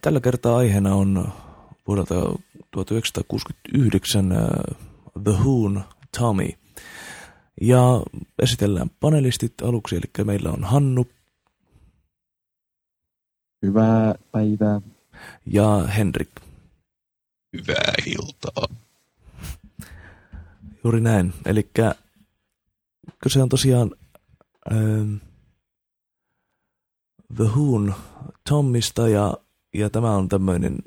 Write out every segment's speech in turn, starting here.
tällä kertaa aiheena on vuodelta 1969 ö, The Who'n Tommy. Ja esitellään panelistit aluksi, eli meillä on Hannu. Hyvää päivää. Ja Henrik. Hyvää iltaa. Juuri näin. Eli kyse on tosiaan ähm, The Who'n Tommista ja, ja tämä on tämmöinen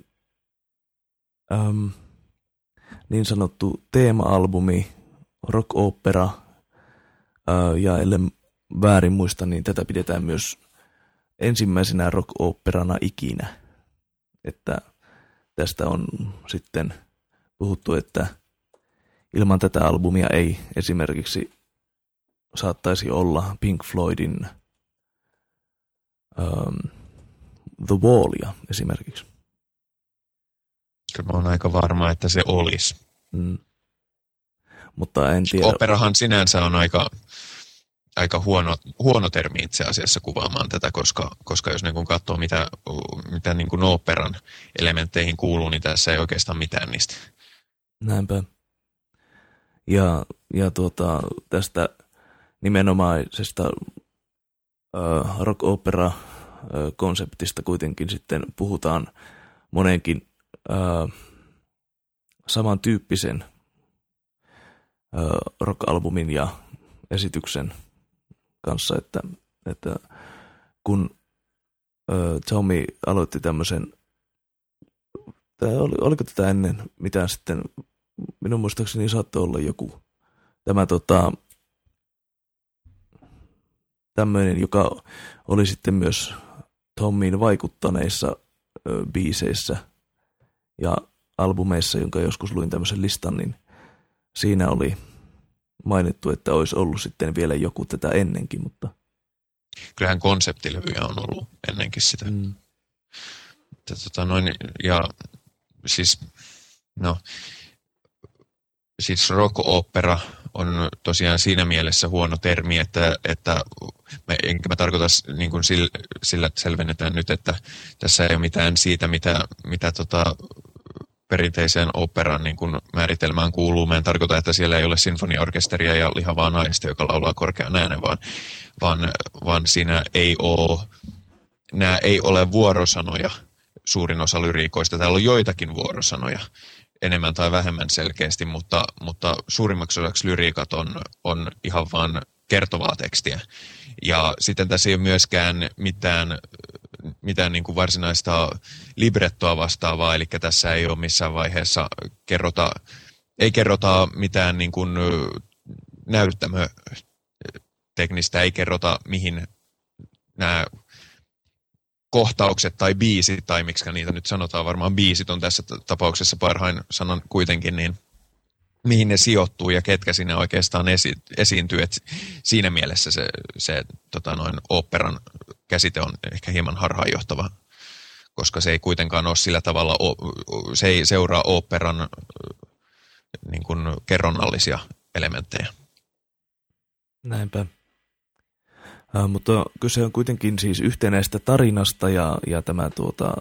ähm, niin sanottu teema-albumi, rock-opera äh, ja ellei väärin muista, niin tätä pidetään myös ensimmäisenä rock-operana ikinä. Että tästä on sitten puhuttu, että ilman tätä albumia ei esimerkiksi saattaisi olla Pink Floydin um, The Wallia esimerkiksi. Kyllä mä oon aika varma, että se olisi. Mm. Mutta en tiedä. Operahan sinänsä on aika, aika huono, huono termi itse asiassa kuvaamaan tätä, koska, koska jos niin katsoo, mitä, mitä niin kuin operan elementteihin kuuluu, niin tässä ei oikeastaan mitään niistä. Näinpä. Ja, ja tuota, tästä nimenomaisesta äh, rock-opera-konseptista kuitenkin sitten puhutaan monenkin äh, samantyyppisen äh, rock-albumin ja esityksen kanssa, että, että kun Tommy aloitti tämmöisen, oli, oliko tätä ennen mitään sitten minun muistaakseni saattoi olla joku tämä tota, tämmöinen, joka oli sitten myös Tommiin vaikuttaneissa ö, biiseissä ja albumeissa, jonka joskus luin tämmöisen listan, niin siinä oli mainittu, että olisi ollut sitten vielä joku tätä ennenkin, mutta... Kyllähän konseptilevyjä on ollut ennenkin sitä. Mm. tota noin, ja siis, no, siis rock-opera on tosiaan siinä mielessä huono termi, että, että me, enkä mä tarkoita niin kuin sillä, sillä selvennetään nyt, että tässä ei ole mitään siitä, mitä, mitä tota, perinteiseen operan niin kuin määritelmään kuuluu. Mä en tarkoita, että siellä ei ole sinfoniaorkesteria ja lihavaa naista, joka laulaa korkean äänen, vaan, vaan, vaan siinä ei ole, nämä ei ole vuorosanoja suurin osa lyriikoista. Täällä on joitakin vuorosanoja, enemmän tai vähemmän selkeästi, mutta, mutta suurimmaksi osaksi lyriikat on, on ihan vain kertovaa tekstiä. Ja sitten tässä ei ole myöskään mitään, mitään niin kuin varsinaista librettoa vastaavaa, eli tässä ei ole missään vaiheessa kerrota, ei kerrota mitään niin kuin näyttämöteknistä, ei kerrota mihin nämä kohtaukset tai biisit, tai miksi niitä nyt sanotaan, varmaan biisit on tässä tapauksessa parhain sanan kuitenkin, niin mihin ne sijoittuu ja ketkä siinä oikeastaan esi- esiintyy. Et siinä mielessä se, se tota noin, operan käsite on ehkä hieman harhaanjohtava, koska se ei kuitenkaan ole sillä tavalla, se ei seuraa operan niin kuin kerronnallisia elementtejä. Näinpä. Uh, mutta kyse on kuitenkin siis yhtenäistä tarinasta ja, ja tämä, tuota,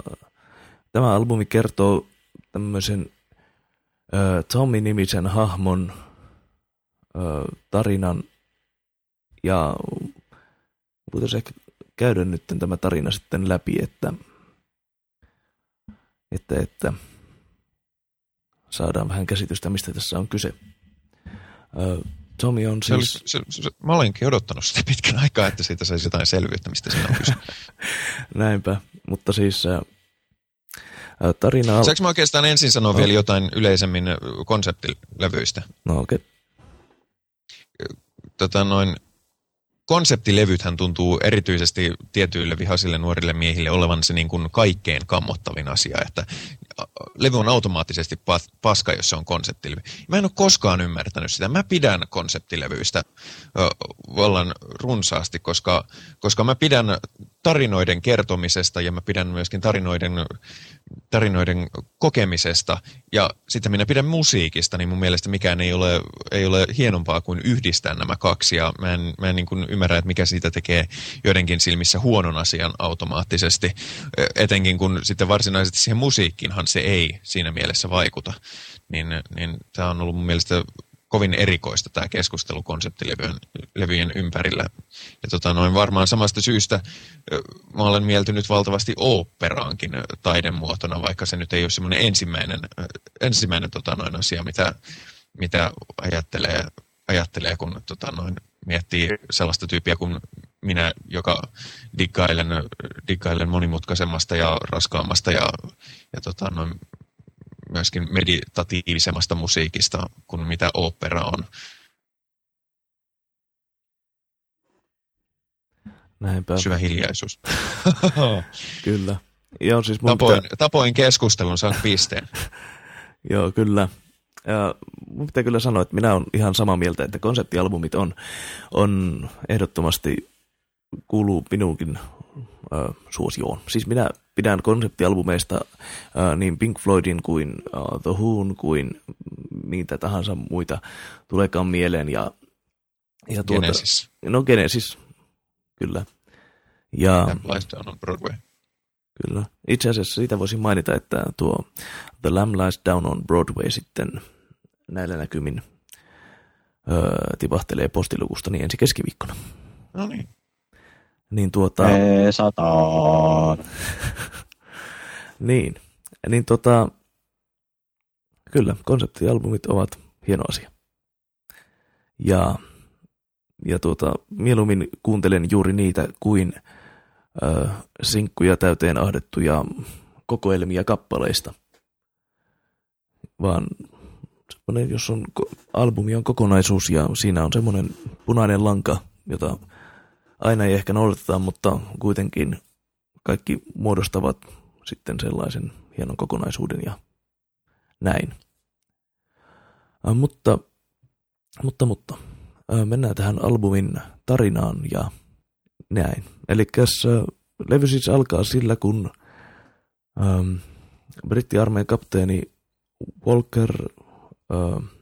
tämä albumi kertoo tämmöisen uh, Tommy-nimisen hahmon uh, tarinan ja voitaisiin ehkä käydä nyt tämä tarina sitten läpi, että, että, että saadaan vähän käsitystä, mistä tässä on kyse. Uh, Tommy on siis... Se oli, se, se, mä olenkin odottanut sitä pitkän aikaa, että siitä saisi jotain selvyyttä, mistä siinä on kyse. Näinpä, mutta siis äh, tarina... Saanko mä oikeastaan ensin sanoa no. vielä jotain yleisemmin konseptilevyistä? No okei. Okay. Tota noin, konseptilevythän tuntuu erityisesti tietyille vihaisille nuorille miehille olevan se niin kuin kaikkein kammottavin asia, että levy on automaattisesti paska, jos se on konseptilevy. Mä en ole koskaan ymmärtänyt sitä. Mä pidän konseptilevyistä vallan runsaasti, koska, koska mä pidän tarinoiden kertomisesta ja mä pidän myöskin tarinoiden, tarinoiden kokemisesta. Ja sitten minä pidän musiikista, niin mun mielestä mikään ei ole, ei ole hienompaa kuin yhdistää nämä kaksi. Ja mä en, mä en niin kuin ymmärrä, että mikä siitä tekee joidenkin silmissä huonon asian automaattisesti. Etenkin kun sitten varsinaisesti siihen musiikkiinhan se ei siinä mielessä vaikuta. Niin, niin tämä on ollut mun mielestä kovin erikoista tämä keskustelu konseptilevyjen ympärillä. Ja tota, noin varmaan samasta syystä mä olen mieltynyt valtavasti oopperaankin taidemuotona, vaikka se nyt ei ole semmoinen ensimmäinen, ensimmäinen tota, noin asia, mitä, mitä ajattelee, ajattelee kun tota, noin, miettii sellaista tyyppiä kuin minä, joka diggailen, diggailen monimutkaisemmasta ja raskaammasta ja, ja tota, noin, myöskin meditatiivisemmasta musiikista kuin mitä opera on. Näinpä. Syvä hiljaisuus. kyllä. Joo, siis tapoin, pitää... tapoin keskustelun, saat pisteen. Joo, kyllä. Ja mun pitää kyllä sanoa, että minä olen ihan samaa mieltä, että konseptialbumit on, on ehdottomasti kuuluu minunkin äh, suosioon. Siis minä pidän konseptialbumeista äh, niin Pink Floydin kuin äh, The Who'n kuin mitä tahansa muita tuleekaan mieleen. Ja, ja tuota, Genesis. No Genesis, kyllä. Ja, on Broadway. Kyllä. Itse asiassa siitä voisin mainita, että tuo The Lamb Lies Down on Broadway sitten näillä näkymin öö, tipahtelee postilukusta niin ensi keskiviikkona. No niin. Niin tuota... sataan. niin. Niin tuota... Kyllä, konseptialbumit ovat hieno asia. Ja, ja tuota, mieluummin kuuntelen juuri niitä kuin ö, sinkkuja täyteen ahdettuja kokoelmia kappaleista. Vaan jos on albumi on kokonaisuus ja siinä on semmoinen punainen lanka, jota aina ei ehkä noudateta, mutta kuitenkin kaikki muodostavat sitten sellaisen hienon kokonaisuuden ja näin. Äh, mutta, mutta, mutta, äh, mennään tähän albumin tarinaan ja näin. Eli äh, levy siis alkaa sillä, kun ähm, brittiarmeijan kapteeni Walker äh,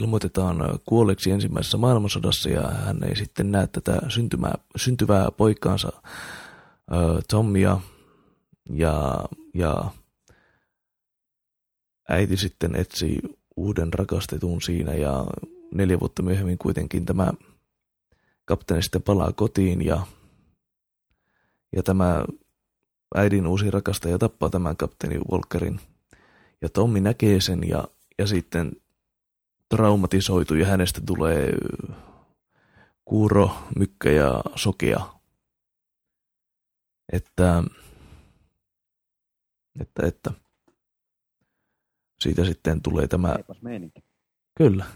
ilmoitetaan kuolleeksi ensimmäisessä maailmansodassa ja hän ei sitten näe tätä syntymää, syntyvää poikaansa äh, Tommia ja, ja äiti sitten etsi uuden rakastetun siinä ja neljä vuotta myöhemmin kuitenkin tämä kapteeni sitten palaa kotiin ja, ja tämä äidin uusi rakastaja tappaa tämän kapteeni Walkerin. Ja Tommi näkee sen ja, ja sitten traumatisoitu ja hänestä tulee kuuro, mykkä ja sokea. Että, että, että siitä sitten tulee tämä... Kyllä.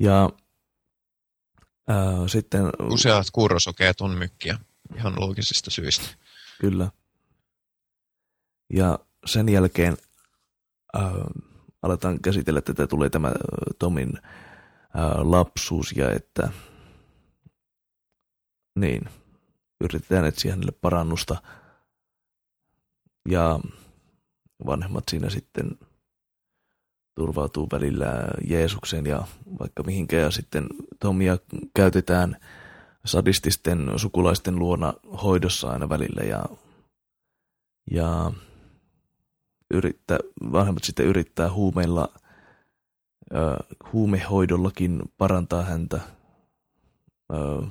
Ja ää, sitten... Useat kuurosokeat on mykkiä, ihan loogisista syistä. Kyllä. Ja sen jälkeen ää, aletaan käsitellä tätä, tulee tämä Tomin lapsuus ja että niin, yritetään etsiä hänelle parannusta. Ja vanhemmat siinä sitten turvautuu välillä Jeesukseen ja vaikka mihinkä ja sitten Tomia käytetään sadististen sukulaisten luona hoidossa aina välillä ja, ja yrittää, vanhemmat sitten yrittää huumeilla, äh, huumehoidollakin parantaa häntä. Äh,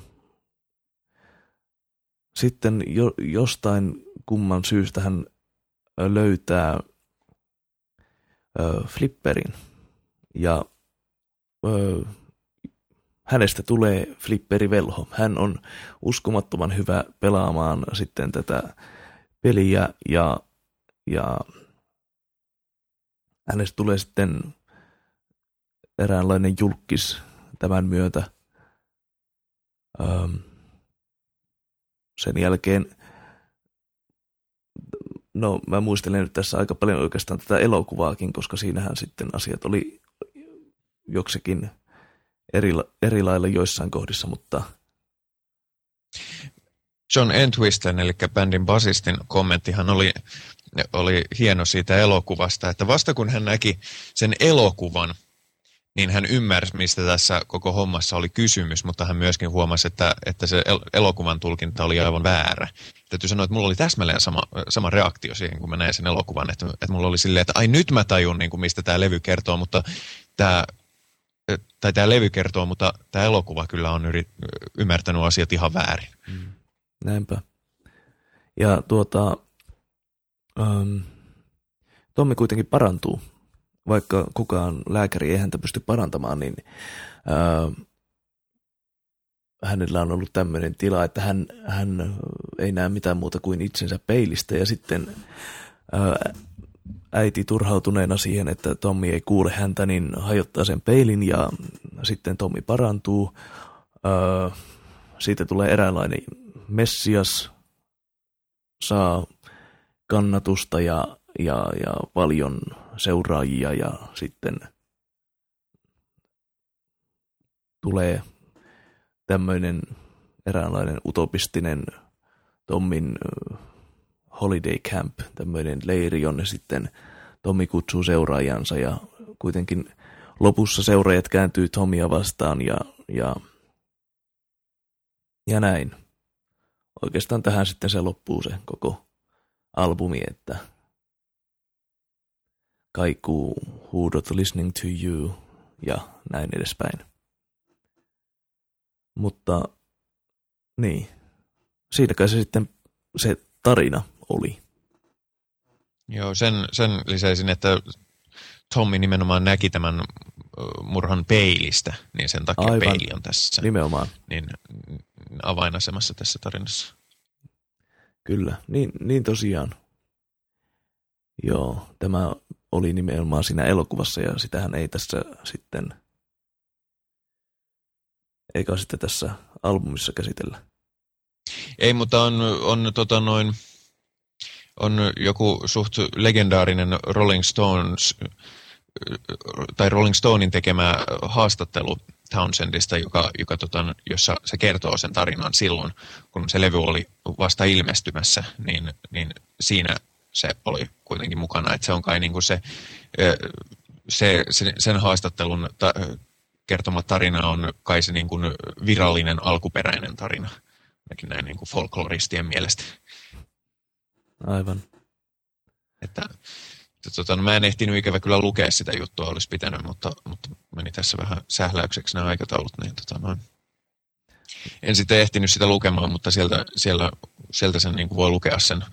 sitten jo, jostain kumman syystä hän löytää äh, flipperin ja äh, hänestä tulee flipperivelho. Hän on uskomattoman hyvä pelaamaan sitten tätä peliä ja, ja hänestä tulee sitten eräänlainen julkis tämän myötä. Ähm, sen jälkeen, no mä muistelen nyt tässä aika paljon oikeastaan tätä elokuvaakin, koska siinähän sitten asiat oli joksikin eri, eri lailla joissain kohdissa, mutta... John Entwisten, eli bändin basistin kommenttihan oli, oli hieno siitä elokuvasta, että vasta kun hän näki sen elokuvan, niin hän ymmärsi, mistä tässä koko hommassa oli kysymys, mutta hän myöskin huomasi, että, että se elokuvan tulkinta oli aivan väärä. Täytyy sanoa, että mulla oli täsmälleen sama, sama reaktio siihen, kun mä näin sen elokuvan, että, että mulla oli silleen, että ai nyt mä tajun, niin kuin mistä tämä levy kertoo, mutta tämä tai tämä levy kertoo, mutta tämä elokuva kyllä on yrit, ymmärtänyt asiat ihan väärin. Mm. Näinpä. Ja tuota, ähm, Tommi kuitenkin parantuu vaikka kukaan lääkäri ei häntä pysty parantamaan, niin ää, hänellä on ollut tämmöinen tila, että hän, hän ei näe mitään muuta kuin itsensä peilistä ja sitten ää, äiti turhautuneena siihen, että Tommi ei kuule häntä, niin hajottaa sen peilin ja sitten Tommi parantuu. Ää, siitä tulee eräänlainen messias, saa kannatusta ja, ja, ja paljon seuraajia ja sitten tulee tämmöinen eräänlainen utopistinen Tommin holiday camp, tämmöinen leiri, jonne sitten Tommi kutsuu seuraajansa ja kuitenkin lopussa seuraajat kääntyy Tomia vastaan ja, ja, ja näin. Oikeastaan tähän sitten se loppuu se koko albumi, että kaikuu huudot listening to you ja näin edespäin. Mutta niin, siitä kai se sitten se tarina oli. Joo, sen, sen lisäisin, että Tommi nimenomaan näki tämän murhan peilistä, niin sen takia Aivan. peili on tässä. Nimenomaan. Niin avainasemassa tässä tarinassa. Kyllä, niin, niin tosiaan. Joo, tämä oli nimenomaan siinä elokuvassa ja sitähän ei tässä sitten, eikä sitten tässä albumissa käsitellä. Ei, mutta on, on, tota noin, on joku suht legendaarinen Rolling Stones tai Rolling Stonein tekemä haastattelu Townsendista, joka, joka tota, jossa se kertoo sen tarinan silloin, kun se levy oli vasta ilmestymässä, niin, niin siinä se oli kuitenkin mukana. Että se on kai niin kuin se, se, sen haastattelun ta, kertoma tarina on kai se niin kuin virallinen alkuperäinen tarina. Ainakin näin niin kuin folkloristien mielestä. Aivan. Että tota, no mä en ehtinyt ikävä kyllä lukea sitä juttua, olisi pitänyt, mutta, mutta meni tässä vähän sähläykseksi nämä aikataulut, niin tota, noin en sitten ehtinyt sitä lukemaan, mutta sieltä, siellä, sieltä sen niin kuin voi lukea sen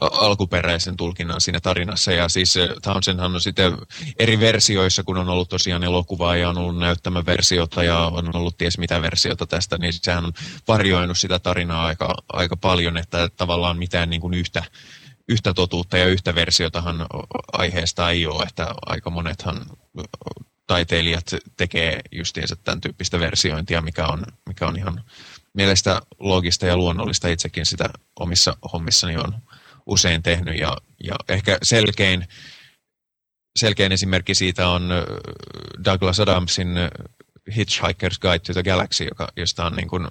alkuperäisen tulkinnan siinä tarinassa. Ja siis Townsendhan on sitten eri versioissa, kun on ollut tosiaan elokuvaa ja on ollut näyttämäversiota ja on ollut ties mitä versiota tästä, niin sehän on varjoinut sitä tarinaa aika, aika paljon, että tavallaan mitään niin kuin yhtä, yhtä totuutta ja yhtä versiotahan aiheesta ei ole, että aika monethan taiteilijat tekee justiinsa tämän tyyppistä versiointia, mikä on, mikä on ihan mielestä loogista ja luonnollista. Itsekin sitä omissa hommissani on usein tehnyt ja, ja ehkä selkein, selkein esimerkki siitä on Douglas Adamsin Hitchhiker's Guide to the Galaxy, joka, josta on niin kuin,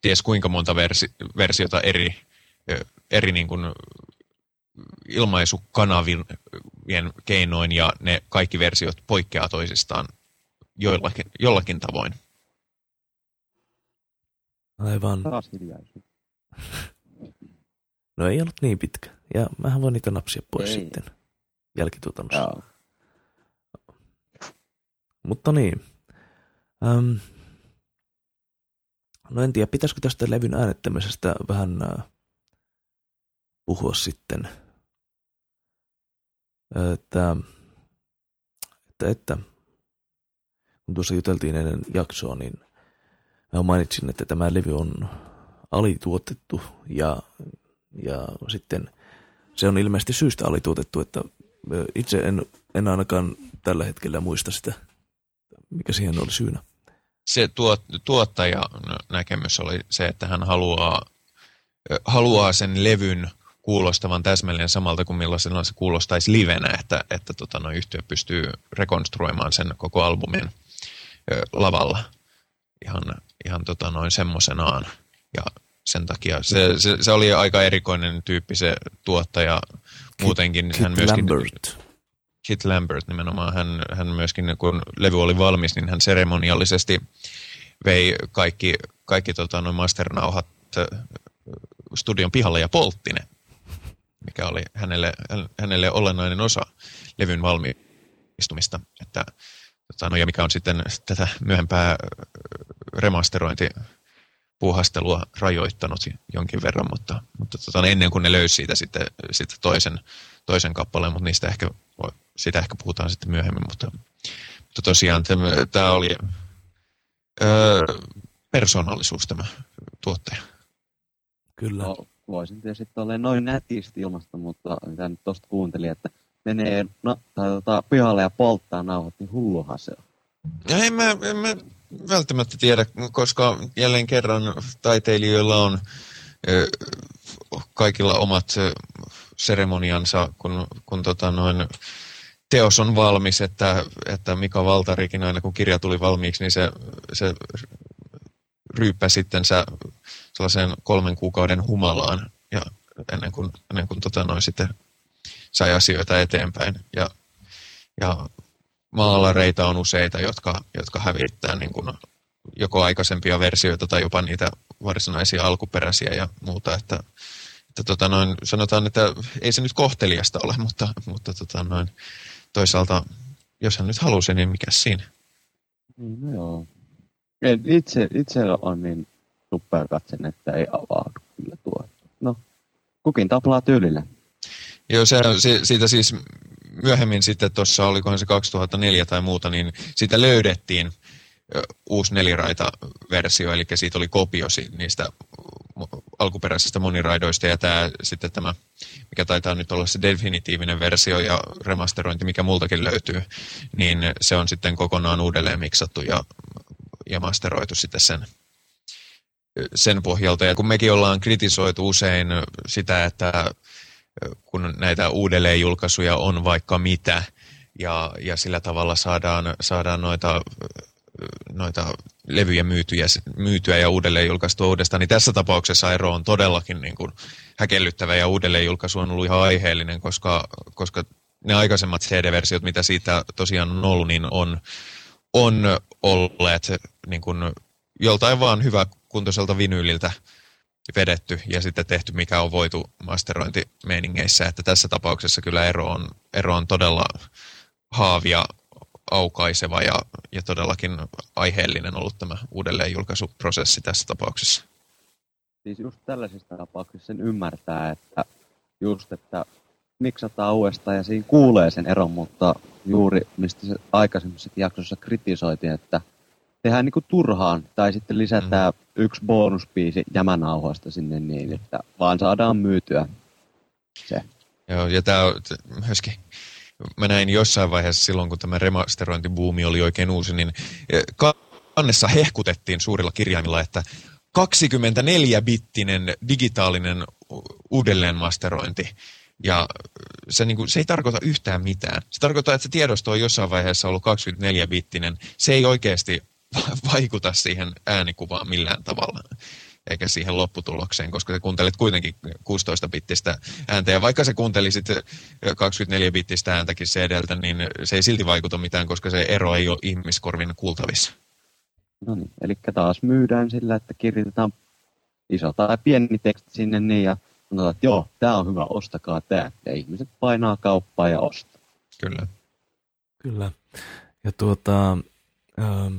ties kuinka monta versi, versiota eri, eri niin kuin ilmaisukanavien keinoin ja ne kaikki versiot poikkeaa toisistaan joillakin, jollakin tavoin. Aivan. No ei ollut niin pitkä. Ja mähän voin niitä napsia pois ei. sitten jälkituotannossa. Joo. Mutta niin. Ähm. No en tiedä, pitäisikö tästä levyn äänettämisestä vähän äh, puhua sitten että, että, että kun tuossa juteltiin ennen jaksoa, niin mä mainitsin, että tämä levy on alituotettu ja, ja sitten se on ilmeisesti syystä alituotettu, että itse en, en ainakaan tällä hetkellä muista sitä, mikä siihen oli syynä. se tuot, tuottaja näkemys oli se, että hän haluaa, haluaa sen levyn kuulostavan täsmälleen samalta kuin millaisena se kuulostaisi livenä, että, että tota, no, yhtiö pystyy rekonstruoimaan sen koko albumin ö, lavalla ihan, ihan tota, noin semmoisenaan. Ja sen takia se, se, se, oli aika erikoinen tyyppi se tuottaja muutenkin. Kit hän myöskin, Lambert. Kit Lambert nimenomaan, hän, hän myöskin kun levy oli valmis, niin hän seremoniallisesti vei kaikki, kaikki tota, noin masternauhat studion pihalle ja poltti ne, mikä oli hänelle, hänelle olennainen osa levyn valmistumista. Että, tota, no, ja mikä on sitten tätä myöhempää remasterointi puuhastelua rajoittanut jonkin verran, mutta, mutta tota, ennen kuin ne löysi siitä sitten, sitten toisen, toisen kappaleen, mutta niistä ehkä, siitä ehkä puhutaan sitten myöhemmin, mutta, mutta tosiaan tämä oli öö, persoonallisuus tämä tuottaja. Kyllä. No, voisin tietysti olla noin nätisti ilmasta, mutta mitä nyt tuosta kuuntelin, että menee no, tai, tota, pihalle ja polttaa nauhat, niin hulluhan se on. En mä, en mä välttämättä tiedä, koska jälleen kerran taiteilijoilla on ö, kaikilla omat seremoniansa, kun, kun tota noin, teos on valmis, että, että Mika Valtarikin aina kun kirja tuli valmiiksi, niin se, se ryyppä sitten sellaiseen kolmen kuukauden humalaan ja ennen kuin, ennen kuin tota noin sitten sai asioita eteenpäin. Ja, ja maalareita on useita, jotka, jotka hävittää niin kuin joko aikaisempia versioita tai jopa niitä varsinaisia alkuperäisiä ja muuta, että, että tota noin, sanotaan, että ei se nyt kohteliasta ole, mutta, mutta tota noin, toisaalta, jos hän nyt halusi, niin mikä siinä? Niin, no joo. Itse, itse on niin suppea katsen, että ei avaudu kyllä tuo. No, kukin taplaa tyylillä. Joo, se, siitä siis myöhemmin sitten tuossa, olikohan se 2004 tai muuta, niin siitä löydettiin uusi neliraita-versio, eli siitä oli kopio niistä alkuperäisistä moniraidoista, ja tämä, sitten tämä, mikä taitaa nyt olla se definitiivinen versio ja remasterointi, mikä multakin löytyy, niin se on sitten kokonaan uudelleen miksattu ja, ja masteroitu sitten sen, sen pohjalta. Ja kun mekin ollaan kritisoitu usein sitä, että kun näitä uudelleenjulkaisuja on vaikka mitä, ja, ja sillä tavalla saadaan, saadaan noita, noita levyjä myytyjä, myytyä ja uudelleen julkaistua uudestaan, niin tässä tapauksessa ero on todellakin niin kuin häkellyttävä ja uudelleenjulkaisu on ollut ihan aiheellinen, koska, koska ne aikaisemmat CD-versiot, mitä siitä tosiaan on ollut, niin on, on olleet niin kuin joltain vaan hyvä kuntoiselta vinyyliltä vedetty ja sitten tehty, mikä on voitu masterointimeiningeissä. Että tässä tapauksessa kyllä ero on, ero on todella haavia, aukaiseva ja, ja todellakin aiheellinen ollut tämä uudelleenjulkaisuprosessi tässä tapauksessa. Siis just tällaisissa tapauksissa sen ymmärtää, että just, että miksataan uudestaan ja siinä kuulee sen eron, mutta juuri mistä se aikaisemmissakin jaksossa kritisoitiin, että tehdään niinku turhaan, tai sitten lisätään mm. yksi bonuspiisi jämänauhoista sinne niin, että vaan saadaan myytyä se. Joo, ja tämä on myöskin, mä näin jossain vaiheessa silloin, kun tämä remasterointibuumi oli oikein uusi, niin e, kannessa hehkutettiin suurilla kirjaimilla, että 24-bittinen digitaalinen uudelleenmasterointi. Ja se, niin kuin, se ei tarkoita yhtään mitään. Se tarkoittaa, että se tiedosto on jossain vaiheessa ollut 24-bittinen. Se ei oikeasti vaikuta siihen äänikuvaan millään tavalla eikä siihen lopputulokseen, koska sä kuuntelet kuitenkin 16-bittistä ääntä. Ja vaikka sä kuuntelisit 24-bittistä ääntäkin CD-ltä, niin se ei silti vaikuta mitään, koska se ero ei ole ihmiskorvin kuultavissa. No niin, eli taas myydään sillä, että kirjoitetaan iso tai pieni teksti sinne niin ja sanotaan, että joo, tämä on hyvä, ostakaa tämä. Ja ihmiset painaa kauppaa ja ostaa. Kyllä. Kyllä. Ja tuota, ähm,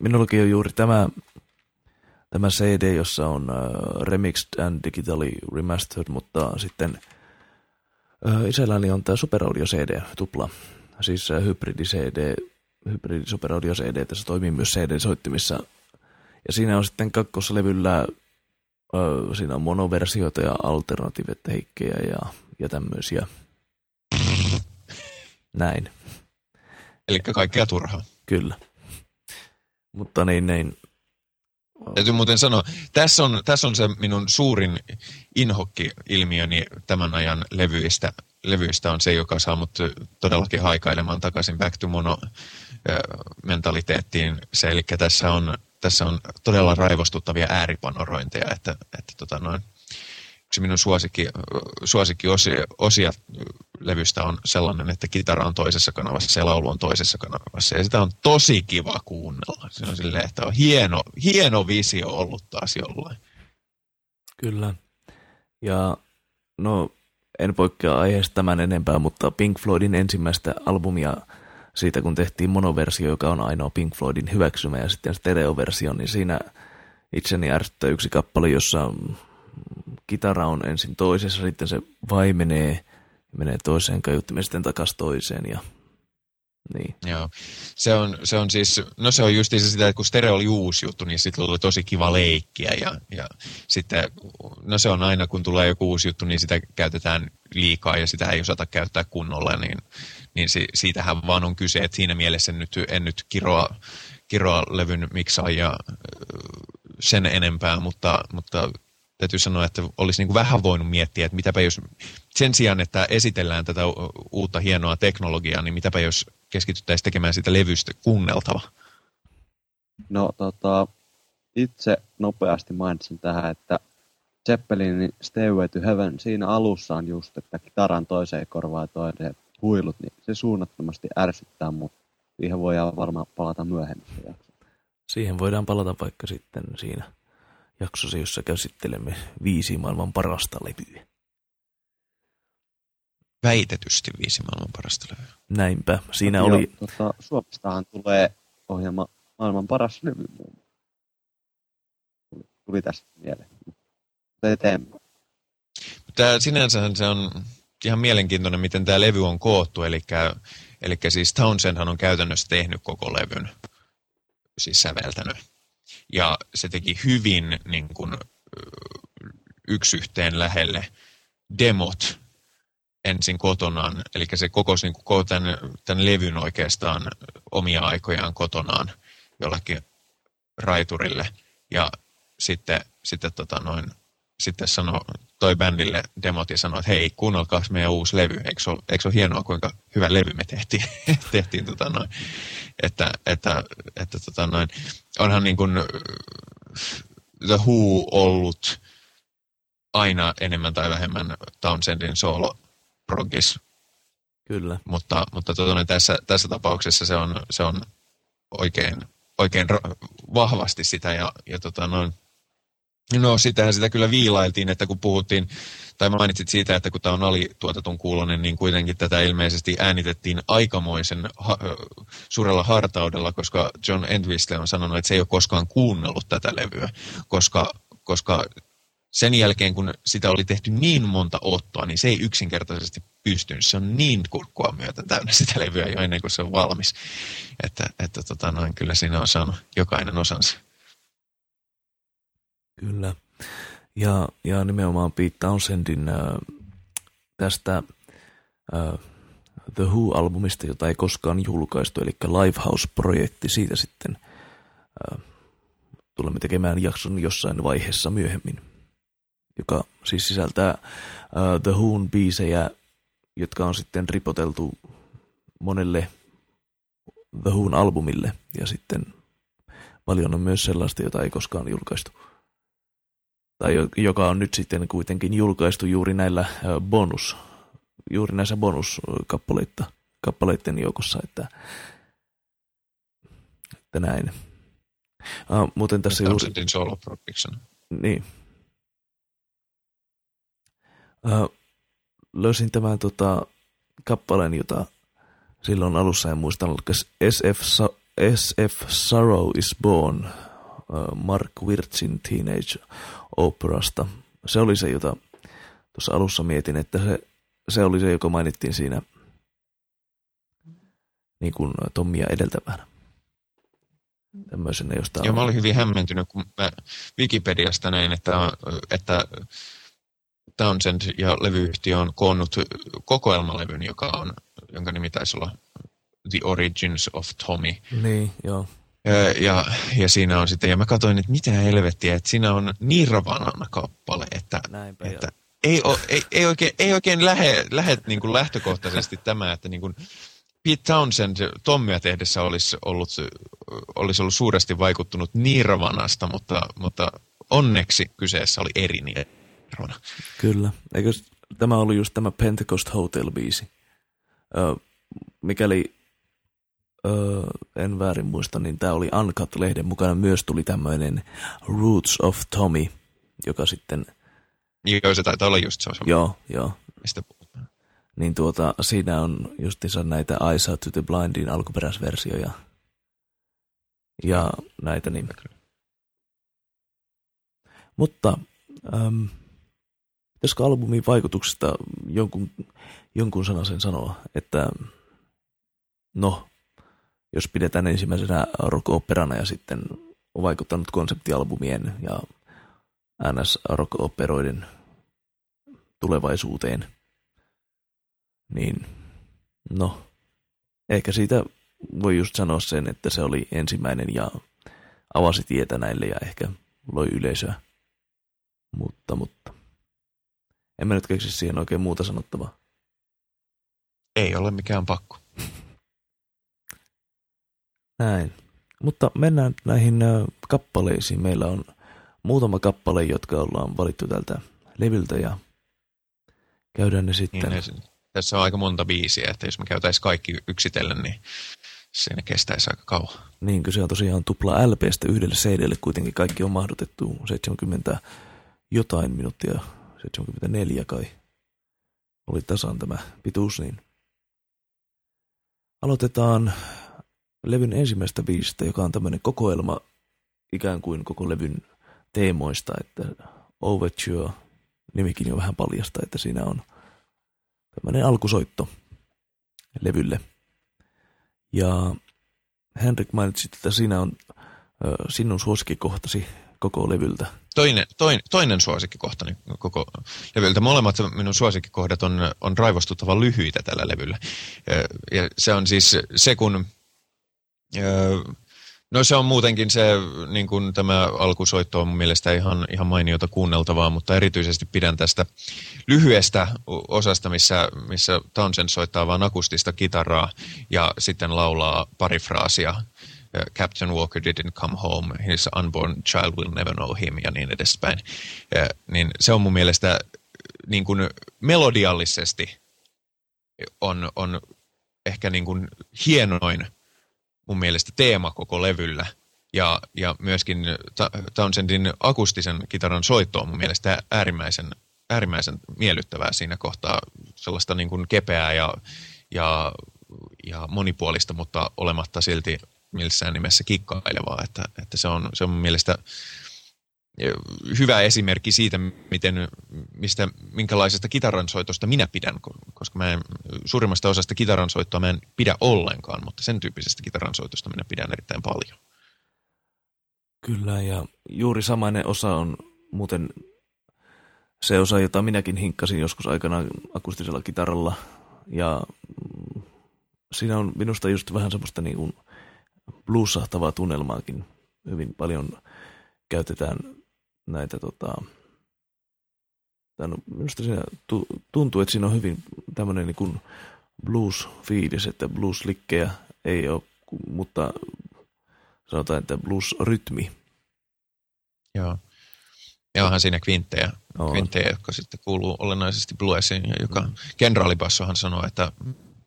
minullakin on juuri tämä, tämä CD, jossa on uh, remixed and digitally remastered, mutta sitten uh, isälläni on tämä Super Audio CD, tupla, siis uh, hybridi CD, hybridi Super Audio CD, tässä toimii myös CD-soittimissa. Ja siinä on sitten kakkoslevyllä, uh, siinä on monoversioita ja alternatiivetteikkejä ja, ja tämmöisiä. Näin. Eli kaikkea turhaa. Kyllä. Mutta niin, niin. Täytyy muuten sanoa, tässä on, tässä on se minun suurin inhokki-ilmiöni tämän ajan levyistä, levyistä on se, joka saa mut todellakin haikailemaan takaisin back to mono mentaliteettiin. Se, eli tässä on, tässä on todella raivostuttavia ääripanorointeja, että, että tota noin, yksi minun suosikki, suosikki osia, osia levystä on sellainen, että kitara on toisessa kanavassa ja laulu on toisessa kanavassa. Ja sitä on tosi kiva kuunnella. Se on silleen, että on hieno, hieno visio ollut taas jollain. Kyllä. Ja no, en poikkea aiheesta tämän enempää, mutta Pink Floydin ensimmäistä albumia siitä, kun tehtiin monoversio, joka on ainoa Pink Floydin hyväksymä, ja sitten stereoversio, niin siinä itseni ärsyttää yksi kappale, jossa kitara on ensin toisessa, sitten se vaimenee, menee toiseen kaiuttimeen, sitten takaisin toiseen ja niin. Joo. Se on, se on siis, no se on just sitä, että kun stereo oli uusi juttu, niin sitten oli tosi kiva leikkiä ja, ja sitten, no se on aina kun tulee joku uusi juttu, niin sitä käytetään liikaa ja sitä ei osata käyttää kunnolla, niin, niin si, siitähän vaan on kyse, että siinä mielessä nyt, en nyt kiroa, kiroa levyn miksaajia sen enempää, mutta, mutta täytyy sanoa, että olisi niin kuin vähän voinut miettiä, että mitäpä jos sen sijaan, että esitellään tätä uutta hienoa teknologiaa, niin mitäpä jos keskityttäisiin tekemään sitä levystä kuunneltava? No tota, itse nopeasti mainitsin tähän, että Zeppelinin Stairway to Heaven, siinä alussa on just, että kitaran toiseen korvaan toiseen huilut, niin se suunnattomasti ärsyttää, mutta siihen voidaan varmaan palata myöhemmin. Siihen voidaan palata vaikka sitten siinä jaksossa, jossa käsittelemme viisi maailman parasta levyä. Väitetysti viisi maailman parasta levyä. Näinpä. Siinä no, oli... Jo, tota, Suomestahan tulee ohjelma maailman paras levy muun Tuli, tuli tästä mieleen. Eteenpäin. Tämä sinänsä se on ihan mielenkiintoinen, miten tämä levy on koottu. Eli, eli siis Townsendhan on käytännössä tehnyt koko levyn, siis säveltänyt ja se teki hyvin niin kuin, yksi yhteen lähelle demot ensin kotonaan, eli se kokosi niin kuin tämän, tämän levyn oikeastaan omia aikojaan kotonaan jollakin raiturille, ja sitten, sitten, tota noin, sitten sanoi toi bändille demot ja sanoi, että hei, kuunnelkaa meidän uusi levy, eikö se ole, eikö se ole hienoa, kuinka hyvä levy me tehtiin, tehtiin tota noin. Että, että, että tota noin, onhan niin kuin The Who ollut aina enemmän tai vähemmän Townsendin solo progis. Kyllä. Mutta, mutta tota, tässä, tässä tapauksessa se on, se on oikein, oikein vahvasti sitä ja, ja tota, noin, No sitähän sitä kyllä viilailtiin, että kun puhuttiin, tai mainitsit siitä, että kun tämä on alituotetun kuulonen, niin kuitenkin tätä ilmeisesti äänitettiin aikamoisen ha- suurella hartaudella, koska John Entwistle on sanonut, että se ei ole koskaan kuunnellut tätä levyä, koska, koska sen jälkeen, kun sitä oli tehty niin monta ottoa, niin se ei yksinkertaisesti pystynyt. Se on niin kurkkua myötä täynnä sitä levyä jo ennen kuin se on valmis. Että, että tota noin, kyllä siinä on saanut jokainen osansa. Kyllä. Ja, ja nimenomaan Pete Townsendin äh, tästä äh, The Who-albumista, jota ei koskaan julkaistu, eli Lifehouse-projekti, siitä sitten äh, tulemme tekemään jakson jossain vaiheessa myöhemmin, joka siis sisältää äh, The Who'n biisejä, jotka on sitten ripoteltu monelle The Who'n albumille, ja sitten paljon on myös sellaista, jota ei koskaan julkaistu tai joka on nyt sitten kuitenkin julkaistu juuri näillä bonus, juuri näissä bonuskappaleiden joukossa, että, että näin. Ah, muuten tässä juuri... Niin. Ah, löysin tämän tota, kappaleen, jota silloin alussa en muistanut, SF, SF Sorrow is Born, Mark Wirtzin Teenage operasta. Se oli se, jota tuossa alussa mietin, että se, se oli se, joka mainittiin siinä niin kuin Tommia edeltävänä. Tämmöisenä, josta Joo, mä olin hyvin hämmentynyt, kun mä Wikipediasta näin, että, että Townsend ja levyyhtiö on koonnut kokoelmalevyn, joka on, jonka nimi taisi olla The Origins of Tommy. Niin, joo. Ja, ja siinä on sitten, ja mä katsoin, että mitä helvettiä, että siinä on Nirvanan kappale, että, Näinpä, että ei, o, ei, ei, oikein, ei oikein lähe, lähe niin kuin lähtökohtaisesti tämä, että niin kuin Pete Townsend Tommia tehdessä olisi ollut, olisi ollut suuresti vaikuttunut Nirvanasta, mutta, mutta onneksi kyseessä oli eri Nirvana. Kyllä. Eikö tämä ollut just tämä Pentecost Hotel-biisi? Ö, mikäli ö, en väärin muista, niin tämä oli Uncut-lehden mukana myös tuli tämmöinen Roots of Tommy, joka sitten... Joo, se taitaa olla just se. Joo, joo. Mistä puhutaan. Niin tuota, siinä on justiinsa näitä Eyes Out to the Blindin alkuperäisversioja. Ja näitä niin. Mutta äm, pitäisikö albumin vaikutuksesta jonkun, jonkun sanasen sanoa, että no, jos pidetään ensimmäisenä rock-operana ja sitten on vaikuttanut konseptialbumien ja ns rock-operoiden tulevaisuuteen, niin no, ehkä siitä voi just sanoa sen, että se oli ensimmäinen ja avasi tietä näille ja ehkä loi yleisöä. Mutta, mutta. En mä nyt keksi siihen oikein muuta sanottavaa. Ei ole mikään pakko. Näin. Mutta mennään näihin kappaleisiin. Meillä on muutama kappale, jotka ollaan valittu tältä levyltä ja käydään ne sitten. Niin, tässä on aika monta biisiä, että jos me käytäisiin kaikki yksitellen, niin siinä kestäisi aika kauan. Niin, se on tosiaan tupla LPstä yhdelle CDlle kuitenkin kaikki on mahdotettu 70 jotain minuuttia, 74 kai oli tasan tämä pituus, niin aloitetaan levyn ensimmäistä biisistä, joka on tämmöinen kokoelma ikään kuin koko levyn teemoista, että Overture, nimikin jo vähän paljasta, että siinä on tämmöinen alkusoitto levylle. Ja Henrik mainitsi, että siinä on ö, sinun suosikkikohtasi koko levyltä. Toinen, toinen, toinen suosikkikohtani koko levyltä. Molemmat minun suosikkikohdat on, on raivostuttavan lyhyitä tällä levyllä. Ja se on siis se, kun No se on muutenkin se, niin kuin tämä alkusoitto on mun mielestä ihan, ihan mainiota kuunneltavaa, mutta erityisesti pidän tästä lyhyestä osasta, missä, missä Townsend soittaa vain akustista kitaraa ja sitten laulaa pari fraasia. Captain Walker didn't come home, his unborn child will never know him ja niin edespäin. Ja, niin se on mun mielestä niin kuin melodiallisesti on, on ehkä niin kuin hienoin mun mielestä teema koko levyllä. Ja, ja myöskin Townsendin akustisen kitaran soitto on mun mielestä äärimmäisen, äärimmäisen miellyttävää siinä kohtaa. Sellaista niin kuin kepeää ja, ja, ja monipuolista, mutta olematta silti missään nimessä kikkailevaa. Että, että se, on, se on mielestä hyvä esimerkki siitä, miten, mistä, minkälaisesta kitaransoitosta minä pidän, koska mä en, suurimmasta osasta kitaransoittoa mä en pidä ollenkaan, mutta sen tyyppisestä kitaransoitosta minä pidän erittäin paljon. Kyllä, ja juuri samainen osa on muuten se osa, jota minäkin hinkkasin joskus aikana akustisella kitaralla, ja siinä on minusta just vähän semmoista niin kuin bluesahtavaa tunnelmaakin hyvin paljon käytetään näitä tota, no, minusta siinä tuntuu, että siinä on hyvin tämmöinen niin blues-fiilis, että blues-likkejä ei ole, mutta sanotaan, että blues-rytmi. Joo. Ja onhan siinä kvinttejä, on. kvinttejä jotka sitten kuuluu olennaisesti bluesiin, ja joka mm. kenraalibassohan sanoo, että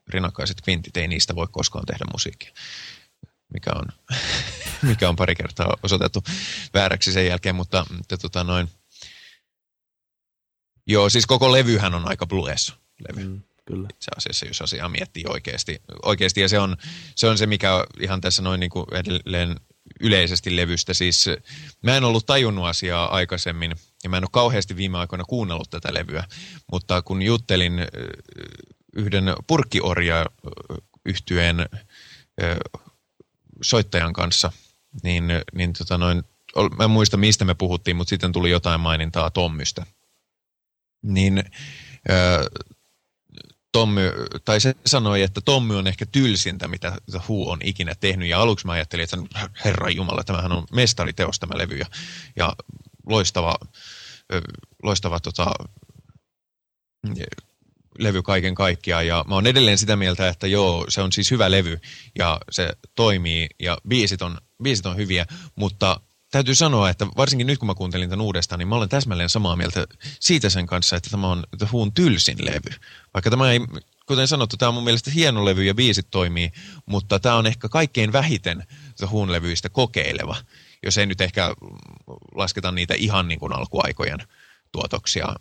rinnakkaiset kvintit ei niistä voi koskaan tehdä musiikkia mikä on, mikä on pari kertaa osoitettu vääräksi sen jälkeen, mutta, mutta tota noin. Joo, siis koko levyhän on aika blues levy. Mm, kyllä. Itse asiassa, jos asiaa miettii oikeasti. oikeasti ja se on, se on se, mikä ihan tässä noin niin kuin edelleen yleisesti levystä. Siis mä en ollut tajunnut asiaa aikaisemmin ja mä en ole kauheasti viime aikoina kuunnellut tätä levyä, mutta kun juttelin yhden purkkiorja yhtyeen soittajan kanssa, niin, niin tota noin, mä en muista mistä me puhuttiin, mutta sitten tuli jotain mainintaa Tommystä. Niin Tommy, tai se sanoi, että Tommy on ehkä tylsintä, mitä Who on ikinä tehnyt. Ja aluksi mä ajattelin, että herra Jumala, tämähän on mestariteos tämä levy. Ja, ja loistava, loistava tota, levy kaiken kaikkiaan. Ja mä oon edelleen sitä mieltä, että joo, se on siis hyvä levy ja se toimii ja biisit on, biisit on hyviä, mutta täytyy sanoa, että varsinkin nyt kun mä kuuntelin tämän uudestaan, niin mä olen täsmälleen samaa mieltä siitä sen kanssa, että tämä on The Who'n tylsin levy. Vaikka tämä ei, kuten sanottu, tämä on mun mielestä hieno levy ja biisit toimii, mutta tämä on ehkä kaikkein vähiten The Who'n levyistä kokeileva, jos ei nyt ehkä lasketa niitä ihan niin kuin alkuaikojen tuotoksia,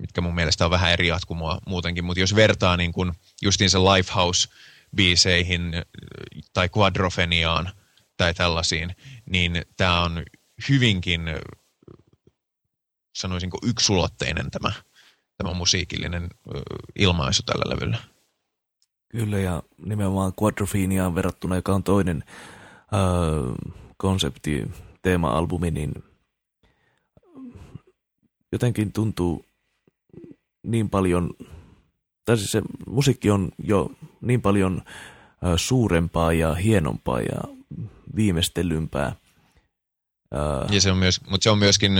mitkä mun mielestä on vähän eri jatkumoa muutenkin, mutta jos vertaa niin kuin justiinsa Lifehouse-biiseihin tai Quadrofeniaan tai tällaisiin, niin tämä on hyvinkin, sanoisinko, yksulotteinen tämä, tämä musiikillinen ilmaisu tällä levyllä. Kyllä, ja nimenomaan Quadropheniaan verrattuna, joka on toinen äh, konsepti, teema-albumi, niin jotenkin tuntuu niin paljon, tai siis se musiikki on jo niin paljon suurempaa ja hienompaa ja viimeistelympää. Ja se on myös, mutta se on myöskin,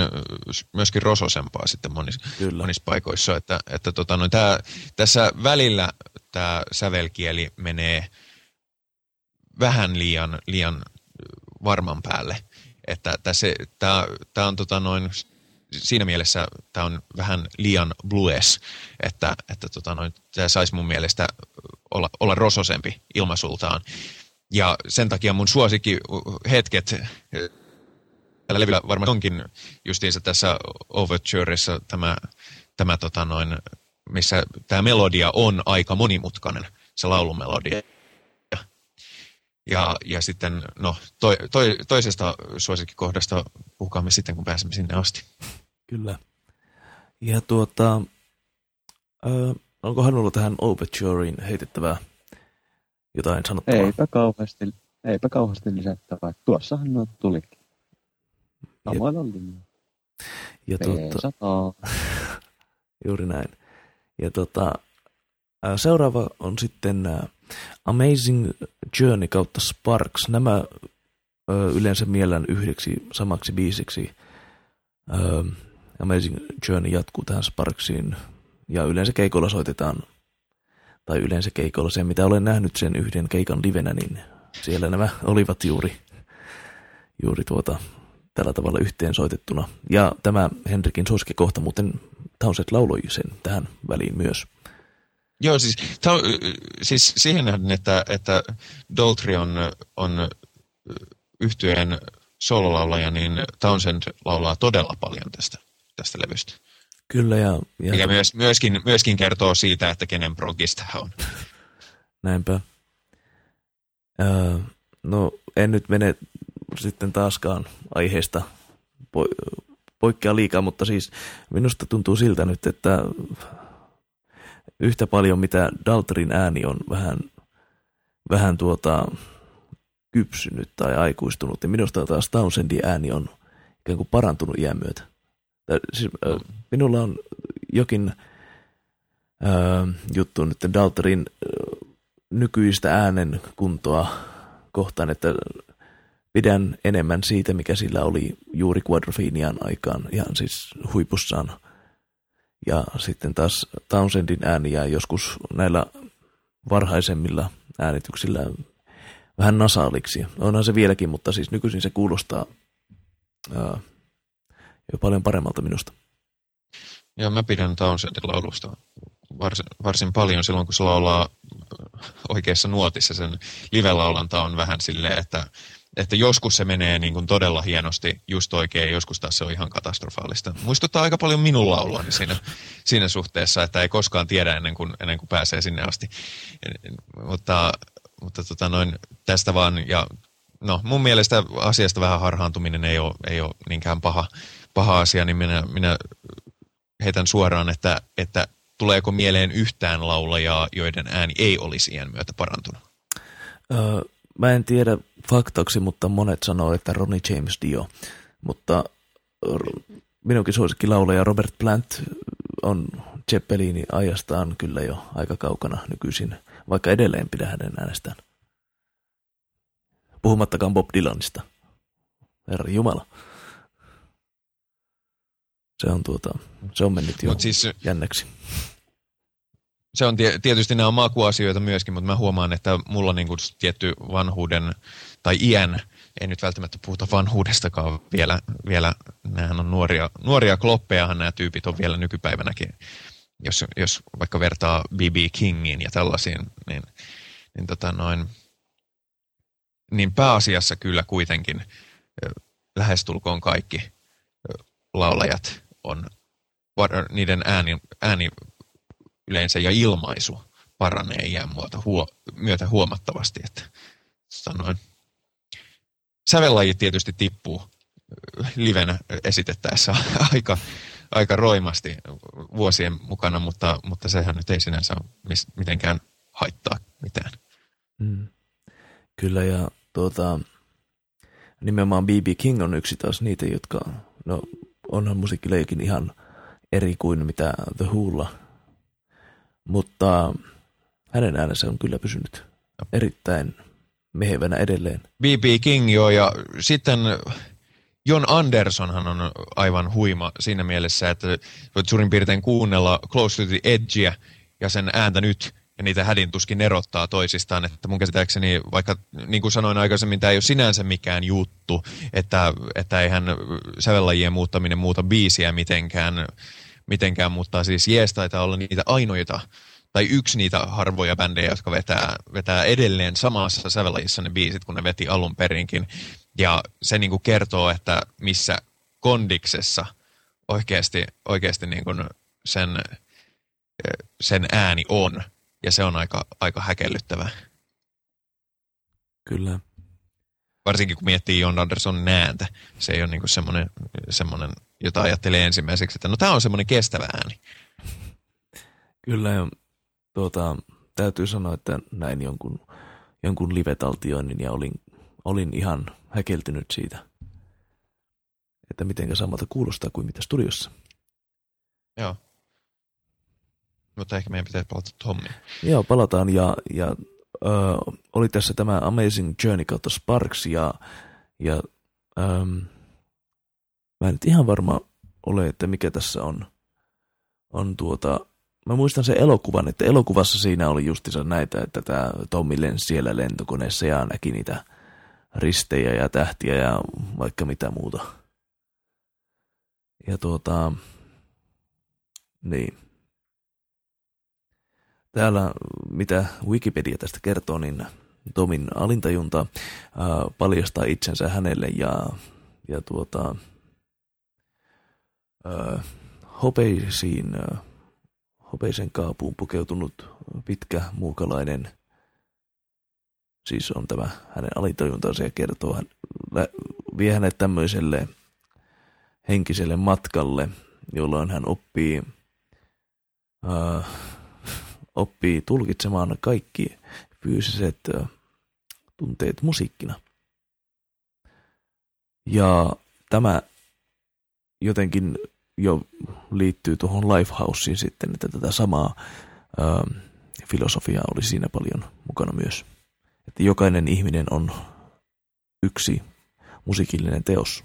myöskin rososempaa sitten monissa, Kyllä. monissa paikoissa. Että, että tota, no, tää, tässä välillä tämä sävelkieli menee vähän liian, liian varman päälle. Että tässä, tämä on tota noin, siinä mielessä tämä on vähän liian blues, että, että tota noin, tämä saisi mun mielestä olla, olla rososempi ilmaisultaan. Ja sen takia mun suosikki hetket tällä levyllä varmaan onkin justiinsa tässä Overtureissa tämä, tämä tota noin, missä tämä melodia on aika monimutkainen, se laulumelodia. Ja, ja sitten no, toi, toi, toisesta suosikkikohdasta puhukaamme sitten, kun pääsemme sinne asti. Kyllä. Ja tuota, äh, onkohan ollut tähän Overtureen heitettävää jotain sanottavaa? Eipä kauheasti, eipä kauheasti lisättävää. Tuossahan no tulikin. Samoilla linjoilla. Ja tuota, juuri näin. Ja tuota, seuraava on sitten Amazing Journey kautta Sparks. Nämä yleensä miellän yhdeksi samaksi biisiksi. Amazing Journey jatkuu tähän Sparksiin ja yleensä keikolla soitetaan tai yleensä keikolla se, mitä olen nähnyt sen yhden keikan livenä, niin siellä nämä olivat juuri, juuri tuota, tällä tavalla yhteen soitettuna. Ja tämä Henrikin kohta muuten Townsend lauloi sen tähän väliin myös. Joo, siis, ta, siis siihen nähden, että, että Doltri on, on yhtyeen sololaulaja, niin Townsend laulaa todella paljon tästä, tästä levystä. Kyllä. Ja, ja Mikä myös, myöskin, myöskin kertoo siitä, että kenen progista on. Näinpä. Öö, no en nyt mene sitten taaskaan aiheesta po- poikkea liikaa, mutta siis minusta tuntuu siltä nyt, että yhtä paljon mitä Dalterin ääni on vähän, vähän tuota kypsynyt tai aikuistunut, niin minusta taas Townsendin ääni on ikään kuin parantunut iän myötä. Siis, äh, minulla on jokin äh, juttu nyt Dalterin äh, nykyistä äänen kuntoa kohtaan, että pidän enemmän siitä, mikä sillä oli juuri Quadrophenian aikaan, ihan siis huipussaan. Ja sitten taas Townsendin ääni jää joskus näillä varhaisemmilla äänityksillä vähän nasaaliksi. Onhan se vieläkin, mutta siis nykyisin se kuulostaa ää, jo paljon paremmalta minusta. Joo, mä pidän Townsendin laulusta varsin, varsin paljon silloin, kun se laulaa oikeassa nuotissa. Sen live-laulanta on vähän silleen, että, että joskus se menee niin kuin todella hienosti just oikein, joskus taas se on ihan katastrofaalista. Muistuttaa aika paljon minun lauluani siinä, siinä suhteessa, että ei koskaan tiedä ennen kuin, ennen kuin pääsee sinne asti. Mutta, mutta tota noin, tästä vaan, ja no mun mielestä asiasta vähän harhaantuminen ei ole, ei ole niinkään paha, paha asia, niin minä, minä heitän suoraan, että, että tuleeko mieleen yhtään laulajaa, joiden ääni ei olisi iän myötä parantunut? Öö, mä en tiedä faktaksi, mutta monet sanoo, että Ronnie James Dio. Mutta minunkin suosikki laulaja Robert Plant on Zeppelini ajastaan kyllä jo aika kaukana nykyisin, vaikka edelleen pidä hänen äänestään. Puhumattakaan Bob Dylanista. Herra Jumala. Se on, tuota, se on mennyt jo Mut siis, jännäksi. se on tie, tietysti nämä on makuasioita myöskin, mutta mä huomaan, että mulla on niin kuin tietty vanhuuden tai iän, ei nyt välttämättä puhuta vanhuudestakaan vielä, vielä nämähän on nuoria, nuoria kloppejahan nämä tyypit on vielä nykypäivänäkin, jos, jos vaikka vertaa B.B. Kingiin ja tällaisiin, niin, niin, tota noin, niin pääasiassa kyllä kuitenkin lähestulkoon kaikki laulajat on, niiden ääni, ääni yleensä ja ilmaisu paranee iän muuta huo, myötä huomattavasti. Että, sanoin. Sävellajit tietysti tippuu äh, livenä esitettäessä aika, aika roimasti vuosien mukana, mutta, mutta sehän nyt ei sinänsä mitenkään haittaa mitään. Mm. Kyllä ja tuota, nimenomaan B.B. King on yksi taas niitä, jotka, no onhan musiikkileikin ihan eri kuin mitä The Wholla, mutta hänen äänensä on kyllä pysynyt erittäin mehevänä edelleen. B.B. King joo, ja sitten John Andersonhan on aivan huima siinä mielessä, että voit suurin piirtein kuunnella Close to the Edgeä ja sen ääntä nyt, ja niitä hädin tuskin erottaa toisistaan, että mun käsittääkseni, vaikka niin kuin sanoin aikaisemmin, tämä ei ole sinänsä mikään juttu, että, että eihän sävellajien muuttaminen muuta biisiä mitenkään, mitenkään mutta siis jees taitaa olla niitä ainoita, tai yksi niitä harvoja bändejä, jotka vetää, vetää edelleen samassa sävellajissa ne biisit, kun ne veti alun perinkin. Ja se niin kuin kertoo, että missä kondiksessa oikeasti, oikeasti niin kuin sen, sen ääni on. Ja se on aika, aika häkellyttävää. Kyllä. Varsinkin kun miettii John Anderson ääntä. Se ei ole niin kuin semmoinen, semmoinen, jota ajattelee ensimmäiseksi, että no tämä on semmoinen kestävä ääni. Kyllä ja tuota, täytyy sanoa, että näin jonkun, jonkun live-taltioinnin ja olin, olin ihan häkeltynyt siitä, että miten samalta kuulostaa kuin mitä studiossa. Joo. Mutta ehkä meidän pitää palata Tommiin. Joo, palataan ja, ja ö, oli tässä tämä Amazing Journey kautta Sparks ja, ja ö, mä en nyt ihan varma ole, että mikä tässä on, on tuota, mä muistan sen elokuvan, että elokuvassa siinä oli justiinsa näitä, että tämä Tommi lensi siellä lentokoneessa ja näki niitä ristejä ja tähtiä ja vaikka mitä muuta. Ja tuota, niin. Täällä, mitä Wikipedia tästä kertoo, niin Tomin alintajunta ää, paljastaa itsensä hänelle ja, ja tuota, ää, hopeisiin, ää, hopeisen kaapuun pukeutunut pitkä muukalainen, siis on tämä hänen alitajuntansa ja kertoo, hän vie hänet tämmöiselle henkiselle matkalle, jolloin hän oppii, ää, oppii tulkitsemaan kaikki fyysiset tunteet musiikkina. Ja tämä jotenkin jo liittyy tuohon Lifehouseen sitten, että tätä samaa ää, filosofiaa oli siinä paljon mukana myös. Että jokainen ihminen on yksi musiikillinen teos.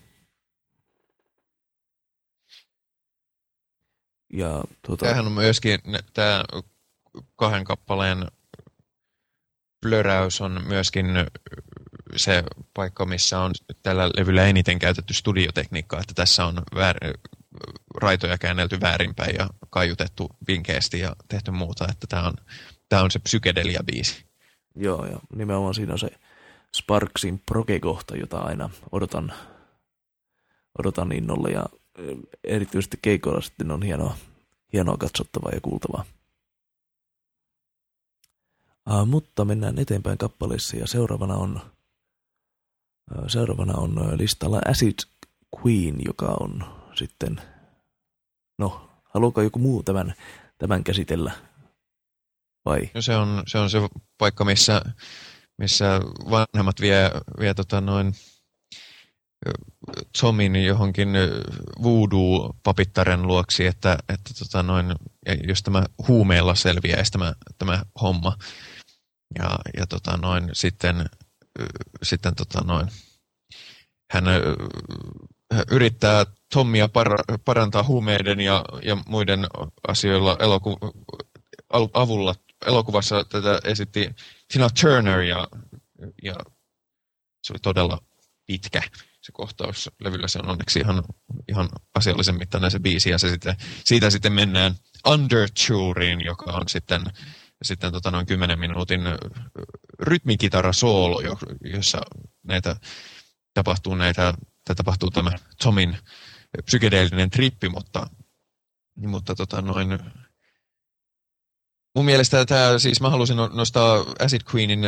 Ja, tuota, Tämähän on myöskin, tämä kahden kappaleen plöräys on myöskin se paikka, missä on tällä levyllä eniten käytetty studiotekniikkaa, että tässä on väär, raitoja käännelty väärinpäin ja kaiutettu vinkeästi ja tehty muuta, että tämä on, tämä on se psykedelia-biisi. Joo, ja nimenomaan siinä on se Sparksin progekohta, jota aina odotan, odotan innolla ja erityisesti keikoilla sitten on hienoa, hienoa katsottavaa ja kuultavaa. Uh, mutta mennään eteenpäin kappaleissa ja seuraavana on, seuraavana on listalla Acid Queen, joka on sitten, no, haluaako joku muu tämän, tämän käsitellä? Vai? No se on se, on se paikka, missä, missä vanhemmat vie, vie tota noin, Tomin johonkin voodoo-papittaren luoksi, että, että tota noin, jos tämä huumeella selviäisi tämä, tämä homma. Ja, ja tota noin, sitten, sitten tota noin, hän yrittää Tommia par- parantaa huumeiden ja, ja muiden asioilla eloku- avulla. Elokuvassa tätä esitti Tina Turner ja, ja se oli todella pitkä se kohtaus levyllä. Se on onneksi ihan, ihan asiallisen mittainen se biisi ja se sitten, siitä sitten mennään Underturiin, joka on sitten, sitten tota noin 10 minuutin rytmikitarasoolo, jossa näitä tapahtuu näitä, tapahtuu tämä Tomin psykedeellinen trippi, mutta, mutta tota noin, mun mielestä tämä, siis mä halusin no-, nostaa Acid Queenin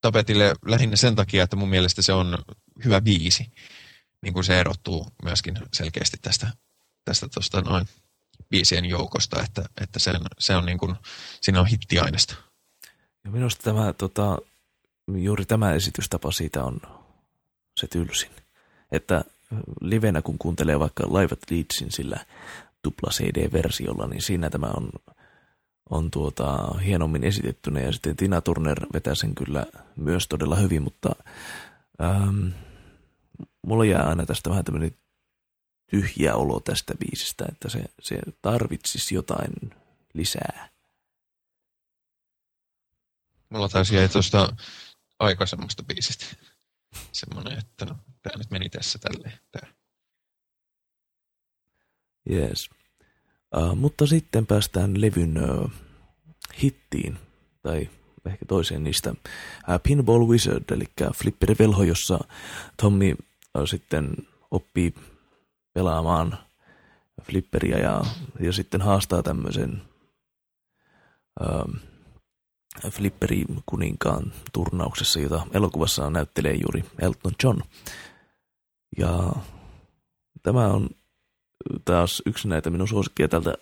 tapetille lähinnä sen takia, että mun mielestä se on hyvä biisi. Niin kuin se erottuu myöskin selkeästi tästä, tästä tosta noin biisien joukosta, että, että sen, se on niin kuin, siinä on hittiaineesta. Ja minusta tämä, tota, juuri tämä esitystapa siitä on se tylsin. Että livenä kun kuuntelee vaikka Live at Leedsin sillä tupla CD-versiolla, niin siinä tämä on, on tuota, hienommin esitettynä ja sitten Tina Turner vetää sen kyllä myös todella hyvin, mutta ähm, mulla jää aina tästä vähän tämmöinen tyhjä olo tästä biisistä, että se, se tarvitsisi jotain lisää. Mulla taisi jäi tuosta aikaisemmasta biisistä semmoinen, että no, tämä nyt meni tässä tälleen. Tää. Yes. Uh, mutta sitten päästään levyn uh, hittiin, tai ehkä toiseen niistä. Uh, Pinball Wizard, eli flipperivelho, jossa Tommy uh, sitten oppii pelaamaan flipperiä ja, ja sitten haastaa tämmöisen uh, Flipperi kuninkaan turnauksessa, jota elokuvassa näyttelee juuri Elton John. Ja tämä on taas yksi näitä minun suosikkia tältä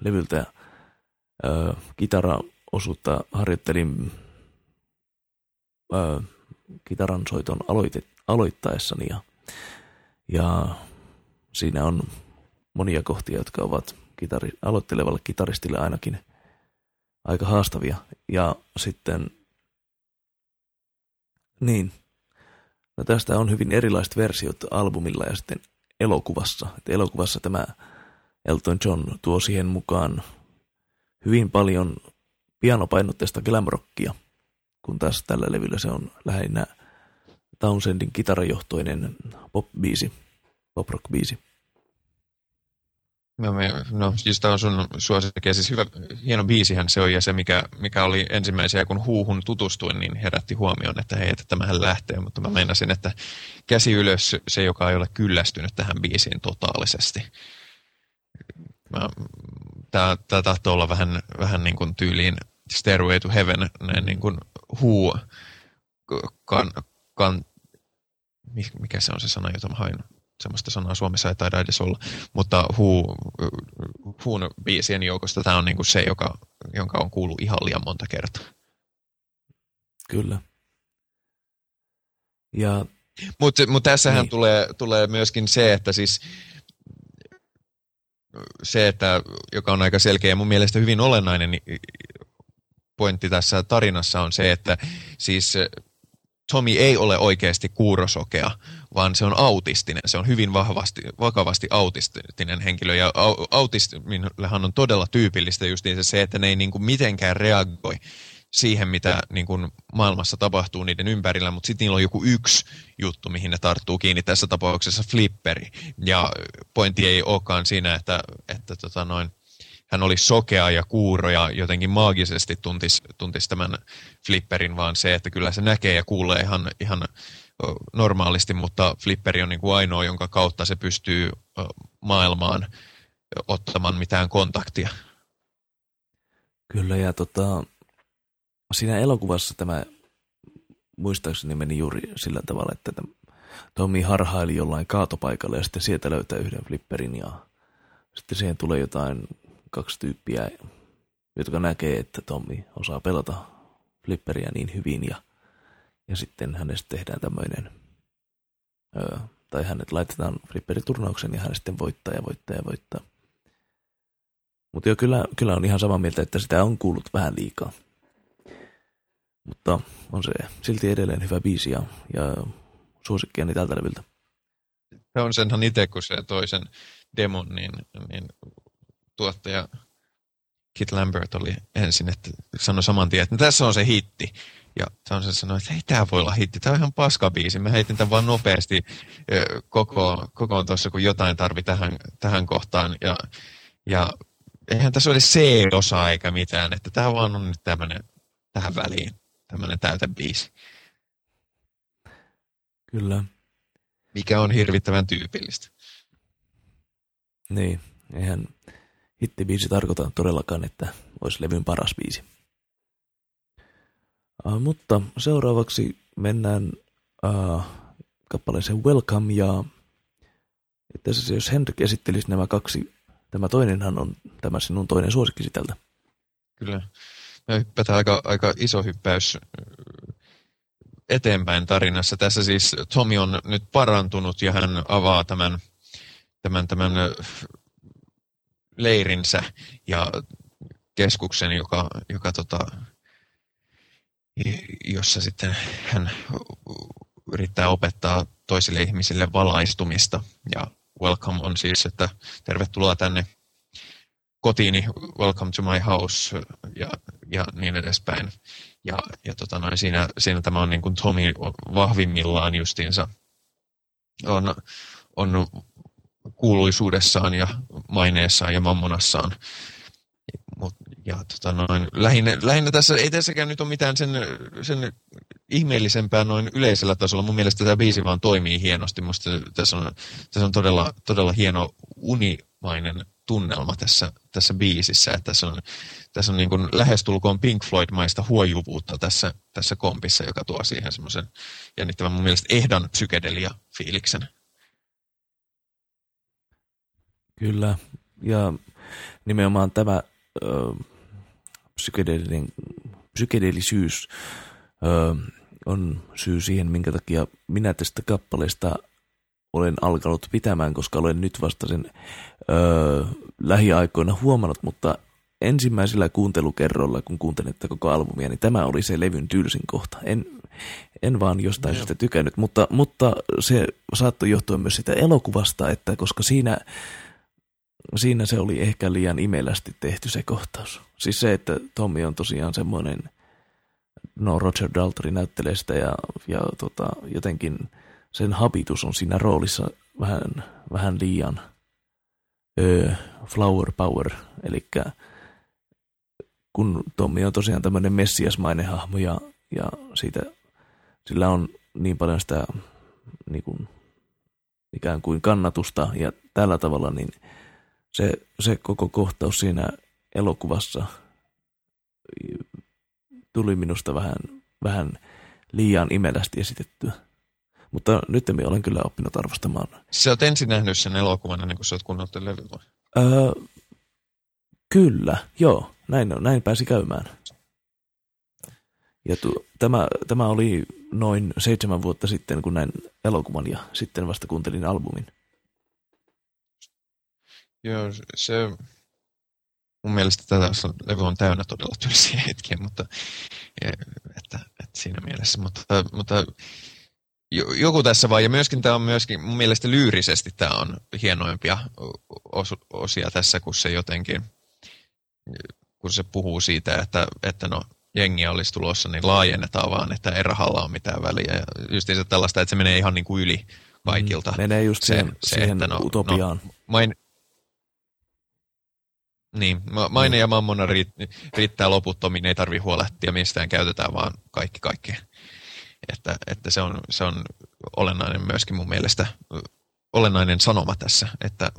levyltä. Ö, kitaraosuutta harjoittelin kitaran soiton aloitet, aloittaessani ja, ja siinä on monia kohtia, jotka ovat kitari, aloittelevalle kitaristille ainakin – aika haastavia. Ja sitten, niin, no tästä on hyvin erilaiset versiot albumilla ja sitten elokuvassa. Että elokuvassa tämä Elton John tuo siihen mukaan hyvin paljon pianopainotteista glamrockia, kun taas tällä levyllä se on lähinnä Townsendin kitarajohtoinen pop-biisi, pop-rock-biisi. No, me, no siis tämä on sun suosikki. Siis hyvä, hieno biisihän se on ja se, mikä, mikä oli ensimmäisiä, kun huuhun tutustuin, niin herätti huomioon, että hei, että tämähän lähtee. Mutta mä meinasin, että käsi ylös se, joka ei ole kyllästynyt tähän biisiin totaalisesti. Tämä tahtoo olla vähän, vähän niin kuin tyyliin Stairway to Heaven, näin niin kuin huu, kan, kan, mikä se on se sana, jota mä hain? Semmoista sanaa Suomessa ei taida edes olla, mutta huu, huun biisien joukosta tämä on niinku se, joka, jonka on kuullut ihan liian monta kertaa. Kyllä. Ja... Mutta mut tässähän niin. tulee, tulee myöskin se, että siis se, että, joka on aika selkeä ja mun mielestä hyvin olennainen pointti tässä tarinassa on se, että siis Tommy ei ole oikeasti kuurosokea, vaan se on autistinen. Se on hyvin vahvasti, vakavasti autistinen henkilö. Ja autismillahan on todella tyypillistä just se, että ne ei niin kuin mitenkään reagoi siihen, mitä niin kuin maailmassa tapahtuu niiden ympärillä, mutta sitten niillä on joku yksi juttu, mihin ne tarttuu kiinni, tässä tapauksessa flipperi. Ja pointti ei olekaan siinä, että, että tota noin, hän oli sokea ja kuuro ja jotenkin maagisesti tuntisi, tuntisi tämän flipperin, vaan se, että kyllä se näkee ja kuulee ihan, ihan normaalisti, mutta flipperi on niin kuin ainoa, jonka kautta se pystyy maailmaan ottamaan mitään kontaktia. Kyllä, ja tota, siinä elokuvassa tämä muistaakseni meni juuri sillä tavalla, että Tommi harhaili jollain kaatopaikalle ja sitten sieltä löytää yhden flipperin ja sitten siihen tulee jotain kaksi tyyppiä, jotka näkee, että Tommi osaa pelata flipperiä niin hyvin ja, ja sitten hänestä tehdään tämmöinen Öö, tai hänet laitetaan flipperiturnauksen ja hän sitten voittaa ja voittaa ja voittaa. Mutta jo kyllä, kyllä on ihan samaa mieltä, että sitä on kuullut vähän liikaa. Mutta on se silti edelleen hyvä biisi ja, ja suosikkiani tältä levyltä. Se on senhan itse, kun se toisen demon, niin, niin tuottaja Kit Lambert oli ensin, että sanoi saman tien, että tässä on se hitti. Ja se sanoi, että ei tämä voi olla hitti, tämä on ihan paska biisi. Mä heitin tämän vaan nopeasti koko, koko tuossa, kun jotain tarvi tähän, tähän kohtaan. Ja, ja eihän tässä ole C-osa eikä mitään, että tämä vaan on nyt tämmöinen tähän väliin, tämmöinen täytebiisi. Kyllä. Mikä on hirvittävän tyypillistä. Niin, eihän hittibiisi tarkoita todellakaan, että olisi levyn paras biisi. Uh, mutta seuraavaksi mennään uh, kappaleeseen Welcome ja itse asiassa jos Henrik esittelisi nämä kaksi, tämä toinenhan on tämä sinun toinen suosikkisi tältä. Kyllä. Me hyppätään aika, aika iso hyppäys eteenpäin tarinassa. Tässä siis Tomi on nyt parantunut ja hän avaa tämän, tämän, tämän leirinsä ja keskuksen, joka, joka tota, jossa sitten hän yrittää opettaa toisille ihmisille valaistumista. Ja welcome on siis, että tervetuloa tänne kotiini, welcome to my house ja, ja niin edespäin. Ja, ja tota noin, siinä, siinä tämä on niin kuin Tommy vahvimmillaan justiinsa. On, on kuuluisuudessaan ja maineessaan ja mammonassaan. Ja tota noin, lähinnä, lähinnä tässä, ei tässäkään nyt ole mitään sen, sen ihmeellisempää noin yleisellä tasolla. Mun mielestä tämä biisi vaan toimii hienosti. Musta tässä on, tässä on todella, todella hieno unimainen tunnelma tässä, tässä biisissä. Että tässä on, tässä on niin kuin lähestulkoon Pink Floyd-maista huojuvuutta tässä, tässä kompissa, joka tuo siihen semmoisen jännittävän mun mielestä ehdan psykedelia-fiiliksen. Kyllä, ja nimenomaan tämä ö, psykedeellinen, psykedeellisyys ö, on syy siihen, minkä takia minä tästä kappaleesta olen alkanut pitämään, koska olen nyt vasta sen ö, lähiaikoina huomannut, mutta ensimmäisellä kuuntelukerrolla, kun kuuntelin tätä koko albumia, niin tämä oli se levyn tylsin kohta. En, en vaan jostain syystä tykännyt, mutta, mutta se saattoi johtua myös sitä elokuvasta, että koska siinä siinä se oli ehkä liian imelästi tehty se kohtaus. Siis se, että Tommi on tosiaan semmoinen, no Roger Daltrey näyttelee sitä ja, ja tota, jotenkin sen habitus on siinä roolissa vähän, vähän liian ö, flower power, eli kun Tommi on tosiaan tämmöinen messiasmainen hahmo ja, ja siitä, sillä on niin paljon sitä niin kuin, ikään kuin kannatusta ja tällä tavalla, niin – se, se koko kohtaus siinä elokuvassa tuli minusta vähän, vähän liian imelästi esitettyä. Mutta nyt minä olen kyllä oppinut arvostamaan. Sä oot ensin nähnyt sen elokuvan ennen kuin sä oot kuunnellut levy öö, Kyllä, joo. Näin, näin pääsi käymään. Ja tu, tämä, tämä oli noin seitsemän vuotta sitten, kun näin elokuvan ja sitten vasta kuuntelin albumin. Joo, se mun mielestä tätä levy on täynnä todella tylsiä hetkiä, mutta että, että siinä mielessä, mutta, mutta joku tässä vaan, ja myöskin tämä on myöskin, mun mielestä lyyrisesti tämä on hienoimpia os, osia tässä, kun se jotenkin, kun se puhuu siitä, että, että no jengiä olisi tulossa, niin laajennetaan vaan, että ei rahalla ole mitään väliä. Ja just se tällaista, että se menee ihan niin kuin yli kaikilta. Mm, menee just siihen, se, siihen että no, utopiaan. No, main, niin, maine ja mammona riittää loputtomiin, ei tarvi huolehtia mistään, käytetään vaan kaikki kaikki. Että, että se, on, se on olennainen myöskin mun mielestä, olennainen sanoma tässä, että,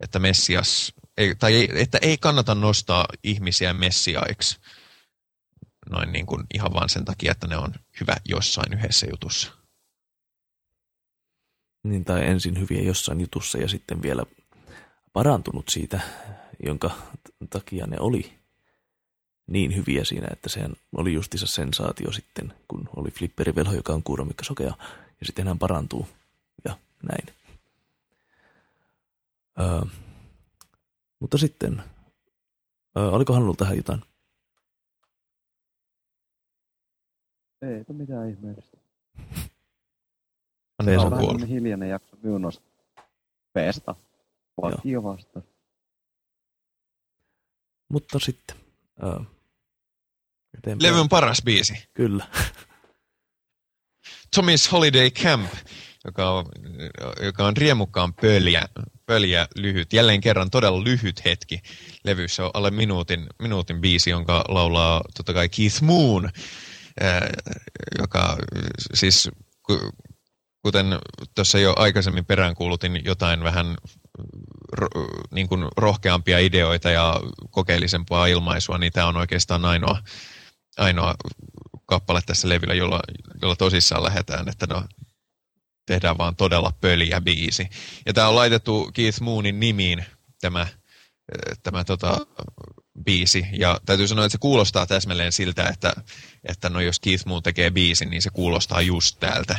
että Messias, ei, tai ei, että ei kannata nostaa ihmisiä messiaiksi noin niin kuin ihan vaan sen takia, että ne on hyvä jossain yhdessä jutussa. Niin, tai ensin hyviä jossain jutussa ja sitten vielä parantunut siitä jonka takia ne oli niin hyviä siinä, että sehän oli justiinsa sensaatio sitten, kun oli flipperivelho, joka on kuuromikka sokea, ja sitten hän parantuu ja näin. Öö, mutta sitten, öö, oliko Hannulta tähän jotain? Eipä mitään ihmeellistä. Hän Veesa on Vähän hiljainen jakso minusta. Peesta. Vakio vasta. Mutta sitten, eteenpäin. Levyn paras biisi. Kyllä, Tommy's Holiday Camp, joka on, joka on riemukkaan pöljä, pöljä lyhyt, jälleen kerran todella lyhyt hetki. Levyssä on alle minuutin, minuutin biisi, jonka laulaa totta kai Keith Moon, ää, joka siis ku- kuten tuossa jo aikaisemmin peräänkuulutin jotain vähän ro, niin kuin rohkeampia ideoita ja kokeellisempaa ilmaisua, niin tämä on oikeastaan ainoa, ainoa kappale tässä levyllä, jolla, jolla tosissaan lähdetään, että no, tehdään vaan todella pöliä biisi. Ja tämä on laitettu Keith Moonin nimiin, tämä, tämä tota, biisi. Ja täytyy sanoa, että se kuulostaa täsmälleen siltä, että, että no jos Keith Moon tekee biisin, niin se kuulostaa just täältä.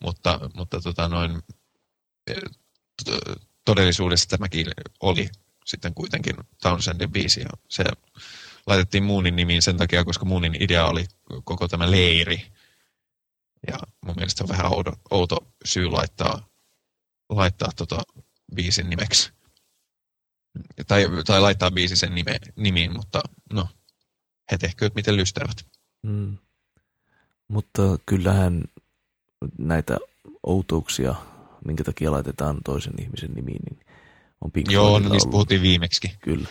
Mutta, mutta tota noin, todellisuudessa tämäkin oli sitten kuitenkin Townsendin biisi. Ja se laitettiin Moonin nimiin sen takia, koska Moonin idea oli koko tämä leiri. Ja mun mielestä on vähän outo, outo syy laittaa, laittaa tota biisin nimeksi. Tai, tai laittaa biisi sen nime, nimiin, mutta no, he tehkööt miten lystävät. mm. mutta kyllähän näitä outouksia, minkä takia laitetaan toisen ihmisen nimiin, niin on Pink Joo, no, niistä puhuttiin viimeksi. Kyllä,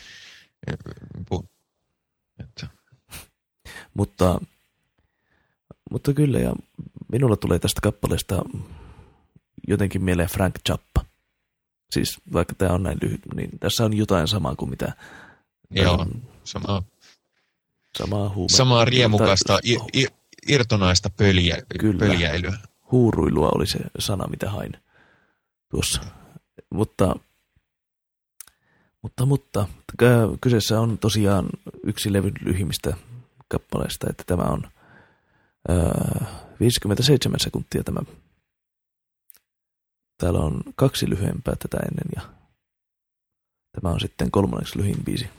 Puh- että, mutta, mutta kyllä, ja minulla tulee tästä kappaleesta jotenkin mieleen Frank Zappa. Siis vaikka tämä on näin lyhyt, niin tässä on jotain samaa kuin mitä joo, sama, samaa huume. samaa riemukasta, tai- i, i, irtonaista pöliä, Kyllä. pöljäilyä. huuruilua oli se sana, mitä hain tuossa. Mutta, mutta, mutta kä- kyseessä on tosiaan yksi levyn lyhimmistä kappaleista, että tämä on ää, 57 sekuntia tämä. Täällä on kaksi lyhyempää tätä ennen ja tämä on sitten kolmanneksi lyhin biisi.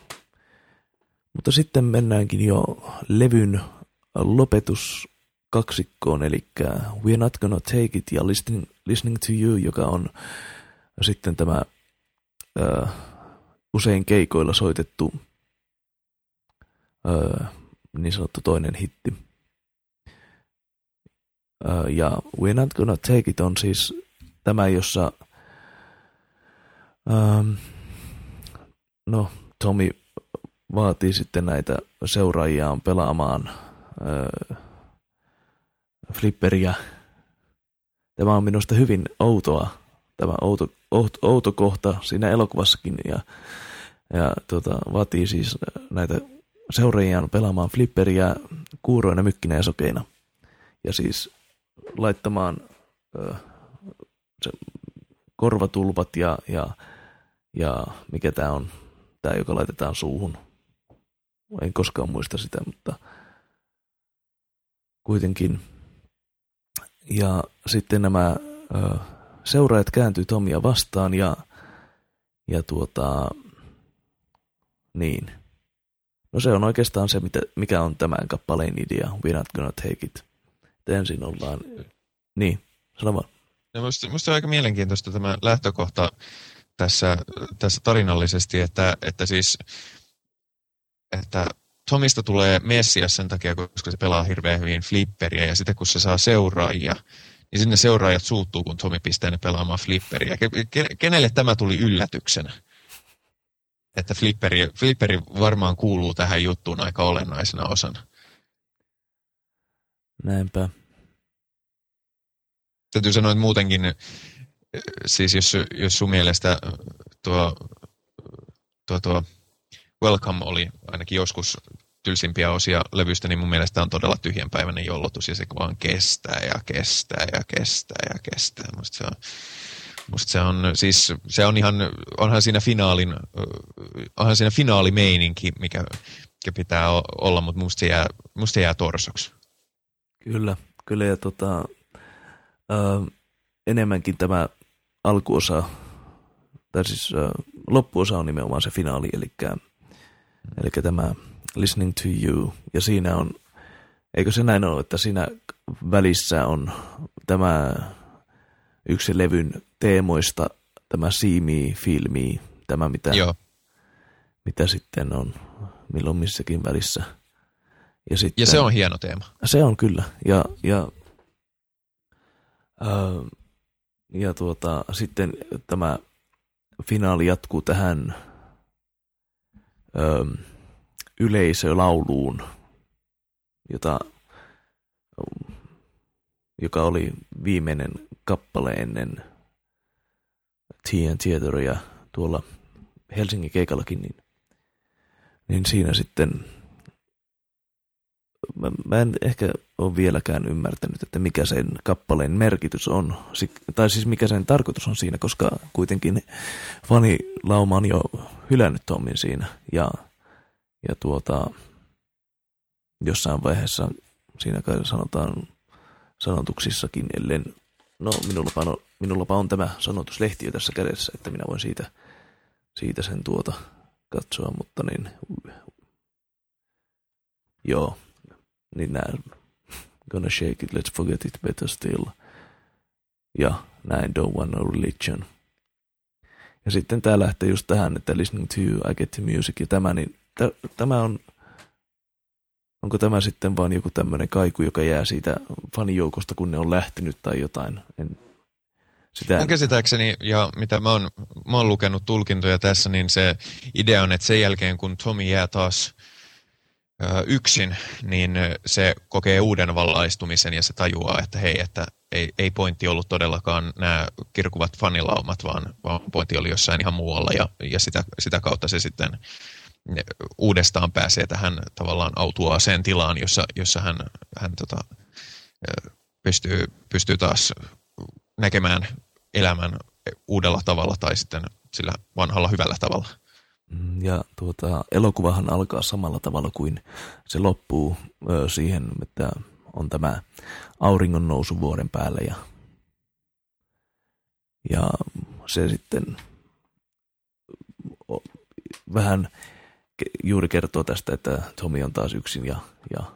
Mutta sitten mennäänkin jo levyn lopetus kaksikkoon, eli We're Not Gonna Take It ja Listening, listening to You, joka on sitten tämä ö, usein keikoilla soitettu ö, niin sanottu toinen hitti. Ö, ja We're Not Gonna Take It on siis tämä, jossa ö, no, Tommy vaatii sitten näitä seuraajiaan pelaamaan ö, flipperiä. Tämä on minusta hyvin outoa, tämä outo, outo, outo kohta siinä elokuvassakin ja, ja tota, vaatii siis näitä seuraajiaan pelaamaan flipperiä kuuroina, mykkinä ja sokeina. Ja siis laittamaan ö, se, korvatulvat ja, ja, ja mikä tämä on, tämä joka laitetaan suuhun. En koskaan muista sitä, mutta kuitenkin ja sitten nämä ö, seuraajat kääntyy Tomia vastaan ja, ja tuota, niin. No se on oikeastaan se, mitä, mikä on tämän kappaleen idea, We're not gonna take it. Et ensin ollaan, niin, sano vaan. Ja musta, musta on aika mielenkiintoista tämä lähtökohta tässä, tässä tarinallisesti, että, että siis että Tomista tulee Messias sen takia, koska se pelaa hirveän hyvin flipperiä ja sitten kun se saa seuraajia, niin sinne seuraajat suuttuu, kun Tomi pistää ne pelaamaan flipperiä. Ke- kenelle tämä tuli yllätyksenä? Että flipperi, flipperi varmaan kuuluu tähän juttuun aika olennaisena osana. Näinpä. Täytyy sanoa, että muutenkin, eh, siis jos, jos sun mielestä tuo, tuo, tuo Welcome oli ainakin joskus tylsimpiä osia levystä, niin mun mielestä on todella tyhjänpäiväinen jollotus ja se vaan kestää ja kestää ja kestää ja kestää. Musta se on, musta se on, siis se on ihan, onhan siinä finaalin, onhan siinä finaalimeininki, mikä, mikä pitää olla, mutta musta se jää, musta se jää torsoksi. Kyllä, kyllä ja tota, ö, enemmänkin tämä alkuosa, tai siis äh, loppuosa on nimenomaan se finaali, eli, eli tämä Listening to You, ja siinä on, eikö se näin ole, että siinä välissä on tämä yksi levyn teemoista, tämä See Me, Feel Me, tämä mitä, Joo. mitä sitten on milloin missäkin välissä. Ja, sitten, ja se on hieno teema. Se on kyllä, ja, ja, ää, ja tuota, sitten tämä finaali jatkuu tähän ö, yleisölauluun, jota, joka oli viimeinen kappale ennen Tien Theateria tuolla Helsingin keikallakin, niin, niin siinä sitten mä, mä en ehkä ole vieläkään ymmärtänyt, että mikä sen kappaleen merkitys on, tai siis mikä sen tarkoitus on siinä, koska kuitenkin fanilauma on jo hylännyt Tommin siinä, ja, ja tuota, jossain vaiheessa siinä kai sanotaan sanotuksissakin, ellen, no minullapa on, minullapa on tämä sanotuslehti jo tässä kädessä, että minä voin siitä, siitä sen tuota katsoa, mutta niin, joo, niin näin, gonna shake it, let's forget it better still, ja näin, don't want no religion. Ja sitten tämä lähtee just tähän, että listening to you, I get the music, ja tämä, niin t- tämä on, onko tämä sitten vain joku tämmöinen kaiku, joka jää siitä fanijoukosta, kun ne on lähtenyt tai jotain, en, sitä... Mun käsittääkseni, ja mitä mä oon, mä oon lukenut tulkintoja tässä, niin se idea on, että sen jälkeen kun Tommy jää taas yksin, niin se kokee uuden vallaistumisen ja se tajuaa, että hei, että ei, ei pointti ollut todellakaan nämä kirkuvat fanilaumat, vaan, vaan pointti oli jossain ihan muualla ja, ja sitä, sitä kautta se sitten uudestaan pääsee tähän tavallaan autuaaseen tilaan, jossa, jossa hän, hän tota, pystyy, pystyy taas näkemään elämän uudella tavalla tai sitten sillä vanhalla hyvällä tavalla. Mm, ja tuota, elokuvahan alkaa samalla tavalla kuin se loppuu ö, siihen, että on tämä auringon nousu vuoden päälle ja, ja se sitten vähän juuri kertoo tästä, että Tommy on taas yksin ja, ja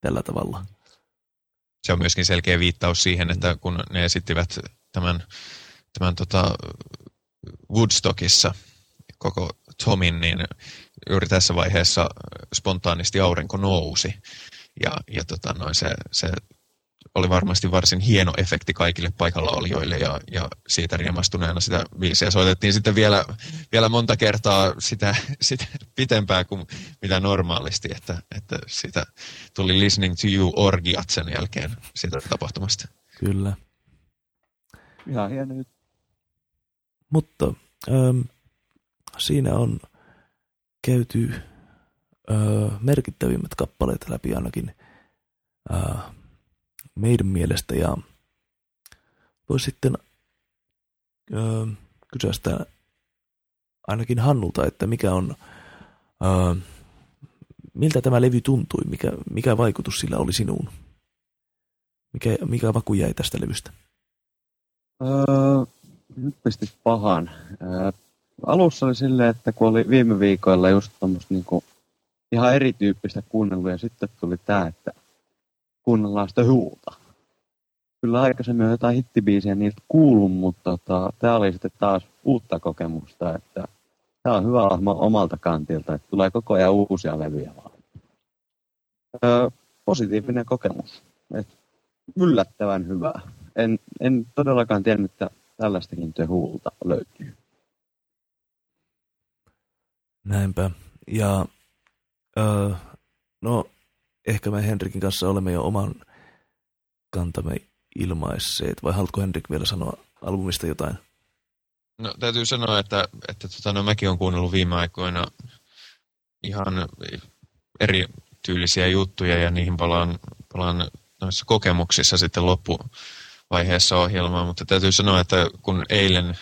tällä tavalla. Se on myöskin selkeä viittaus siihen, että kun ne esittivät tämän, tämän tota Woodstockissa koko Tomin, niin juuri tässä vaiheessa spontaanisti aurinko nousi. Ja, ja tota, noin se, se oli varmasti varsin hieno efekti kaikille paikalla olijoille ja, ja siitä riemastuneena sitä biisiä soitettiin sitten vielä, vielä monta kertaa sitä, sitä pitempää kuin mitä normaalisti, että, että sitä tuli listening to you orgiat sen jälkeen siitä tapahtumasta. Kyllä. Ihan hieno Mutta ähm, siinä on käyty äh, merkittävimmät kappaleet läpi ainakin äh, meidän mielestä ja voisi sitten kysyä sitä ainakin Hannulta, että mikä on, äh, miltä tämä levy tuntui, mikä, mikä vaikutus sillä oli sinuun? Mikä, mikä vaku jäi tästä levystä? Öö, nyt pistit pahan. Öö, alussa oli silleen, että kun oli viime viikoilla just tuommoista niinku ihan erityyppistä kuunnelua ja sitten tuli tämä, että kuunnellaan sitä huuta. Kyllä aikaisemmin on jotain hittibiisiä niistä kuullut, mutta tota, tämä oli sitten taas uutta kokemusta, että tämä on hyvä omalta kantilta, että tulee koko ajan uusia levyjä vaan. Öö, positiivinen kokemus. Et yllättävän hyvä. En, en todellakaan tiennyt, että tällaistakin huulta löytyy. Näinpä. Ja öö, no, ehkä me Henrikin kanssa olemme jo oman kantamme ilmaisseet, vai haluatko Henrik vielä sanoa albumista jotain? No täytyy sanoa, että, että tota, no, mäkin olen kuunnellut viime aikoina ihan eri tyylisiä juttuja ja niihin palaan, palaan noissa kokemuksissa sitten loppuvaiheessa ohjelmaa, mutta täytyy sanoa, että kun eilen,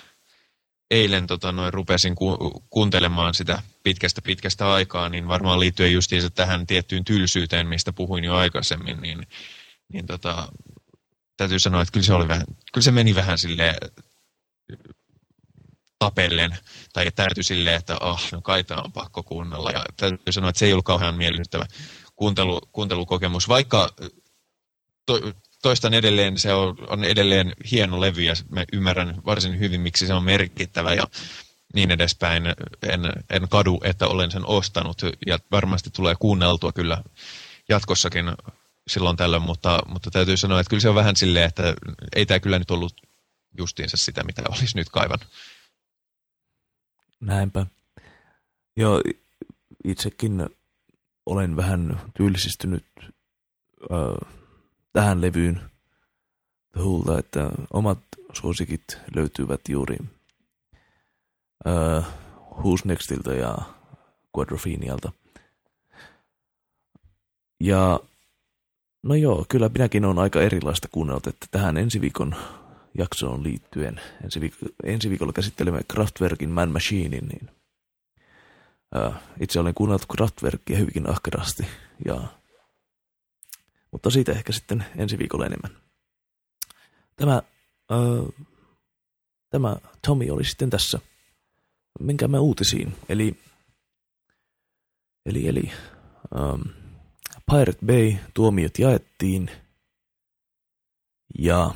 eilen tota, noin rupesin ku, kuuntelemaan sitä pitkästä pitkästä aikaa, niin varmaan liittyen justiinsa tähän tiettyyn tylsyyteen, mistä puhuin jo aikaisemmin, niin, niin tota, täytyy sanoa, että kyllä se, oli vähän, kyllä se meni vähän silleen tapellen, tai täytyy silleen, että oh, no kai tämä on pakko kuunnella. Ja täytyy sanoa, että se ei ollut kauhean miellyttävä kuuntelu, kuuntelukokemus, vaikka to, toistan edelleen, se on, on edelleen hieno levy ja mä ymmärrän varsin hyvin, miksi se on merkittävä ja niin edespäin. En, en kadu, että olen sen ostanut ja varmasti tulee kuunneltua kyllä jatkossakin silloin tällöin, mutta, mutta täytyy sanoa, että kyllä se on vähän silleen, että ei tämä kyllä nyt ollut justiinsa sitä, mitä olisi nyt kaivan. Näinpä. Joo, itsekin olen vähän tyylisistynyt äh, tähän levyyn Hulta, että omat suosikit löytyvät juuri äh, Who's Nextilta ja Quadrophenialta. Ja no joo, kyllä minäkin on aika erilaista kuunnellut, että tähän ensi viikon jaksoon liittyen, ensi, viik- ensi viikolla käsittelemme Kraftwerkin Man Machinein, niin äh, itse olen kuunnellut Kraftwerkia hyvinkin ahkerasti, ja, mutta siitä ehkä sitten ensi viikolla enemmän. Tämä, äh, tämä Tommy oli sitten tässä. Menkäämme uutisiin, eli, eli, eli ähm, Pirate Bay tuomiot jaettiin, ja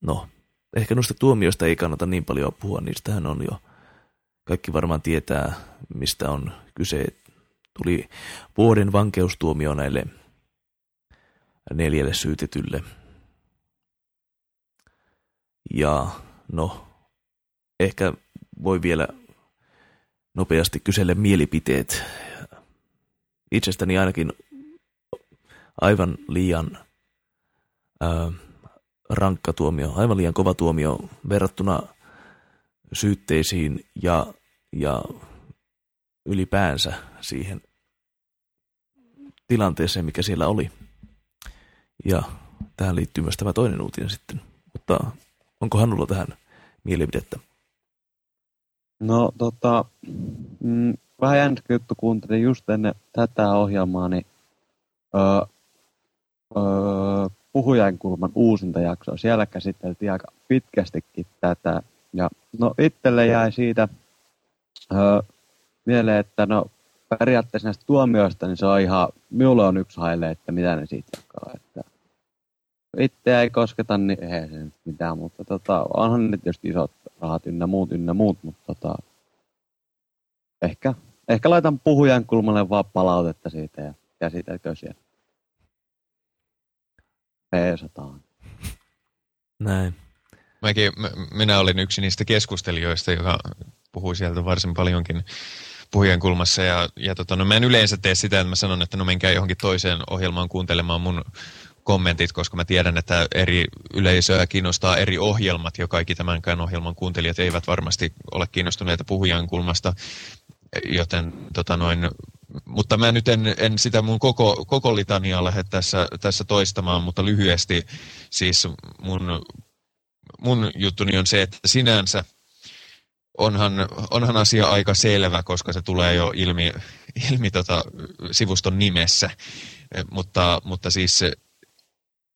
no, ehkä noista tuomioista ei kannata niin paljon puhua, niistähän on jo, kaikki varmaan tietää, mistä on kyse. Tuli vuoden vankeustuomio näille neljälle syytetylle. Ja no, ehkä voi vielä nopeasti kysellä mielipiteet. Itsestäni ainakin aivan liian ää, rankka tuomio, aivan liian kova tuomio verrattuna syytteisiin ja, ja ylipäänsä siihen tilanteeseen, mikä siellä oli. Ja tähän liittyy myös tämä toinen uutinen sitten. Mutta onko Hannulla tähän mielipidettä? No tota, mm, vähän jänskä juttu kuuntelin just ennen tätä ohjelmaa, niin öö, öö, puhujainkulman uusinta jaksoa. Siellä käsiteltiin aika pitkästikin tätä. Ja no itselle jäi siitä öö, mieleen, että no periaatteessa näistä tuomioista, niin se on ihan, minulle on yksi haile, että mitä ne siitä jakaa. Että itseä ei kosketa, niin ei se nyt mitään, mutta tota, onhan ne tietysti isot rahat ynnä muut, ynnä muut, mutta tota, ehkä, ehkä laitan puhujan kulmalle vaan palautetta siitä ja käsitelkö siellä peesataan. Näin. Mäkin, minä olin yksi niistä keskustelijoista, joka puhui sieltä varsin paljonkin puhujan kulmassa. Ja, ja tota, no mä en yleensä tee sitä, että mä sanon, että no menkää johonkin toiseen ohjelmaan kuuntelemaan mun kommentit, koska mä tiedän, että eri yleisöä kiinnostaa eri ohjelmat, ja kaikki tämänkään ohjelman kuuntelijat eivät varmasti ole kiinnostuneita puhujan kulmasta, joten tota noin, mutta mä nyt en, en sitä mun koko, koko litaniaa lähde tässä, tässä toistamaan, mutta lyhyesti siis mun, mun juttuni on se, että sinänsä onhan, onhan asia aika selvä, koska se tulee jo ilmi, ilmi tota sivuston nimessä, mutta, mutta siis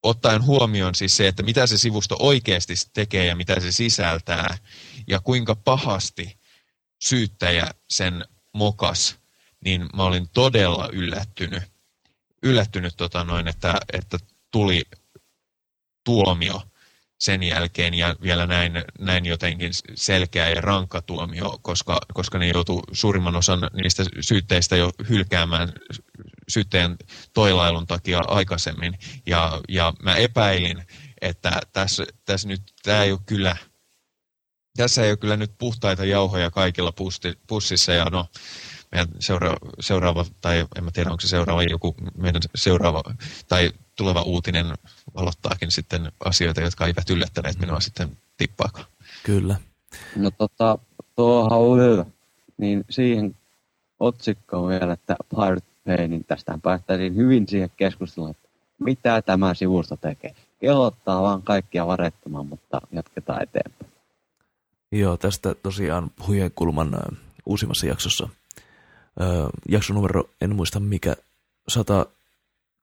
ottaen huomioon siis se, että mitä se sivusto oikeasti tekee ja mitä se sisältää ja kuinka pahasti syyttäjä sen mokas, niin mä olin todella yllättynyt, yllättynyt tota noin, että, että tuli tuomio sen jälkeen ja vielä näin, näin jotenkin selkeä ja rankka tuomio, koska, koska ne joutuu suurimman osan niistä syytteistä jo hylkäämään syytteen toilailun takia aikaisemmin. Ja, ja mä epäilin, että tässä, tässä nyt tämä ei ole kyllä, tässä ei ole kyllä nyt puhtaita jauhoja kaikilla pusti, pussissa ja no, meidän seuraava, seuraava, tai en mä tiedä onko se seuraava joku meidän seuraava tai tuleva uutinen valottaakin sitten asioita, jotka eivät yllättäneet minua sitten tippaakaan. Kyllä. No tota, tuohan on niin siihen otsikkoon vielä, että Pirate Niin tästä päästäisiin hyvin siihen keskusteluun, että mitä tämä sivusto tekee. Kehottaa vaan kaikkia varettomaan, mutta jatketaan eteenpäin. Joo, tästä tosiaan puhujen kulman uusimmassa jaksossa. Öö, jakso numero, en muista mikä, 100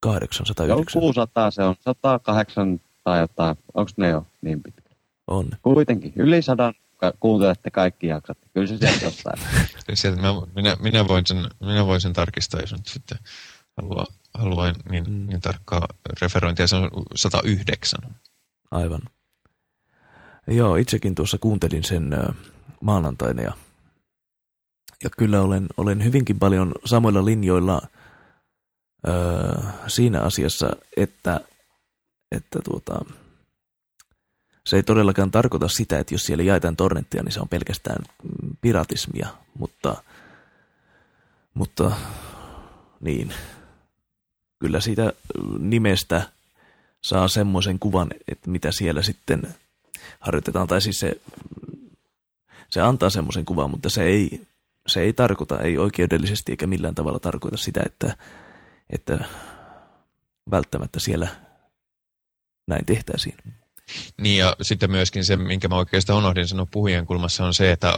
108, Joku 600 se on, 108 tai jotain, onko ne jo niin pitkä? On. Kuitenkin, yli sadan kuuntelette kaikki jaksot. Kyllä se sieltä jostain. sieltä mä, minä, minä, voin sen, minä voin sen tarkistaa, jos nyt sitten haluaa, haluaa niin, mm. niin tarkkaa referointia. Se on 109. Aivan. Joo, itsekin tuossa kuuntelin sen maanantaina ja, ja kyllä olen, olen hyvinkin paljon samoilla linjoilla äh, siinä asiassa, että, että tuota, se ei todellakaan tarkoita sitä, että jos siellä jaetaan torrenttia, niin se on pelkästään piratismia, mutta, mutta niin, kyllä siitä nimestä saa semmoisen kuvan, että mitä siellä sitten harjoitetaan, tai siis se, se antaa semmoisen kuvan, mutta se ei, se ei tarkoita, ei oikeudellisesti eikä millään tavalla tarkoita sitä, että, että välttämättä siellä näin tehtäisiin. Niin ja sitten myöskin se, minkä mä oikeastaan unohdin sanoa puhujen kulmassa, on se, että,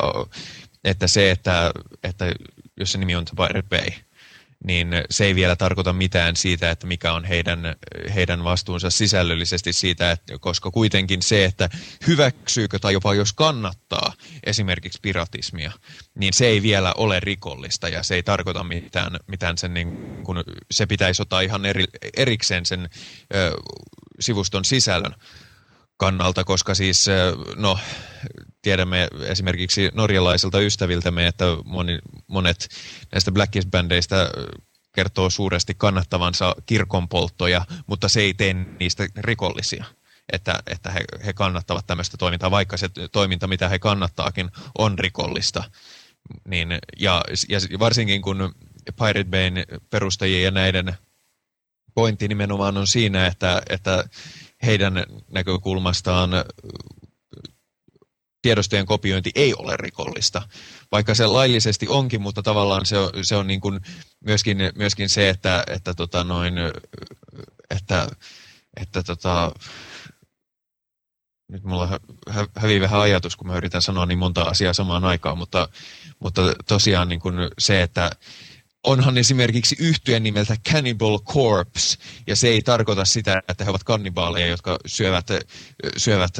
että se, että, että jos se nimi on The Pirate Bay, niin se ei vielä tarkoita mitään siitä, että mikä on heidän, heidän vastuunsa sisällöllisesti siitä, että, koska kuitenkin se, että hyväksyykö tai jopa jos kannattaa esimerkiksi piratismia, niin se ei vielä ole rikollista ja se ei tarkoita mitään, mitään sen, niin kun, se pitäisi ottaa ihan eri, erikseen sen ö, sivuston sisällön kannalta, koska siis no, tiedämme esimerkiksi norjalaisilta ystäviltämme, että moni, monet näistä Blackist-bändeistä kertoo suuresti kannattavansa kirkonpolttoja, mutta se ei tee niistä rikollisia. Että, että he, he kannattavat tämmöistä toimintaa, vaikka se toiminta, mitä he kannattaakin, on rikollista. Niin, ja, ja varsinkin kun Pirate Bayn perustajien ja näiden pointti nimenomaan on siinä, että, että heidän näkökulmastaan tiedostojen kopiointi ei ole rikollista, vaikka se laillisesti onkin, mutta tavallaan se on, se on niin kuin myöskin, myöskin se, että, että, tota noin, että, että tota, nyt mulla hävii vähän ajatus, kun mä yritän sanoa niin monta asiaa samaan aikaan, mutta, mutta tosiaan niin kuin se, että, onhan esimerkiksi yhtyeen nimeltä Cannibal Corpse, ja se ei tarkoita sitä, että he ovat kannibaaleja, jotka syövät, syövät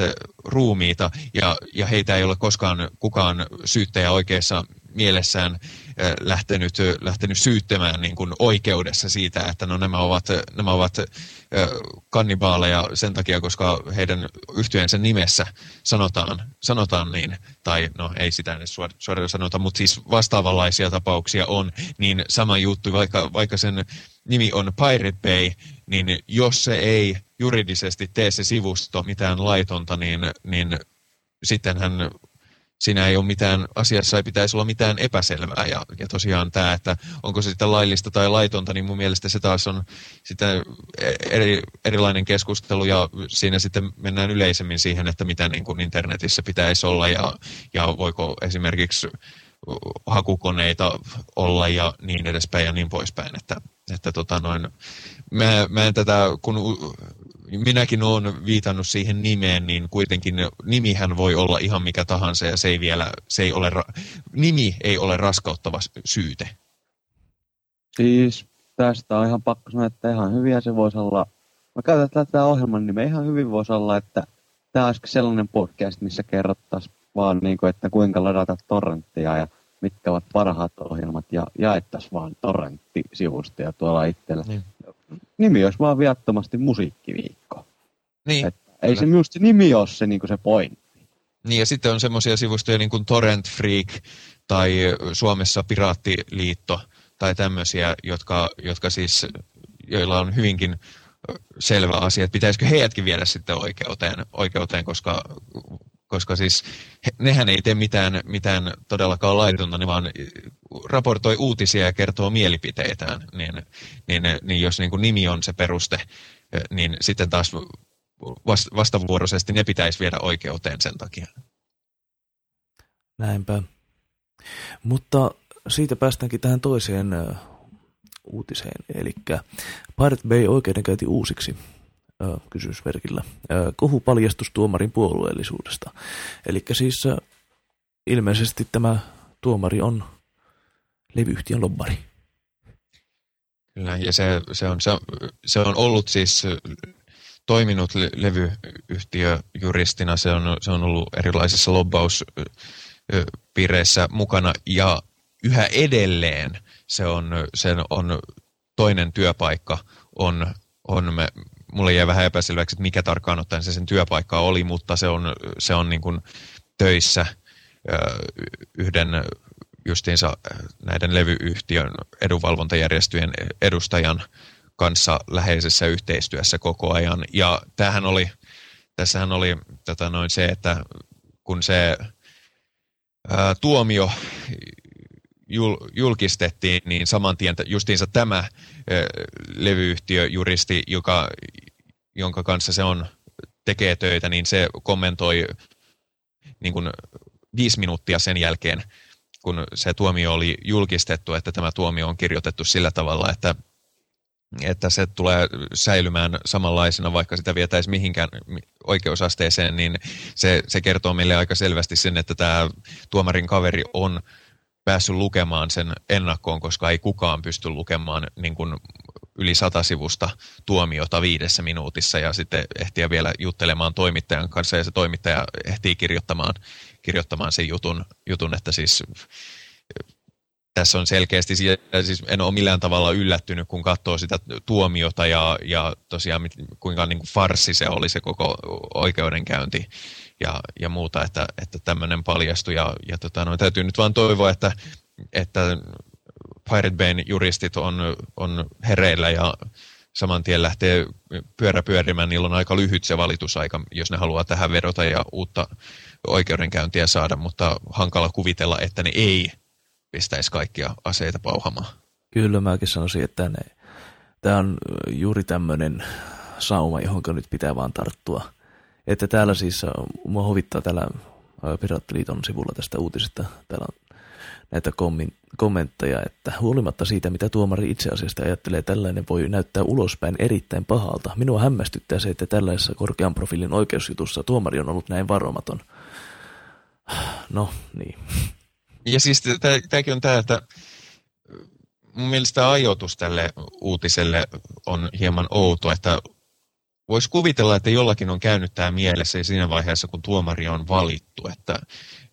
ruumiita, ja, ja heitä ei ole koskaan kukaan syyttäjä oikeassa mielessään lähtenyt, lähtenyt syyttämään niin kuin oikeudessa siitä, että no nämä ovat, nämä ovat kannibaaleja sen takia, koska heidän yhtyensä nimessä sanotaan, sanotaan niin, tai no ei sitä edes suoraan sanota, mutta siis vastaavanlaisia tapauksia on, niin sama juttu, vaikka, vaikka sen nimi on Pirate Bay, niin jos se ei juridisesti tee se sivusto mitään laitonta, niin, niin sitten hän siinä ei ole mitään, asiassa ei pitäisi olla mitään epäselvää. Ja, ja tosiaan tämä, että onko se sitten laillista tai laitonta, niin mun mielestä se taas on sitten eri, erilainen keskustelu ja siinä sitten mennään yleisemmin siihen, että mitä niin kuin internetissä pitäisi olla ja, ja voiko esimerkiksi hakukoneita olla ja niin edespäin ja niin poispäin. Että, että tota noin, mä, mä en tätä, kun minäkin olen viitannut siihen nimeen, niin kuitenkin nimihän voi olla ihan mikä tahansa ja se ei vielä, se ei ole, nimi ei ole raskauttava syyte. Siis tästä on ihan pakko sanoa, että ihan hyviä se voisi olla. Mä käytän tätä ohjelman nimeä ihan hyvin voisi olla, että tämä olisi sellainen podcast, missä kerrottaisiin vaan, niin kuin, että kuinka ladata torrenttia ja mitkä ovat parhaat ohjelmat ja jaettaisiin vaan torrenttisivustoja tuolla itsellä. Niin nimi olisi vaan viattomasti musiikkiviikko. Niin. Et ei se minusta se nimi ole se, niin se pointti. Niin ja sitten on semmoisia sivustoja niin kuin Torrent Freak tai Suomessa Piraattiliitto tai tämmöisiä, jotka, jotka siis, joilla on hyvinkin selvä asia, että pitäisikö heidätkin viedä sitten oikeuteen, oikeuteen koska koska siis he, nehän ei tee mitään, mitään todellakaan laitonta, ne vaan raportoi uutisia ja kertoo mielipiteitään, niin, niin, niin jos niin kuin nimi on se peruste, niin sitten taas vastavuoroisesti ne pitäisi viedä oikeuteen sen takia. Näinpä. Mutta siitä päästäänkin tähän toiseen uutiseen, eli Pirate Bay oikeudenkäynti uusiksi kysymysmerkillä. Kohu paljastus tuomarin puolueellisuudesta. Eli siis ilmeisesti tämä tuomari on levyyhtiön lobbari. Kyllä, ja se, se, on, se, on ollut siis toiminut le- levyyhtiöjuristina, se on, se on ollut erilaisissa lobbauspiireissä mukana ja yhä edelleen se on, sen on toinen työpaikka on, on me, mulle jäi vähän epäselväksi, että mikä tarkkaan ottaen se sen työpaikka oli, mutta se on, se on niin kuin töissä yhden justiinsa näiden levyyhtiön edunvalvontajärjestöjen edustajan kanssa läheisessä yhteistyössä koko ajan. Ja tämähän oli, tässähän oli tota noin se, että kun se ää, tuomio jul, julkistettiin, niin saman tien justiinsa tämä ää, levyyhtiöjuristi, joka, jonka kanssa se on, tekee töitä, niin se kommentoi niin kuin viisi minuuttia sen jälkeen, kun se tuomio oli julkistettu, että tämä tuomio on kirjoitettu sillä tavalla, että että se tulee säilymään samanlaisena, vaikka sitä vietäisi mihinkään oikeusasteeseen, niin se, se kertoo meille aika selvästi sen, että tämä tuomarin kaveri on päässyt lukemaan sen ennakkoon, koska ei kukaan pysty lukemaan niin kuin yli sata sivusta tuomiota viidessä minuutissa ja sitten ehtiä vielä juttelemaan toimittajan kanssa ja se toimittaja ehtii kirjoittamaan, kirjoittamaan sen jutun, jutun että siis tässä on selkeästi, siis en ole millään tavalla yllättynyt, kun katsoo sitä tuomiota ja, ja tosiaan kuinka niin kuin farsi se oli se koko oikeudenkäynti ja, ja muuta, että, että tämmöinen paljastui. Ja, ja tota, no, täytyy nyt vaan toivoa, että, että Pirate Bayn juristit on, on hereillä ja saman tien lähtee pyörä pyörimään. Niillä on aika lyhyt se valitusaika, jos ne haluaa tähän vedota ja uutta oikeudenkäyntiä saada, mutta hankala kuvitella, että ne ei pistäisi kaikkia aseita pauhamaan. Kyllä mäkin sanoisin, että ne, tämä on juuri tämmöinen sauma, johon nyt pitää vaan tarttua. Että täällä siis, mua hovittaa täällä Piraattiliiton sivulla tästä uutisesta, täällä on näitä kommentteja, että huolimatta siitä, mitä tuomari itse asiassa ajattelee, tällainen voi näyttää ulospäin erittäin pahalta. Minua hämmästyttää se, että tällaisessa korkean profiilin oikeusjutussa tuomari on ollut näin varomaton. No, niin. Ja siis tämäkin on tämä, että mun mielestä ajoitus tälle uutiselle on hieman outo, että voisi kuvitella, että jollakin on käynyt tämä mielessä siinä vaiheessa, kun tuomari on valittu, että,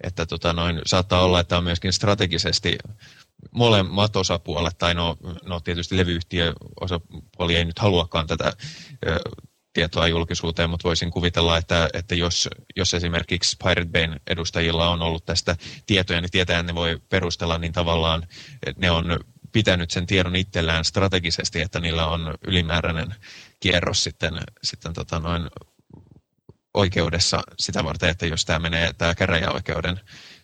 että tota noin, saattaa olla, että on myöskin strategisesti molemmat osapuolet, tai no, no tietysti levyyhtiö osapuoli ei nyt haluakaan tätä tietoa julkisuuteen, mutta voisin kuvitella, että, että jos, jos esimerkiksi Pirate Bayn edustajilla on ollut tästä tietoja, niin tietää ne voi perustella, niin tavallaan ne on pitänyt sen tiedon itsellään strategisesti, että niillä on ylimääräinen kierros sitten, sitten tota noin oikeudessa sitä varten, että jos tämä menee tämä käräjäoikeuden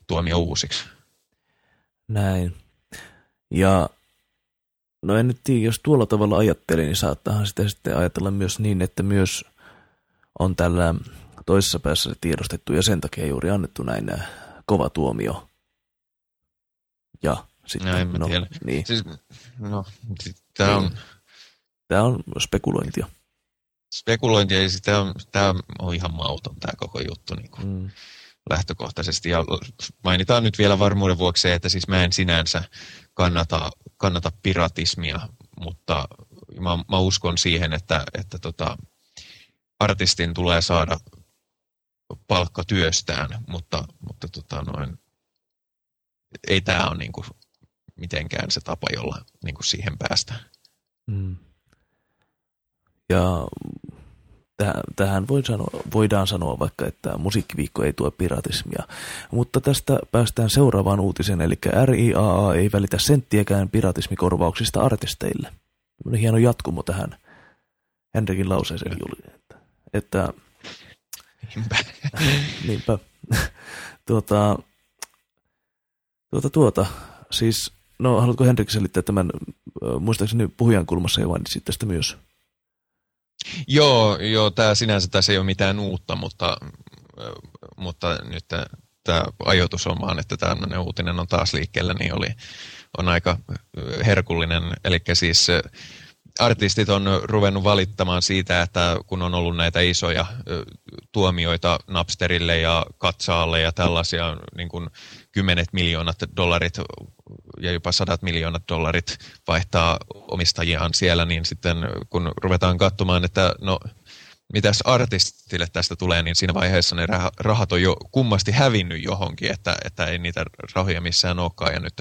tuomio uusiksi. Näin. Ja No en nyt tiedä, jos tuolla tavalla ajattelee, niin saattaahan sitä sitten ajatella myös niin, että myös on tällä toisessa päässä tiedostettu ja sen takia juuri annettu näin äh, kova tuomio. Ja sitten, no, en mä no, tiedä. Niin. Siis, no, tämä on... Tämä on spekulointia. Spekulointia, ja tämä on, tämä on ihan mauton tämä koko juttu niin kuin mm. lähtökohtaisesti. Ja mainitaan nyt vielä varmuuden vuoksi että siis mä en sinänsä kannata, kannata piratismia, mutta mä, mä uskon siihen, että, että tota, artistin tulee saada palkka työstään, mutta, mutta tota noin, ei tämä ole niinku mitenkään se tapa, jolla niinku siihen päästään. Mm. Ja tähän voi sanoa, voidaan sanoa vaikka, että musiikkiviikko ei tue piratismia. Mutta tästä päästään seuraavaan uutiseen, eli RIAA ei välitä senttiäkään piratismikorvauksista artisteille. Hieno jatkumo tähän Henrikin lauseeseen, Juli. Että, että niinpä. niinpä. tuota, tuota, tuota, siis, no haluatko Henrik selittää tämän, muistaakseni puhujan kulmassa jo mainitsit tästä myös. Joo, joo tämä sinänsä tässä ei ole mitään uutta, mutta, mutta nyt tämä ajoitus on vaan, että tämmöinen uutinen on taas liikkeellä, niin oli, on aika herkullinen. Eli siis artistit on ruvennut valittamaan siitä, että kun on ollut näitä isoja tuomioita Napsterille ja Katsaalle ja tällaisia niin kuin kymmenet miljoonat dollarit ja jopa sadat miljoonat dollarit vaihtaa omistajiaan siellä, niin sitten kun ruvetaan katsomaan, että no mitäs artistille tästä tulee, niin siinä vaiheessa ne rahat on jo kummasti hävinnyt johonkin, että, että ei niitä rahoja missään olekaan. Ja nyt,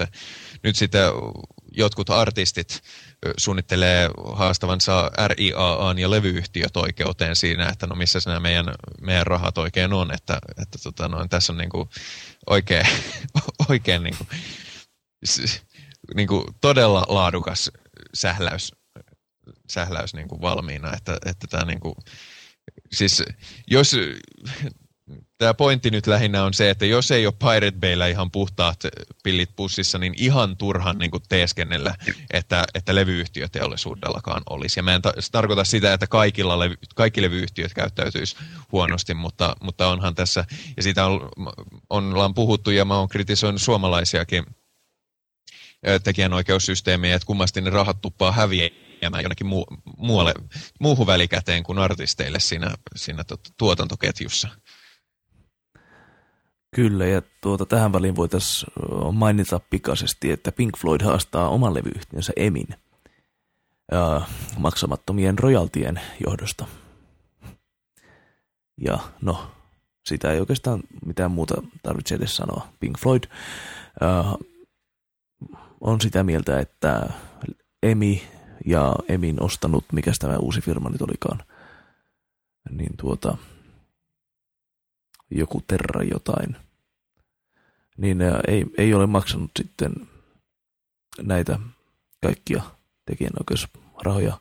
nyt sitten jotkut artistit suunnittelee haastavansa RIAAn ja levyyhtiöt oikeuteen siinä, että no missä nämä meidän, meidän rahat oikein on, että, että tota, no, tässä on niin kuin oikein, oikein niin kuin, niin kuin todella laadukas sähläys, sähläys niin kuin valmiina, että, että tämä niin kuin, siis jos tämä pointti nyt lähinnä on se, että jos ei ole Pirate Bayllä ihan puhtaat pillit pussissa, niin ihan turhan niin kuin teeskennellä, että, että levyyhtiöteollisuudellakaan olisi. Ja mä en ta- tarkoita sitä, että kaikilla levy, kaikki levyyhtiöt käyttäytyisi huonosti, mutta, mutta onhan tässä, ja siitä on, on, ollaan puhuttu ja mä oon kritisoinut suomalaisiakin tekijänoikeussysteemiä, että kummasti ne rahat tuppaa häviämään jonnekin muu, muualle, muuhun välikäteen kuin artisteille siinä, siinä tuotantoketjussa. Kyllä, ja tuota, tähän väliin voitaisiin mainita pikaisesti, että Pink Floyd haastaa oman levyyhtiönsä Emin ja maksamattomien royaltien johdosta. Ja no, sitä ei oikeastaan mitään muuta tarvitse edes sanoa. Pink Floyd uh, on sitä mieltä, että Emi ja Emin ostanut, mikä tämä uusi firma nyt olikaan, niin tuota, joku Terra jotain, niin ei, ei ole maksanut sitten näitä kaikkia tekijänoikeusrahoja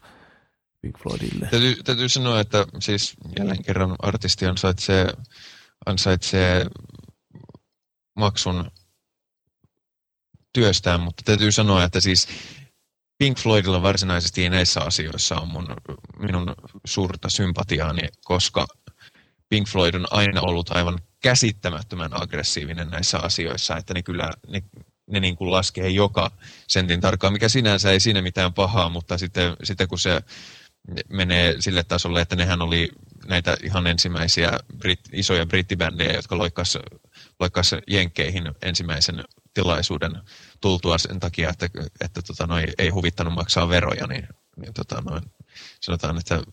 Pink Floydille. Täytyy, täytyy sanoa, että siis jälleen kerran artisti ansaitsee, ansaitsee maksun työstään, mutta täytyy sanoa, että siis Pink Floydilla varsinaisesti näissä asioissa on mun, minun suurta sympatiaani, koska Pink Floyd on aina ollut aivan käsittämättömän aggressiivinen näissä asioissa, että ne kyllä ne, ne niin kuin laskee joka sentin tarkkaan, mikä sinänsä ei siinä mitään pahaa, mutta sitten, sitten kun se menee sille tasolle, että nehän oli näitä ihan ensimmäisiä brit, isoja brittibändejä, jotka loikkas, loikkas Jenkkeihin ensimmäisen tilaisuuden tultua sen takia, että, että tota, no, ei, huvittanut maksaa veroja, niin, niin tota, no, sanotaan, että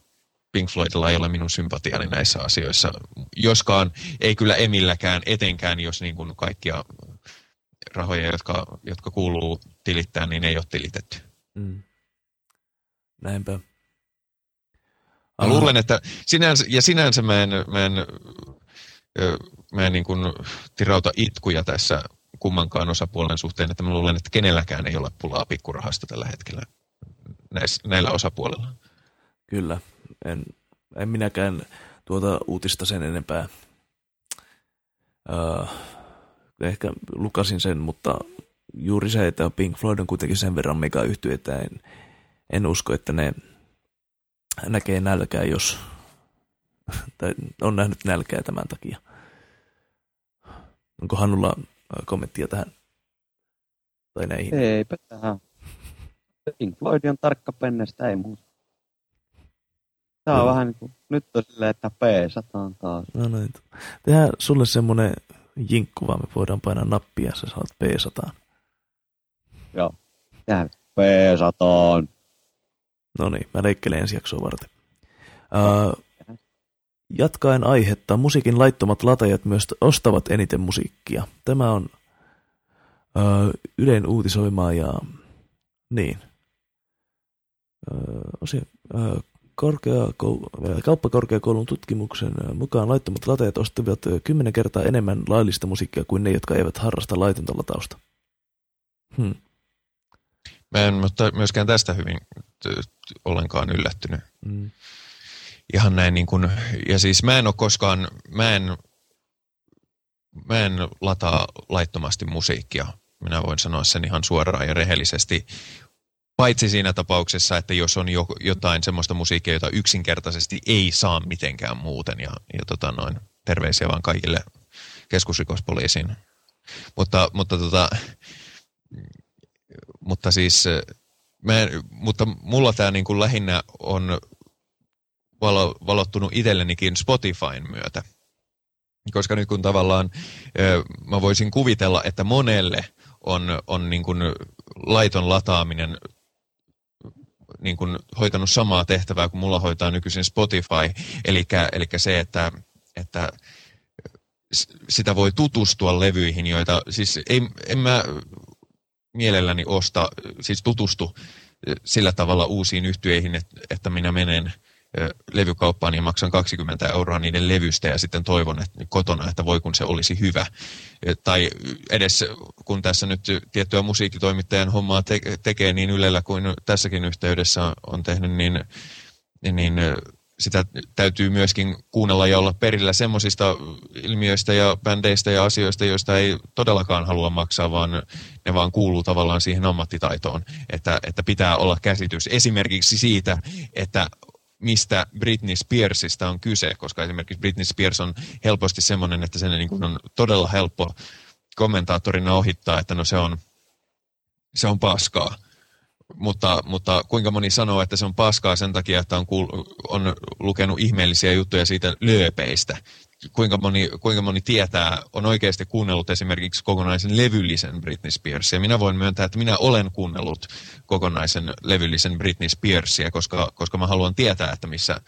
Pink Floydilla ei ole minun sympatiani näissä asioissa. Joskaan ei kyllä Emilläkään, etenkään jos niin kuin kaikkia rahoja, jotka, jotka kuuluu tilittää, niin ei ole tilitetty. Mm. Näinpä. Mä luulen, että sinänsä, ja sinänsä mä en, mä en, mä en niin kuin tirauta itkuja tässä kummankaan osapuolen suhteen, että mä luulen, että kenelläkään ei ole pulaa pikkurahasta tällä hetkellä näissä, näillä osapuolilla. Kyllä, en, en minäkään tuota uutista sen enempää. Uh, ehkä lukasin sen, mutta juuri se, että Pink Floyd on kuitenkin sen verran mega yhty, että en, en usko, että ne näkee nälkää, jos tai on nähnyt nälkää tämän takia. Onko Hannulla kommenttia tähän? Tai näihin? Eipä tähän. Pink Floyd on tarkka pennestä, ei muuta. Tämä on no. vähän niin kuin, nyt on silleen, että peesataan taas. No niin. Tehdään sulle semmonen jinkku, vaan me voidaan painaa nappia ja sä saat peesataan. Joo. Tehdään peesataan. No niin, mä leikkelen ensi jaksoa varten. Uh, jatkaen aihetta, musiikin laittomat latajat myös ostavat eniten musiikkia. Tämä on uh, Ylen uutisoimaa ja niin. Uh, osin, uh, korkeakoulu, kauppakorkeakoulun tutkimuksen mukaan laittomat latajat ostavat kymmenen kertaa enemmän laillista musiikkia kuin ne, jotka eivät harrasta laitonta latausta. Hmm. Mä en myöskään tästä hyvin ollenkaan yllättynyt. Hmm. Ihan näin niin kuin, ja siis mä en ole koskaan, mä en, mä en lataa laittomasti musiikkia. Minä voin sanoa sen ihan suoraan ja rehellisesti. Paitsi siinä tapauksessa, että jos on jo, jotain semmoista musiikkia, jota yksinkertaisesti ei saa mitenkään muuten. Ja, ja tota noin, terveisiä vaan kaikille keskusrikospoliisiin. Mutta, mutta, tota, mutta siis, mä, mutta mulla tämä niin kuin lähinnä on valo, valottunut itsellenikin Spotifyn myötä. Koska nyt kun tavallaan mä voisin kuvitella, että monelle on, on niin kuin laiton lataaminen niin kuin hoitanut samaa tehtävää kuin mulla hoitaa nykyisin Spotify. Eli se, että, että sitä voi tutustua levyihin, joita, siis ei, en mä mielelläni osta, siis tutustu sillä tavalla uusiin yhtyeihin, että minä menen levykauppaan ja maksan 20 euroa niiden levystä ja sitten toivon että kotona, että voi kun se olisi hyvä. Tai edes kun tässä nyt tiettyä musiikkitoimittajan hommaa te- tekee niin Ylellä kuin tässäkin yhteydessä on tehnyt, niin, niin sitä täytyy myöskin kuunnella ja olla perillä semmoisista ilmiöistä ja bändeistä ja asioista, joista ei todellakaan halua maksaa, vaan ne vaan kuuluu tavallaan siihen ammattitaitoon. Että, että pitää olla käsitys esimerkiksi siitä, että mistä Britney Spearsista on kyse, koska esimerkiksi Britney Spears on helposti semmoinen, että sen niin on todella helppo kommentaattorina ohittaa, että no se on, se on paskaa. Mutta, mutta kuinka moni sanoo, että se on paskaa sen takia, että on, kuul- on lukenut ihmeellisiä juttuja siitä lööpeistä kuinka moni, kuinka moni tietää, on oikeasti kuunnellut esimerkiksi kokonaisen levyllisen Britney Spearsia. Minä voin myöntää, että minä olen kuunnellut kokonaisen levyllisen Britney Spearsia, koska, koska mä haluan tietää, että missä,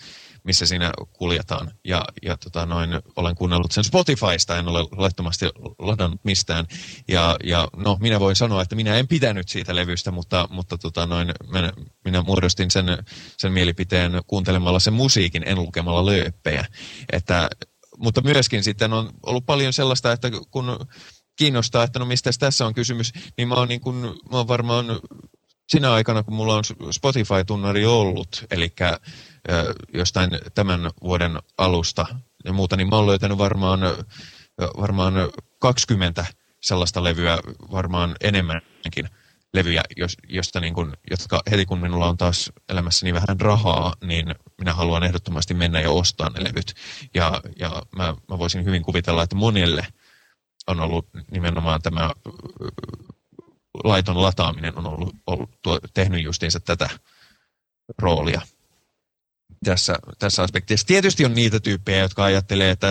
missä siinä kuljetaan. Ja, ja tota noin, olen kuunnellut sen Spotifysta, en ole laittomasti ladannut mistään. Ja, ja no, minä voin sanoa, että minä en pitänyt siitä levystä, mutta, mutta tota noin, minä, minä muodostin sen, sen mielipiteen kuuntelemalla sen musiikin, en lukemalla lööppejä. Että mutta myöskin sitten on ollut paljon sellaista, että kun kiinnostaa, että no mistä tässä on kysymys, niin mä oon, niin kun, mä oon varmaan sinä aikana, kun mulla on Spotify-tunnari ollut, eli jostain tämän vuoden alusta ja muuta, niin mä oon löytänyt varmaan, varmaan 20 sellaista levyä, varmaan enemmänkin levyjä, jos, josta niin kun, jotka heti kun minulla on taas elämässäni vähän rahaa, niin minä haluan ehdottomasti mennä ja ostaa ne levyt. Ja, ja mä, mä voisin hyvin kuvitella, että monelle on ollut nimenomaan tämä laiton lataaminen on ollut, ollut tuo, tehnyt justiinsa tätä roolia tässä, tässä aspektissa. Tietysti on niitä tyyppejä, jotka ajattelee, että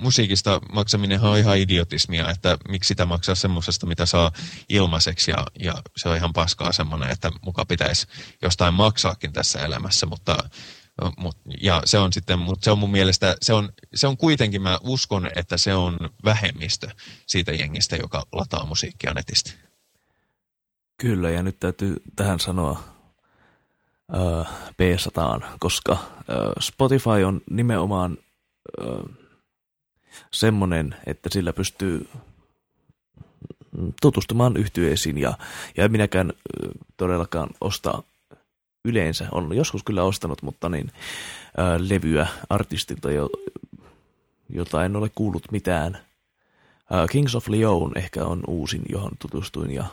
musiikista maksaminen on ihan idiotismia, että miksi sitä maksaa semmoisesta, mitä saa ilmaiseksi ja, ja se on ihan paskaa semmoinen, että muka pitäisi jostain maksaakin tässä elämässä, mutta Mut, ja se on sitten, mutta se on mun mielestä, se on, se on kuitenkin, mä uskon, että se on vähemmistö siitä jengistä, joka lataa musiikkia netistä. Kyllä, ja nyt täytyy tähän sanoa peesataan, koska Spotify on nimenomaan semmoinen, että sillä pystyy tutustumaan yhtyeisiin ja, ja en minäkään todellakaan osta yleensä, on joskus kyllä ostanut, mutta niin levyä artistilta, jo, jota en ole kuullut mitään. Kings of Leon ehkä on uusin, johon tutustuin ja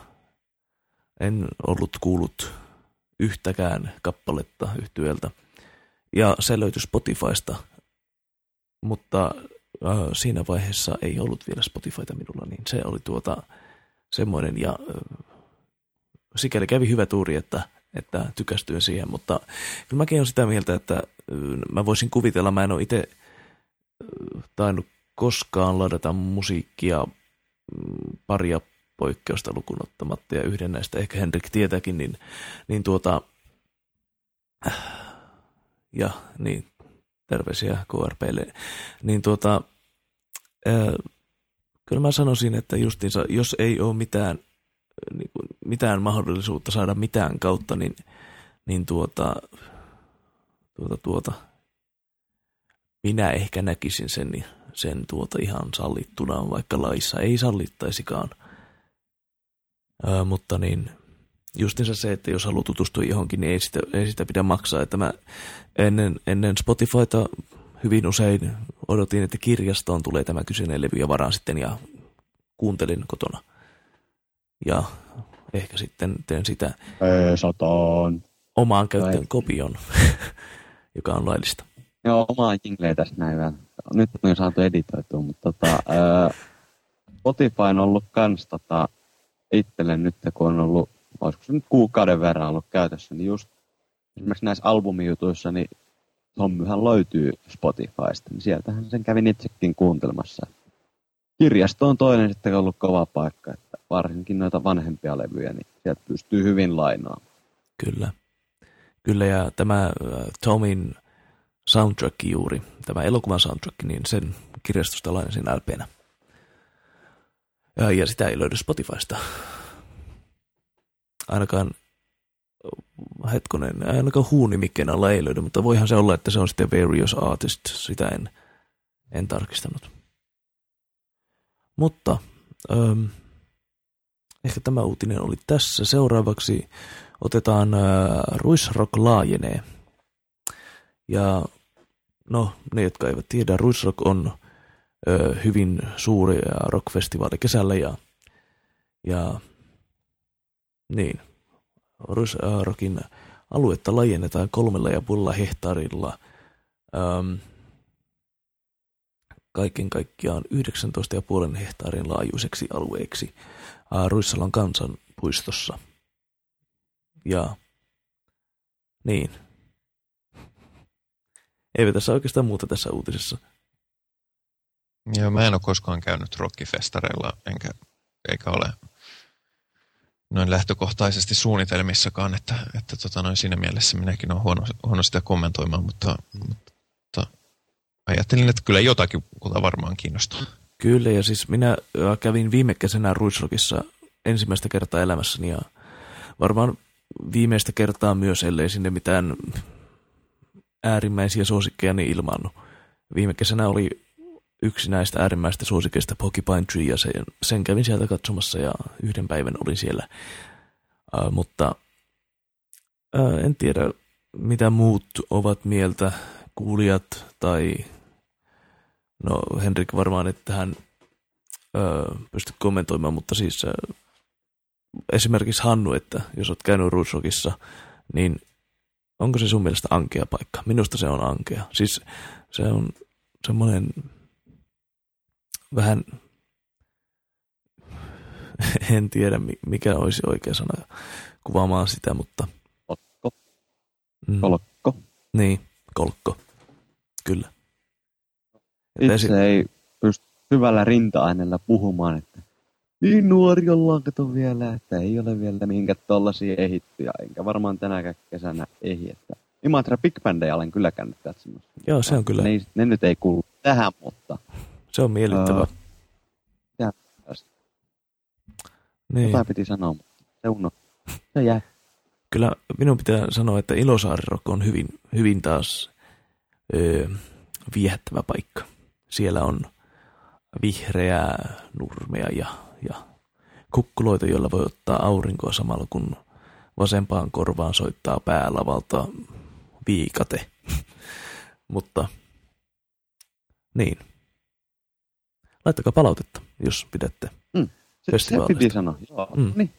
en ollut kuullut yhtäkään kappaletta yhtyöltä. Ja se löytyi Spotifysta, mutta äh, siinä vaiheessa ei ollut vielä Spotifyta minulla, niin se oli tuota semmoinen ja äh, sikäli kävi hyvä tuuri, että, että tykästyin siihen, mutta kyllä mäkin olen sitä mieltä, että äh, mä voisin kuvitella, mä en ole itse äh, tainnut koskaan ladata musiikkia mm, paria poikkeusta lukunottamatta ja yhden näistä ehkä Henrik tietääkin, niin, niin tuota, ja niin, terveisiä KRPlle, niin tuota, ää, kyllä mä sanoisin, että justiinsa, jos ei ole mitään, niin kuin, mitään mahdollisuutta saada mitään kautta, niin, niin tuota, tuota, tuota, minä ehkä näkisin sen, sen tuota ihan sallittuna, vaikka laissa ei sallittaisikaan – Ää, mutta niin, justinsa se, että jos haluaa tutustua johonkin, niin ei sitä, ei sitä pidä maksaa. Että mä ennen, ennen Spotifyta hyvin usein odotin, että kirjastoon tulee tämä kyseinen levy ja varaan sitten ja kuuntelin kotona. Ja ehkä sitten teen sitä Sataan. omaan käyttöön kopion, joka on laillista. Joo, omaa jingleä tässä näin vielä. Nyt on jo saatu editoitua, mutta tota, ää, Spotify on ollut kans tota, itselle nyt, kun on ollut, olisiko se nyt kuukauden verran ollut käytössä, niin just esimerkiksi näissä albumijutuissa, niin Tommyhän löytyy Spotifysta, niin sieltähän sen kävin itsekin kuuntelemassa. kirjasto on toinen sitten ollut kova paikka, että varsinkin noita vanhempia levyjä, niin sieltä pystyy hyvin lainaamaan. Kyllä. Kyllä, ja tämä äh, Tomin soundtrack juuri, tämä elokuvan soundtrack, niin sen kirjastosta lainasin LPnä. Ja, sitä ei löydy Spotifysta. Ainakaan hetkonen, ainakaan huunimikkeen alla ei löydy, mutta voihan se olla, että se on sitten Various Artist, sitä en, en tarkistanut. Mutta ähm, ehkä tämä uutinen oli tässä. Seuraavaksi otetaan äh, Ruisrock laajenee. Ja no, ne jotka eivät tiedä, Ruisrock on hyvin suuri rockfestivaali kesällä ja, ja niin, Ruisrockin aluetta laajennetaan kolmella ja puolella hehtaarilla ähm, kaiken kaikkiaan 19,5 hehtaarin laajuiseksi alueeksi äh, Ruissalon kansanpuistossa. Ja niin. Eipä tässä oikeastaan muuta tässä uutisessa. Joo, mä en ole koskaan käynyt rockifestareilla, enkä, eikä ole noin lähtökohtaisesti suunnitelmissakaan, että, että tota noin siinä mielessä minäkin olen huono, huono sitä kommentoimaan, mutta, mutta ajattelin, että kyllä jotakin kuta varmaan kiinnostaa. Kyllä, ja siis minä kävin viime kesänä Ruisrockissa ensimmäistä kertaa elämässäni, ja varmaan viimeistä kertaa myös, ellei sinne mitään äärimmäisiä suosikkeja niin ilmaannut. Viime kesänä oli yksi näistä äärimmäistä suosikeista Porcupine Tree, ja sen, sen kävin sieltä katsomassa, ja yhden päivän olin siellä. Uh, mutta uh, en tiedä, mitä muut ovat mieltä, kuulijat tai no Henrik varmaan, että hän uh, pysty kommentoimaan, mutta siis uh, esimerkiksi Hannu, että jos olet käynyt Ruusrokissa, niin onko se sun mielestä ankea paikka? Minusta se on ankea. Siis se on semmoinen vähän, en tiedä mikä olisi oikea sana kuvaamaan sitä, mutta... Kolkko. Mm. Kolkko. Niin, kolkko. Kyllä. Itse esi- ei pysty hyvällä rinta-aineella puhumaan, että niin nuori ollaan kato vielä, että ei ole vielä minkään tollasia ehittyjä, enkä varmaan tänäkään kesänä ehi, että Imatra Big Bandia olen kyllä käynyt katsomassa. Joo, se on kyllä. Ne, ne nyt ei kuulu tähän, mutta se on miellyttävä. Uh, ja, niin. Jotain piti sanoa, mutta se uno. Se jää. Kyllä minun pitää sanoa, että Ilosaarirock on hyvin, hyvin taas öö, viehättävä paikka. Siellä on vihreää nurmea ja, ja kukkuloita, joilla voi ottaa aurinkoa samalla kun vasempaan korvaan soittaa päälavalta viikate. Mutta niin, Laittakaa palautetta, jos pidätte mm. se, se piti sanoa. Joo. Mm. Niin.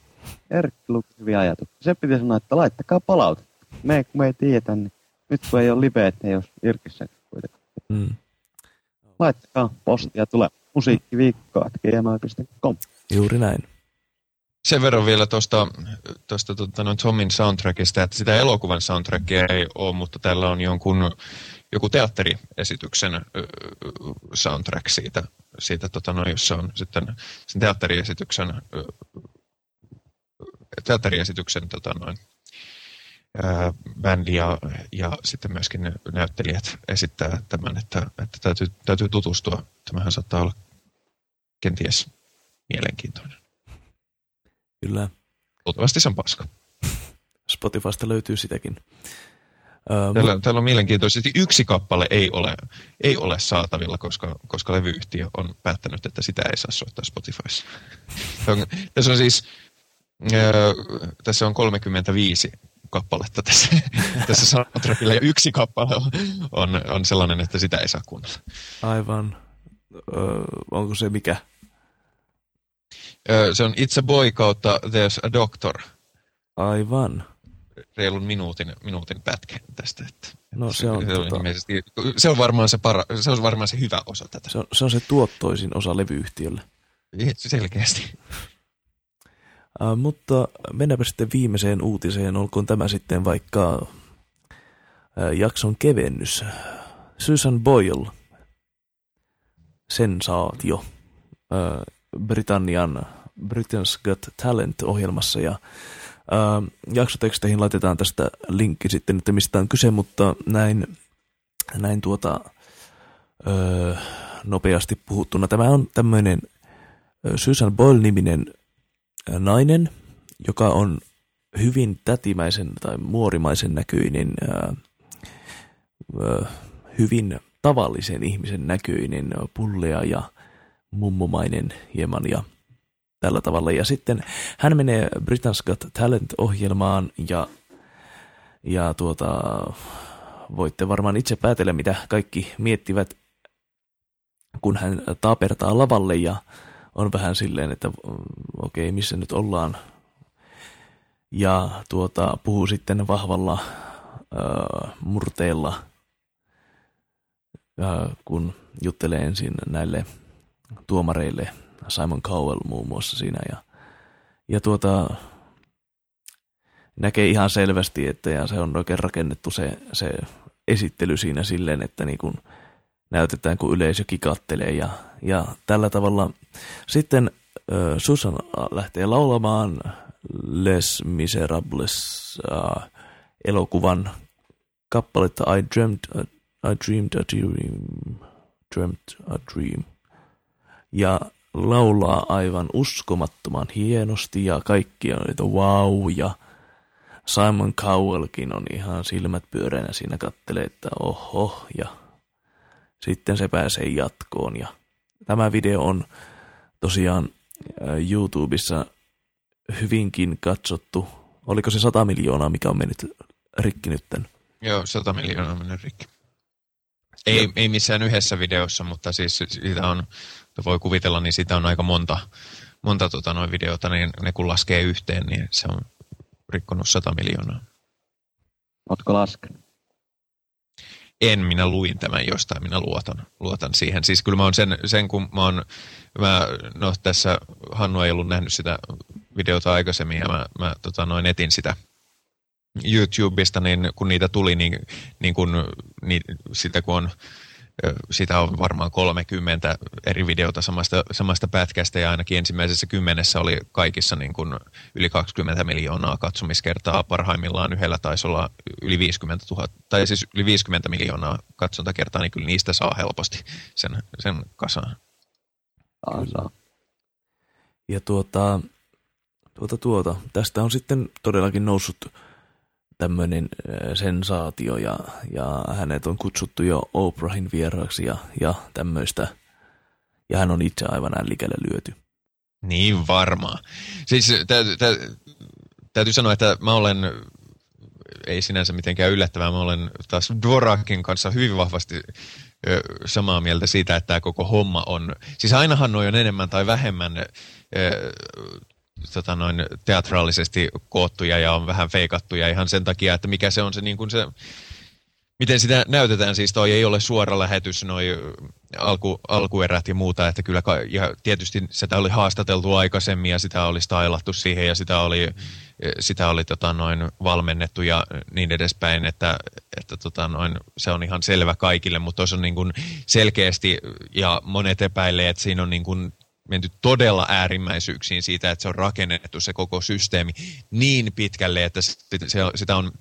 Erkki luki hyviä ajatuksia. Se piti sanoa, että laittakaa palautetta. Me, kun me ei tiedä, niin nyt kun ei ole live, että ei ole irkissä kuitenkaan. Mm. Laittakaa postia tulee musiikkiviikko.gmail.com. Juuri näin. Sen verran vielä tuosta tuosta tuota, no, Tomin soundtrackista, että sitä elokuvan soundtrackia ei ole, mutta tällä on jonkun, joku teatteriesityksen soundtrack siitä, siitä tota, no, jossa on sitten sen teatteriesityksen, teatteriesityksen tota, noin, bändi ja, ja sitten myöskin ne näyttelijät esittää tämän, että, että täytyy, täytyy tutustua. Tämähän saattaa olla kenties mielenkiintoinen. Kyllä. Luultavasti se on paska. Spotifysta löytyy sitäkin. Täällä, uh, täällä on mielenkiintoisesti yksi kappale ei ole, ei ole saatavilla, koska, koska levyyhtiö on päättänyt, että sitä ei saa soittaa Spotifyssa. tässä on siis äh, tässä on 35 kappaletta tässä, tässä soundtrackilla ja yksi kappale on, on, on sellainen, että sitä ei saa kuunnella. Aivan. Ö, onko se mikä? Ö, se on It's a Boy kautta There's a Doctor. Aivan reilun minuutin, minuutin pätkä tästä. Että, no se on, se, on tota... se, on varmaan se, para, se on varmaan se hyvä osa tätä. Se on se, on se tuottoisin osa levyyhtiölle. Selkeästi. Uh, mutta mennäänpä sitten viimeiseen uutiseen, olkoon tämä sitten vaikka uh, jakson kevennys. Susan Boyle, sensaatio, Britannian Britain's Got Talent-ohjelmassa ja ää, jaksoteksteihin laitetaan tästä linkki sitten, että mistä on kyse, mutta näin, näin tuota, öö, nopeasti puhuttuna. Tämä on tämmöinen Susan Boyle-niminen nainen, joka on hyvin tätimäisen tai muorimaisen näköinen, ää, ää, hyvin tavallisen ihmisen näköinen, pullea ja mummomainen hieman ja tällä tavalla. Ja sitten hän menee Britain's Got Talent-ohjelmaan ja, ja tuota, voitte varmaan itse päätellä, mitä kaikki miettivät, kun hän taapertaa lavalle ja on vähän silleen, että okei, okay, missä nyt ollaan. Ja tuota, puhuu sitten vahvalla äh, murteella, äh, kun juttelee ensin näille tuomareille, Simon Cowell muun muassa siinä. Ja, ja tuota, näkee ihan selvästi, että ja se on oikein rakennettu se, se esittely siinä silleen, että niin kuin näytetään, kun yleisö kikattelee ja, ja tällä tavalla. Sitten äh, Susan lähtee laulamaan Les Miserables äh, elokuvan kappaletta I Dreamed a, I Dreamed a Dream, Dreamt a Dream. Ja laulaa aivan uskomattoman hienosti ja kaikki on että wow ja Simon Cowellkin on ihan silmät pyöreänä siinä kattelee, että oho ja sitten se pääsee jatkoon ja tämä video on tosiaan YouTubessa hyvinkin katsottu. Oliko se 100 miljoonaa, mikä on mennyt rikki nytten? Joo, 100 miljoonaa on mennyt rikki. Ei, ei missään yhdessä videossa, mutta siis siitä on, voi kuvitella, niin siitä on aika monta, monta tota, noin videota, niin ne kun laskee yhteen, niin se on rikkonut 100 miljoonaa. Oletko laskenut? En, minä luin tämän jostain, minä luotan, luotan siihen. Siis kyllä mä oon sen, sen kun mä oon, mä, no tässä Hannu ei ollut nähnyt sitä videota aikaisemmin ja mä, mä tota, noin etin sitä YouTubesta, niin kun niitä tuli, niin, niin kun, niin sitä kun on sitä on varmaan 30 eri videota samasta, samasta pätkästä ja ainakin ensimmäisessä kymmenessä oli kaikissa niin kuin yli 20 miljoonaa katsomiskertaa. Parhaimmillaan yhdellä taisi olla yli 50 000, tai siis yli 50 miljoonaa katsontakertaa, niin kyllä niistä saa helposti sen, sen kasaan. Saa, Ja tuota, tuota, tuota, tästä on sitten todellakin noussut tämmöinen sensaatio ja, ja hänet on kutsuttu jo Oprahin vieraaksi ja, ja tämmöistä. Ja hän on itse aivan ällikällä lyöty. Niin varmaan. Siis tä, tä, täytyy sanoa, että mä olen, ei sinänsä mitenkään yllättävää, mä olen taas Dvorakin kanssa hyvin vahvasti ö, samaa mieltä siitä, että tämä koko homma on, siis ainahan noin on enemmän tai vähemmän ö, tota noin, teatraalisesti koottuja ja on vähän feikattuja ihan sen takia, että mikä se on se, niin kuin se miten sitä näytetään, siis toi ei ole suora lähetys, noi alku, alkuerät ja muuta, että kyllä, ja tietysti sitä oli haastateltu aikaisemmin ja sitä oli stylattu siihen ja sitä oli, sitä oli tota noin valmennettu ja niin edespäin, että, että tota noin, se on ihan selvä kaikille, mutta tuossa on niin kuin selkeästi ja monet epäilee, että siinä on niin kuin menty todella äärimmäisyyksiin siitä, että se on rakennettu se koko systeemi niin pitkälle, että sitä on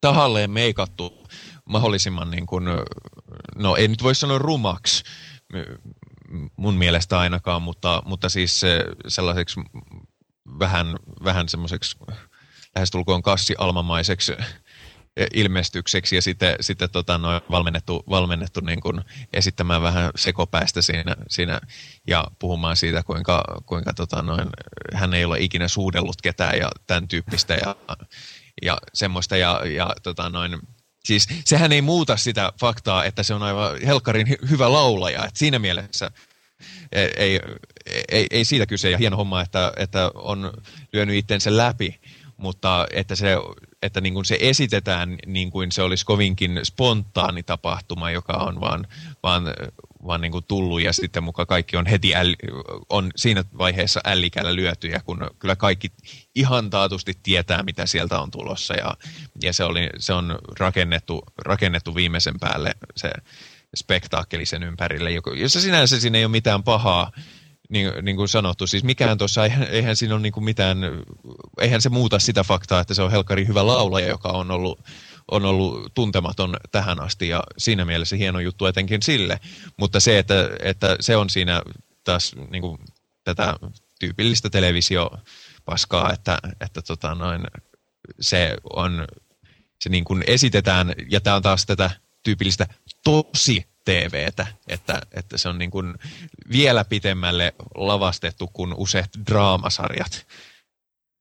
tahalleen meikattu mahdollisimman niin kuin, no ei nyt voi sanoa rumaksi mun mielestä ainakaan, mutta, mutta siis sellaiseksi vähän, vähän semmoiseksi lähestulkoon kassialmamaiseksi ilmestykseksi ja sitten, sitten tota, noin valmennettu, valmennettu niin kuin esittämään vähän sekopäistä siinä, siinä ja puhumaan siitä, kuinka, kuinka tota, noin, hän ei ole ikinä suudellut ketään ja tämän tyyppistä ja, ja semmoista. Ja, ja tota, noin, siis sehän ei muuta sitä faktaa, että se on aivan helkkarin hy- hyvä laulaja. Et siinä mielessä ei, ei, ei, ei siitä kyse ja hieno homma, että, että on lyönyt itsensä läpi mutta että se, että niin kuin se esitetään niin kuin se olisi kovinkin spontaani tapahtuma, joka on vaan, vaan, vaan niin kuin tullut ja sitten mukaan kaikki on heti äl, on siinä vaiheessa ällikällä lyötyjä, kun kyllä kaikki ihan taatusti tietää, mitä sieltä on tulossa ja, ja se, oli, se on rakennettu, rakennettu viimeisen päälle se, spektaakkeli sen ympärille, jossa sinänsä siinä ei ole mitään pahaa, niin, niin kuin sanottu, siis mikään tuossa, eihän, eihän siinä ole niin kuin mitään, eihän se muuta sitä faktaa, että se on helkari hyvä laulaja, joka on ollut, on ollut tuntematon tähän asti ja siinä mielessä hieno juttu etenkin sille. Mutta se, että, että se on siinä taas niin kuin, tätä tyypillistä televisiopaskaa, että, että tota noin, se on, se niin kuin esitetään, ja tämä on taas tätä tyypillistä tosi TVtä, että, että se on niin kuin vielä pitemmälle lavastettu kuin useat draamasarjat.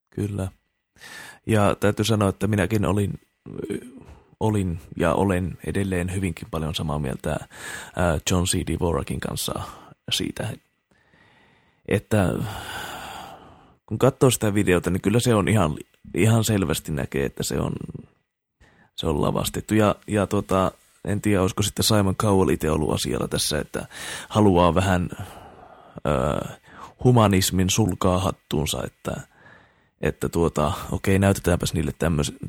Kyllä. Ja täytyy sanoa, että minäkin olin, olin ja olen edelleen hyvinkin paljon samaa mieltä John C. Dvorakin kanssa siitä, että kun katsoo sitä videota, niin kyllä se on ihan, ihan selvästi näkee, että se on, se on lavastettu. Ja, ja tota, en tiedä, olisiko sitten Simon Cowell itse ollut asialla tässä, että haluaa vähän ö, humanismin sulkaa hattuunsa, että, että tuota, okei, näytetäänpäs niille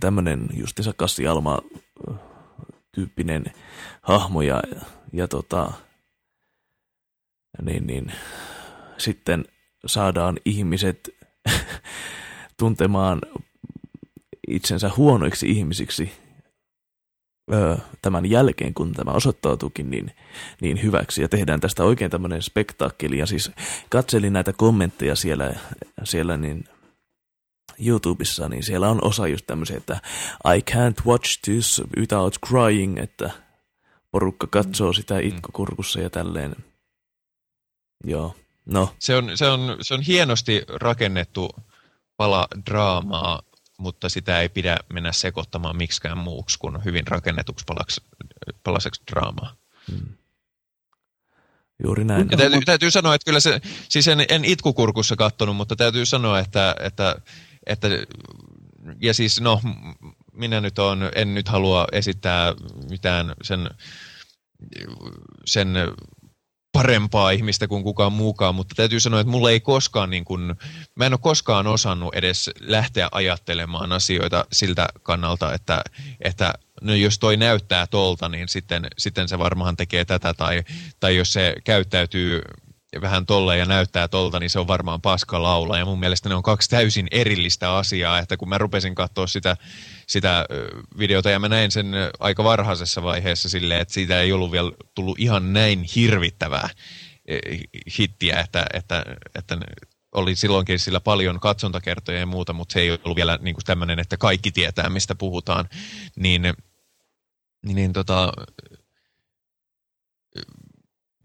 tämmöinen justiinsa Kassi Alma tyyppinen hahmo ja, ja tota, niin, niin, sitten saadaan ihmiset tuntemaan itsensä huonoiksi ihmisiksi öö, tämän jälkeen, kun tämä osoittautuukin niin, niin hyväksi. Ja tehdään tästä oikein tämmöinen spektaakkeli. Ja siis katselin näitä kommentteja siellä, siellä niin YouTubessa, niin siellä on osa just tämmöisiä, että I can't watch this without crying, että porukka katsoo sitä mm. itkukurkussa ja tälleen. Joo. No. Se, on, se, on, se on hienosti rakennettu pala draamaa, mutta sitä ei pidä mennä sekoittamaan miksikään muuksi kuin hyvin rakennetuksi palaksi, palaseksi draamaa. Hmm. Juuri näin. Ja täytyy, täytyy sanoa, että kyllä se, siis en, en itkukurkussa kattonut, mutta täytyy sanoa, että, että, että ja siis no, minä nyt on, en nyt halua esittää mitään sen, sen parempaa ihmistä kuin kukaan muukaan, mutta täytyy sanoa, että mulle ei koskaan, niin kuin, mä en ole koskaan osannut edes lähteä ajattelemaan asioita siltä kannalta, että, että no jos toi näyttää tolta, niin sitten, sitten se varmaan tekee tätä, tai, tai jos se käyttäytyy vähän tolle ja näyttää tolta, niin se on varmaan paska laula. Ja mun mielestä ne on kaksi täysin erillistä asiaa, että kun mä rupesin katsoa sitä, sitä videota ja mä näin sen aika varhaisessa vaiheessa silleen, että siitä ei ollut vielä tullut ihan näin hirvittävää hittiä, että, että, että oli silloinkin sillä paljon katsontakertoja ja muuta, mutta se ei ollut vielä niin tämmöinen, että kaikki tietää, mistä puhutaan, niin, niin tota,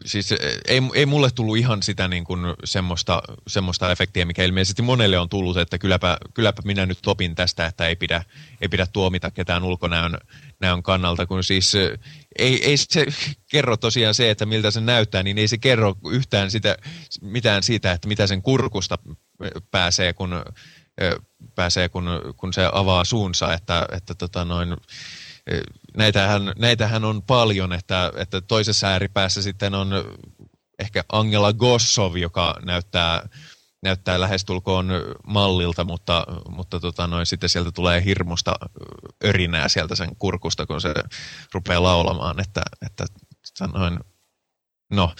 siis ei, ei mulle tullut ihan sitä niin kuin semmoista, semmoista efektiä, mikä ilmeisesti monelle on tullut, että kylläpä, kylläpä minä nyt topin tästä, että ei pidä, ei pidä tuomita ketään ulkonäön näön kannalta, kun siis ei, ei se kerro tosiaan se, että miltä se näyttää, niin ei se kerro yhtään sitä, mitään siitä, että mitä sen kurkusta pääsee, kun, pääsee, kun, kun se avaa suunsa, että, että tota noin, näitähän, näitähän on paljon, että, että toisessa ääripäässä sitten on ehkä Angela Gossov, joka näyttää, näyttää lähestulkoon mallilta, mutta, mutta tota noin, sitten sieltä tulee hirmusta örinää sieltä sen kurkusta, kun se rupeaa laulamaan, että, että sanoin, no,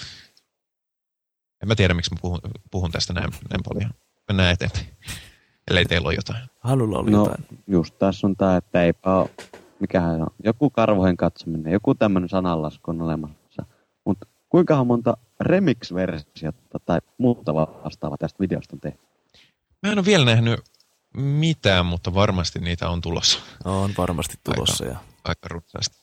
en mä tiedä, miksi mä puhun, puhun tästä näin, näin paljon. Mennään eteenpäin, ellei teillä ole jotain. Halulla oli no, jotain. just tässä on tämä, että eipä ole mikähän on, joku karvojen katsominen, joku tämmöinen sananlasku on olemassa. Mutta kuinka monta remix-versiota tai muuta vastaavaa tästä videosta on tehty? Mä en ole vielä nähnyt mitään, mutta varmasti niitä on tulossa. On varmasti tulossa. Aika, ja aika rutsaasti.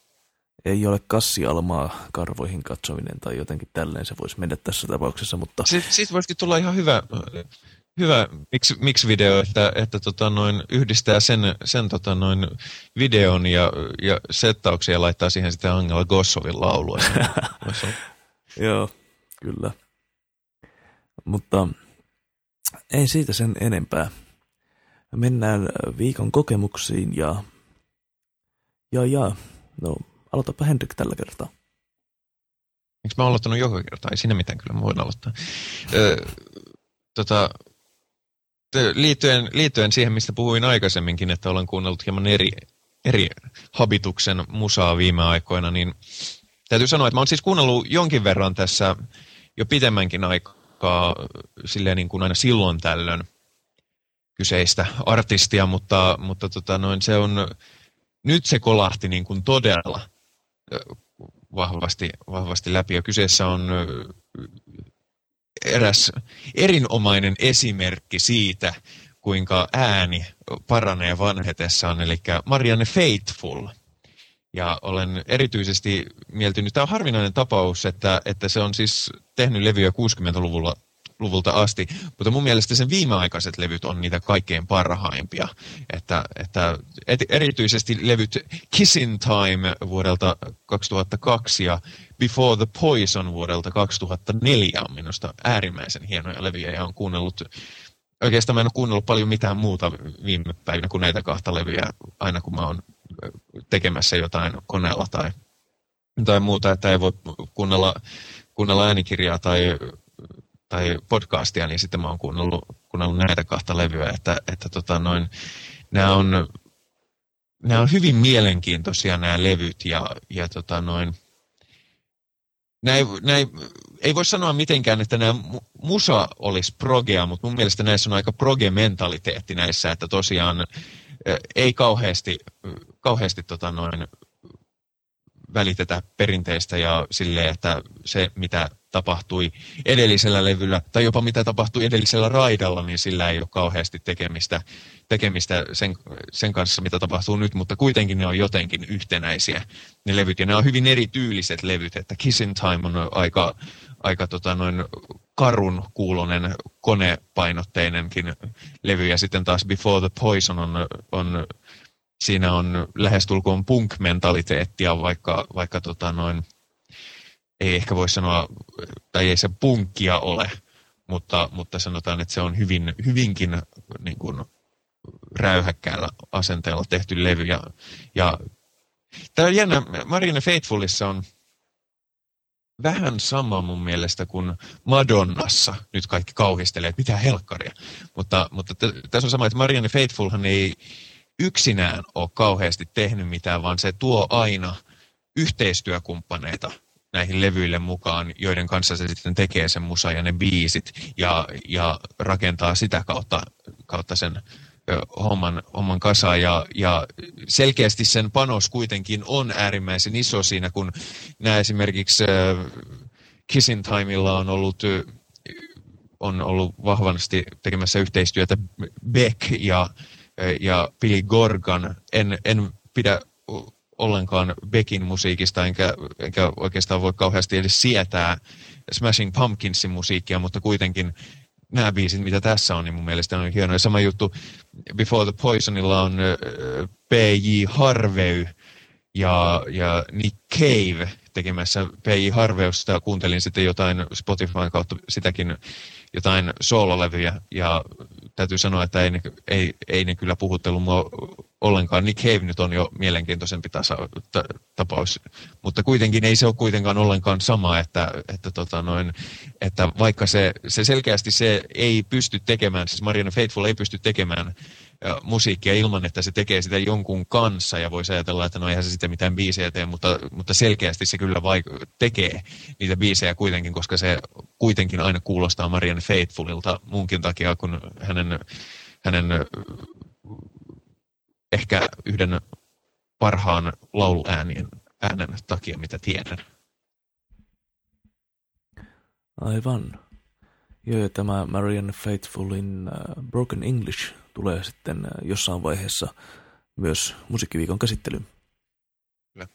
Ei ole kassialmaa karvoihin katsominen tai jotenkin tälleen se voisi mennä tässä tapauksessa, mutta... Siitä, siitä voisikin tulla ihan hyvä hyvä miksi, miksi video, että, että tota noin, yhdistää sen, sen tota noin videon ja, ja settauksia ja laittaa siihen sitten Angela Gossovin laulua. Joo, kyllä. Mutta ei siitä sen enempää. Mennään viikon kokemuksiin ja, ja, ja no aloitapa Henrik tällä kertaa. Miksi mä oon aloittanut joka kerta? Ei siinä mitään, kyllä mä voin aloittaa. Ö, tota, liittyen, liittyen siihen, mistä puhuin aikaisemminkin, että olen kuunnellut hieman eri, eri habituksen musaa viime aikoina, niin täytyy sanoa, että mä oon siis kuunnellut jonkin verran tässä jo pitemmänkin aikaa silleen niin kuin aina silloin tällöin kyseistä artistia, mutta, mutta tota noin, se on, nyt se kolahti niin kuin todella vahvasti, vahvasti läpi. Ja kyseessä on eräs erinomainen esimerkki siitä, kuinka ääni paranee vanhetessaan, eli Marianne Faithful. Ja olen erityisesti mieltynyt, tämä on harvinainen tapaus, että, että se on siis tehnyt levyjä 60-luvulla luvulta asti, mutta mun mielestä sen viimeaikaiset levyt on niitä kaikkein parhaimpia. Että, että erityisesti levyt Kissing Time vuodelta 2002 ja Before the Poison vuodelta 2004 on minusta äärimmäisen hienoja levyjä. Ja on kuunnellut Oikeastaan mä en ole kuunnellut paljon mitään muuta viime päivinä kuin näitä kahta levyjä, aina kun mä oon tekemässä jotain koneella tai, tai muuta, että ei voi kuunnella, kuunnella äänikirjaa tai tai podcastia, niin sitten mä oon kuunnellut, kuunnellut näitä kahta levyä, että, että tota noin, nämä on, nämä on hyvin mielenkiintoisia nämä levyt ja, ja tota noin, näin, näin, ei voi sanoa mitenkään, että nämä musa olisi progea, mutta mun mielestä näissä on aika proge-mentaliteetti näissä, että tosiaan ei kauheasti, kauheasti tota noin, välitetä perinteistä ja sille, että se mitä tapahtui edellisellä levyllä tai jopa mitä tapahtui edellisellä raidalla, niin sillä ei ole kauheasti tekemistä, tekemistä sen, sen kanssa, mitä tapahtuu nyt, mutta kuitenkin ne on jotenkin yhtenäisiä ne levyt. Ja ne on hyvin erityyliset levyt, että Kissing Time on aika, aika tota noin karun kuulonen konepainotteinenkin levy. Ja sitten taas Before the Poison on, on siinä on lähestulkoon punk-mentaliteettia, vaikka, vaikka tota noin, ei ehkä voi sanoa, tai ei se punkkia ole, mutta, mutta sanotaan, että se on hyvin, hyvinkin niin kuin, räyhäkkäällä asenteella tehty levy. Ja, ja tämä on jännä, Marine Faithfulissa on vähän sama mun mielestä kuin Madonnassa. Nyt kaikki kauhistelee, että mitä helkkaria. Mutta, mutta tässä on sama, että Marianne Faithfulhan ei yksinään ole kauheasti tehnyt mitään, vaan se tuo aina yhteistyökumppaneita näihin levyille mukaan, joiden kanssa se sitten tekee sen musa ja ne biisit ja, ja rakentaa sitä kautta, kautta sen homman, homman kasa ja, ja selkeästi sen panos kuitenkin on äärimmäisen iso siinä, kun nämä esimerkiksi äh, Timeilla on ollut on ollut vahvasti tekemässä yhteistyötä Beck ja, ja Billy Gorgan. En, en pidä ollenkaan Beckin musiikista, enkä, enkä oikeastaan voi kauheasti edes sietää Smashing Pumpkinsin musiikkia, mutta kuitenkin nämä biisit, mitä tässä on, niin mun mielestä on hienoja. Sama juttu Before the Poisonilla on P.J. Harvey ja, ja Nick Cave tekemässä P.J. Harveusta. Kuuntelin sitten jotain Spotifyn kautta sitäkin jotain soololevyjä ja täytyy sanoa, että ei ne, ei, ei ne kyllä puhuttellut mua ollenkaan. Nick Cave nyt on jo mielenkiintoisempi tasa, ta, tapaus, mutta kuitenkin ei se ole kuitenkaan ollenkaan sama, että, että, tota noin, että vaikka se, se selkeästi se ei pysty tekemään, siis Marianne Faithful ei pysty tekemään musiikkia ilman, että se tekee sitä jonkun kanssa ja voisi ajatella, että no eihän se sitten mitään biisejä tee, mutta, mutta selkeästi se kyllä vaik- tekee niitä biisejä kuitenkin, koska se kuitenkin aina kuulostaa Marianne Faithfulilta muunkin takia kuin hänen, hänen ehkä yhden parhaan lauluäänien äänen takia, mitä tiedän. Aivan. Joo, tämä Marianne Faithfulin uh, Broken English tulee sitten uh, jossain vaiheessa myös musiikkiviikon käsittelyyn. Kyllä.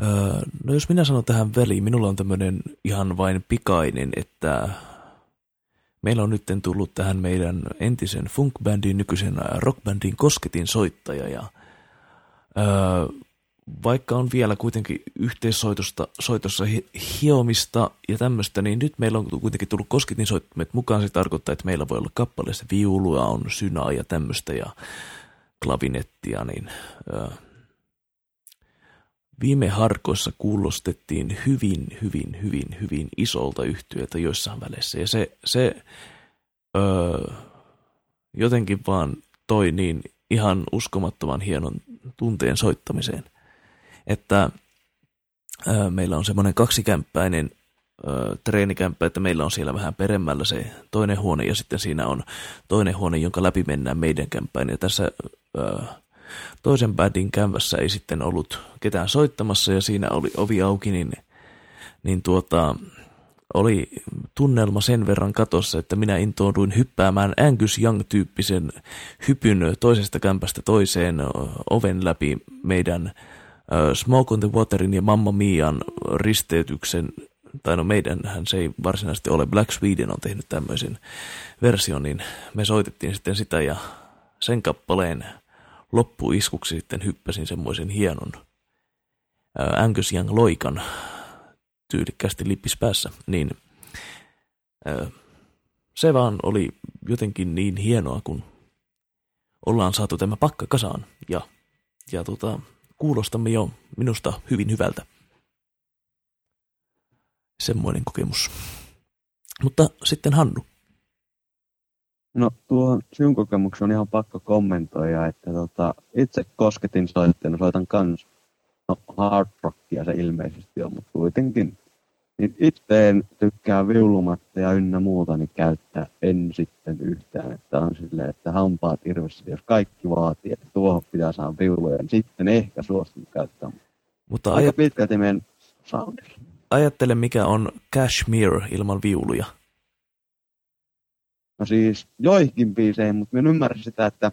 Uh, no jos minä sanon tähän väliin, minulla on tämmöinen ihan vain pikainen, että meillä on nyt tullut tähän meidän entisen funkbändin, nykyisen rockbändin kosketin soittaja ja uh, vaikka on vielä kuitenkin yhteissoitosta soitossa hiomista ja tämmöistä, niin nyt meillä on kuitenkin tullut kosketin soittimet mukaan. Se tarkoittaa, että meillä voi olla kappaleessa viulua, on synaa ja tämmöistä ja klavinettia, niin ö, viime harkoissa kuulostettiin hyvin, hyvin, hyvin, hyvin isolta yhtiötä joissain väleissä. Ja se, se ö, jotenkin vaan toi niin ihan uskomattoman hienon tunteen soittamiseen – että meillä on semmoinen kaksikämppäinen treenikämppä, että meillä on siellä vähän peremmällä se toinen huone ja sitten siinä on toinen huone, jonka läpi mennään meidän kämppäin. Ja tässä toisen bändin kämpässä ei sitten ollut ketään soittamassa ja siinä oli ovi auki, niin, niin tuota, oli tunnelma sen verran katossa, että minä intouduin hyppäämään Angus Young-tyyppisen hypyn toisesta kämpästä toiseen oven läpi meidän Smoke on the Waterin ja Mamma Mian risteytyksen, tai no meidänhän se ei varsinaisesti ole, Black Sweden on tehnyt tämmöisen version, niin me soitettiin sitten sitä ja sen kappaleen loppuiskuksi sitten hyppäsin semmoisen hienon Angus Young loikan tyylikkästi lippis päässä, niin se vaan oli jotenkin niin hienoa, kun ollaan saatu tämä pakka kasaan ja, ja tota, kuulostamme jo minusta hyvin hyvältä. Semmoinen kokemus. Mutta sitten Hannu. No tuohon sinun kokemukseen on ihan pakko kommentoida, että tota, itse kosketin soittajana, soitan kans no, hard rockia se ilmeisesti on, mutta kuitenkin. Niin itse en tykkää viulumatteja ynnä muuta, niin käyttää en sitten yhtään. Että on silleen, että hampaat irvessä, jos kaikki vaatii, että tuohon pitää saada viuluja, niin sitten ehkä suostun käyttämään. Mutta Aika ajat... pitkälti meidän soundilla. Ajattele, mikä on Cashmere ilman viuluja. No siis joihinkin biiseihin, mutta minä ymmärrän sitä, että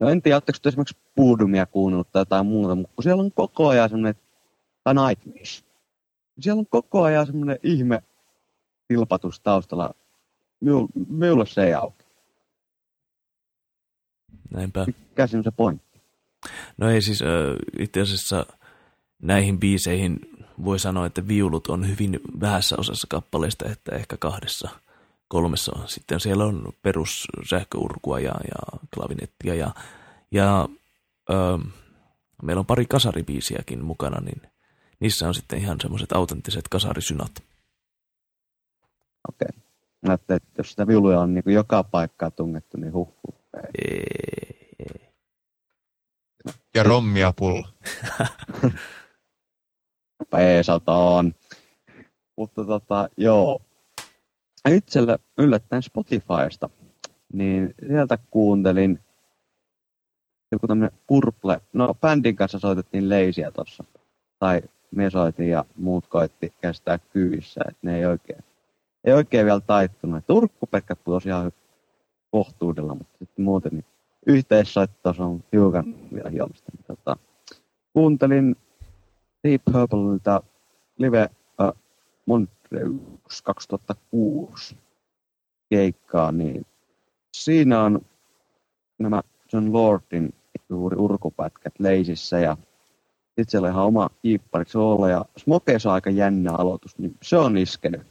No en tiedä, oletteko esimerkiksi Puudumia kuunnellut tai jotain muuta, mutta kun siellä on koko ajan semmoinen, tai Nightwish, siellä on koko ajan semmoinen ihme tilpatus taustalla. Minulle se ei auki. Näinpä. Mikä on se pointti? No ei siis itse asiassa näihin biiseihin voi sanoa, että viulut on hyvin vähässä osassa kappaleista, että ehkä kahdessa, kolmessa. Sitten siellä on perus sähköurkua ja, ja klavinettia ja, ja ö, meillä on pari kasaribiisiäkin mukana, niin niissä on sitten ihan semmoiset autenttiset kasarisynat. Okei. Okay. Näette, että jos sitä viuluja on niin kuin joka paikkaa tungettu, niin huh, huh. Ei. Ja rommia pulla. Peesataan. Mutta tota, joo. Itselle yllättäen Spotifysta, niin sieltä kuuntelin joku tämmönen Purple. No, bändin kanssa soitettiin leisiä tossa. Tai me soitin ja muut koitti kästää kyyvissä, että ne ei oikein, ei oikein vielä taittunut. Turkkupekat tosiaan kohtuudella, mutta sitten muuten niin yhteissoitto on hiukan vielä hiomista. Niin, tota, kuuntelin Deep Purpleilta live uh, Montreus 2006 keikkaa, niin siinä on nämä John Lordin juuri urkupätkät leisissä ja sitten siellä on ihan oma kiippari soola ja Smokes on aika jännä aloitus, niin se on iskenyt.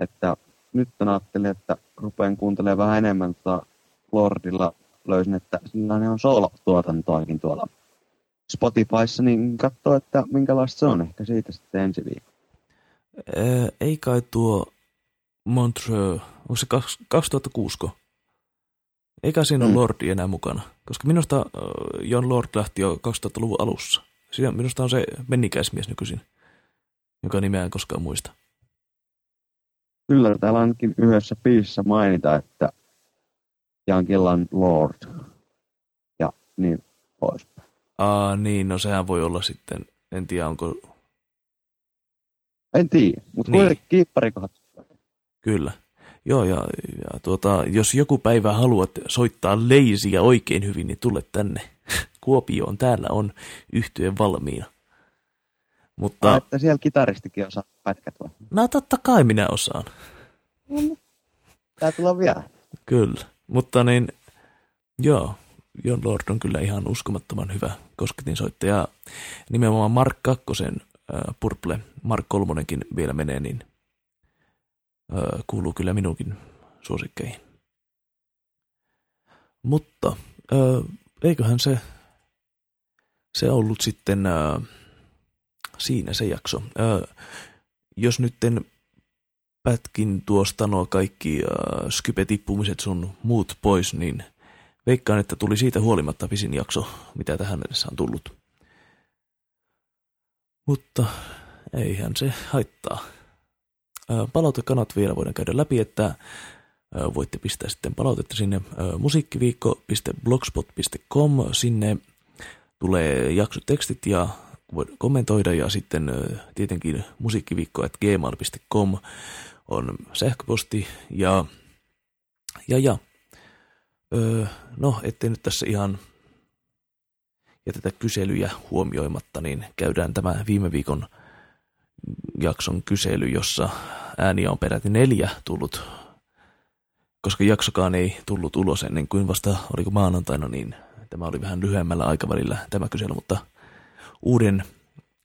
Että nyt ajattelin, että rupean kuuntelemaan vähän enemmän tota Lordilla löysin, että sillä on solo-tuotantoakin tuolla Spotifyssa, niin katsoo, että minkälaista se on ehkä siitä sitten ensi viikolla. Ei kai tuo Montreux, onko se 2006? Eikä siinä mm. ole Lordi enää mukana, koska minusta John Lord lähti jo 2000-luvun alussa. Siinä minusta on se mennikäismies nykyisin, joka nimeä en koskaan muista. Kyllä, täällä onkin yhdessä biisissä mainita, että Jankillan Lord ja niin pois. Aa, niin, no sehän voi olla sitten, en tiedä onko... En tiedä, mutta niin. kuitenkin kiipparikohat. Kyllä. Joo, ja, ja tuota, jos joku päivä haluat soittaa leisiä oikein hyvin, niin tule tänne. Kuopioon, täällä on yhtyeen valmiina. Mutta... Ah, että siellä kitaristikin osaa pätkät vai? No totta kai minä osaan. Tää tulee vielä. Kyllä, mutta niin, joo, Jon Lord on kyllä ihan uskomattoman hyvä kosketinsoittaja. Nimenomaan Mark Kakkosen äh, Purple, Mark Kolmonenkin vielä menee, niin äh, kuuluu kyllä minunkin suosikkeihin. Mutta äh, eiköhän se se ollut sitten äh, siinä se jakso. Äh, jos nytten pätkin tuosta nuo kaikki äh, skypetippumiset sun muut pois, niin veikkaan, että tuli siitä huolimatta pisin jakso, mitä tähän mennessä on tullut. Mutta eihän se haittaa. Palautekanat vielä voidaan käydä läpi, että voitte pistää sitten palautetta sinne musiikkiviikko.blogspot.com. Sinne tulee jaksotekstit ja voi kommentoida ja sitten tietenkin musiikkiviikko.gmail.com on sähköposti ja, ja, ja. Öö, no, ettei nyt tässä ihan jätetä kyselyjä huomioimatta, niin käydään tämä viime viikon jakson kysely, jossa ääniä on peräti neljä tullut, koska jaksokaan ei tullut ulos ennen kuin vasta, oliko maanantaina, niin tämä oli vähän lyhyemmällä aikavälillä tämä kysely, mutta uuden,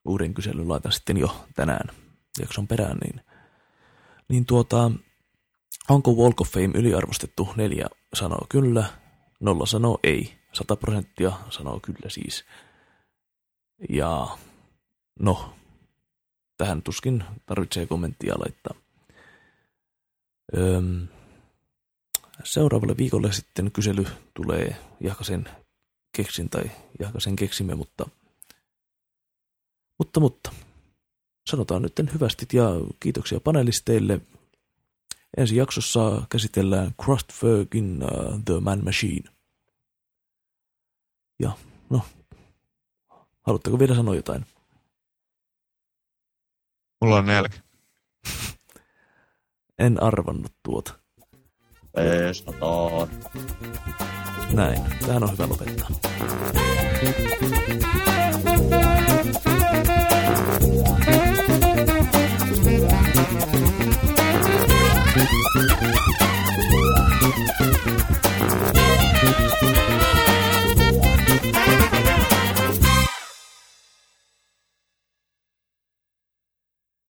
uuden kyselyn laitan sitten jo tänään jakson perään, niin, niin tuota, onko Walk of Fame yliarvostettu? Neljä sanoo kyllä, nolla sanoo ei, sata prosenttia sanoo kyllä siis. Ja no, tähän tuskin tarvitsee kommenttia laittaa. Öm, seuraavalle viikolle sitten kysely tulee Jahkasen keksin tai Jahkasen keksimme, mutta, mutta, mutta sanotaan nyt hyvästit ja kiitoksia panelisteille. Ensi jaksossa käsitellään Krustfergin uh, The Man Machine. Ja no, haluatteko vielä sanoa jotain? Mulla on nälkä. en arvannut tuota. Testataan. Näin. Tähän on hyvä lopettaa.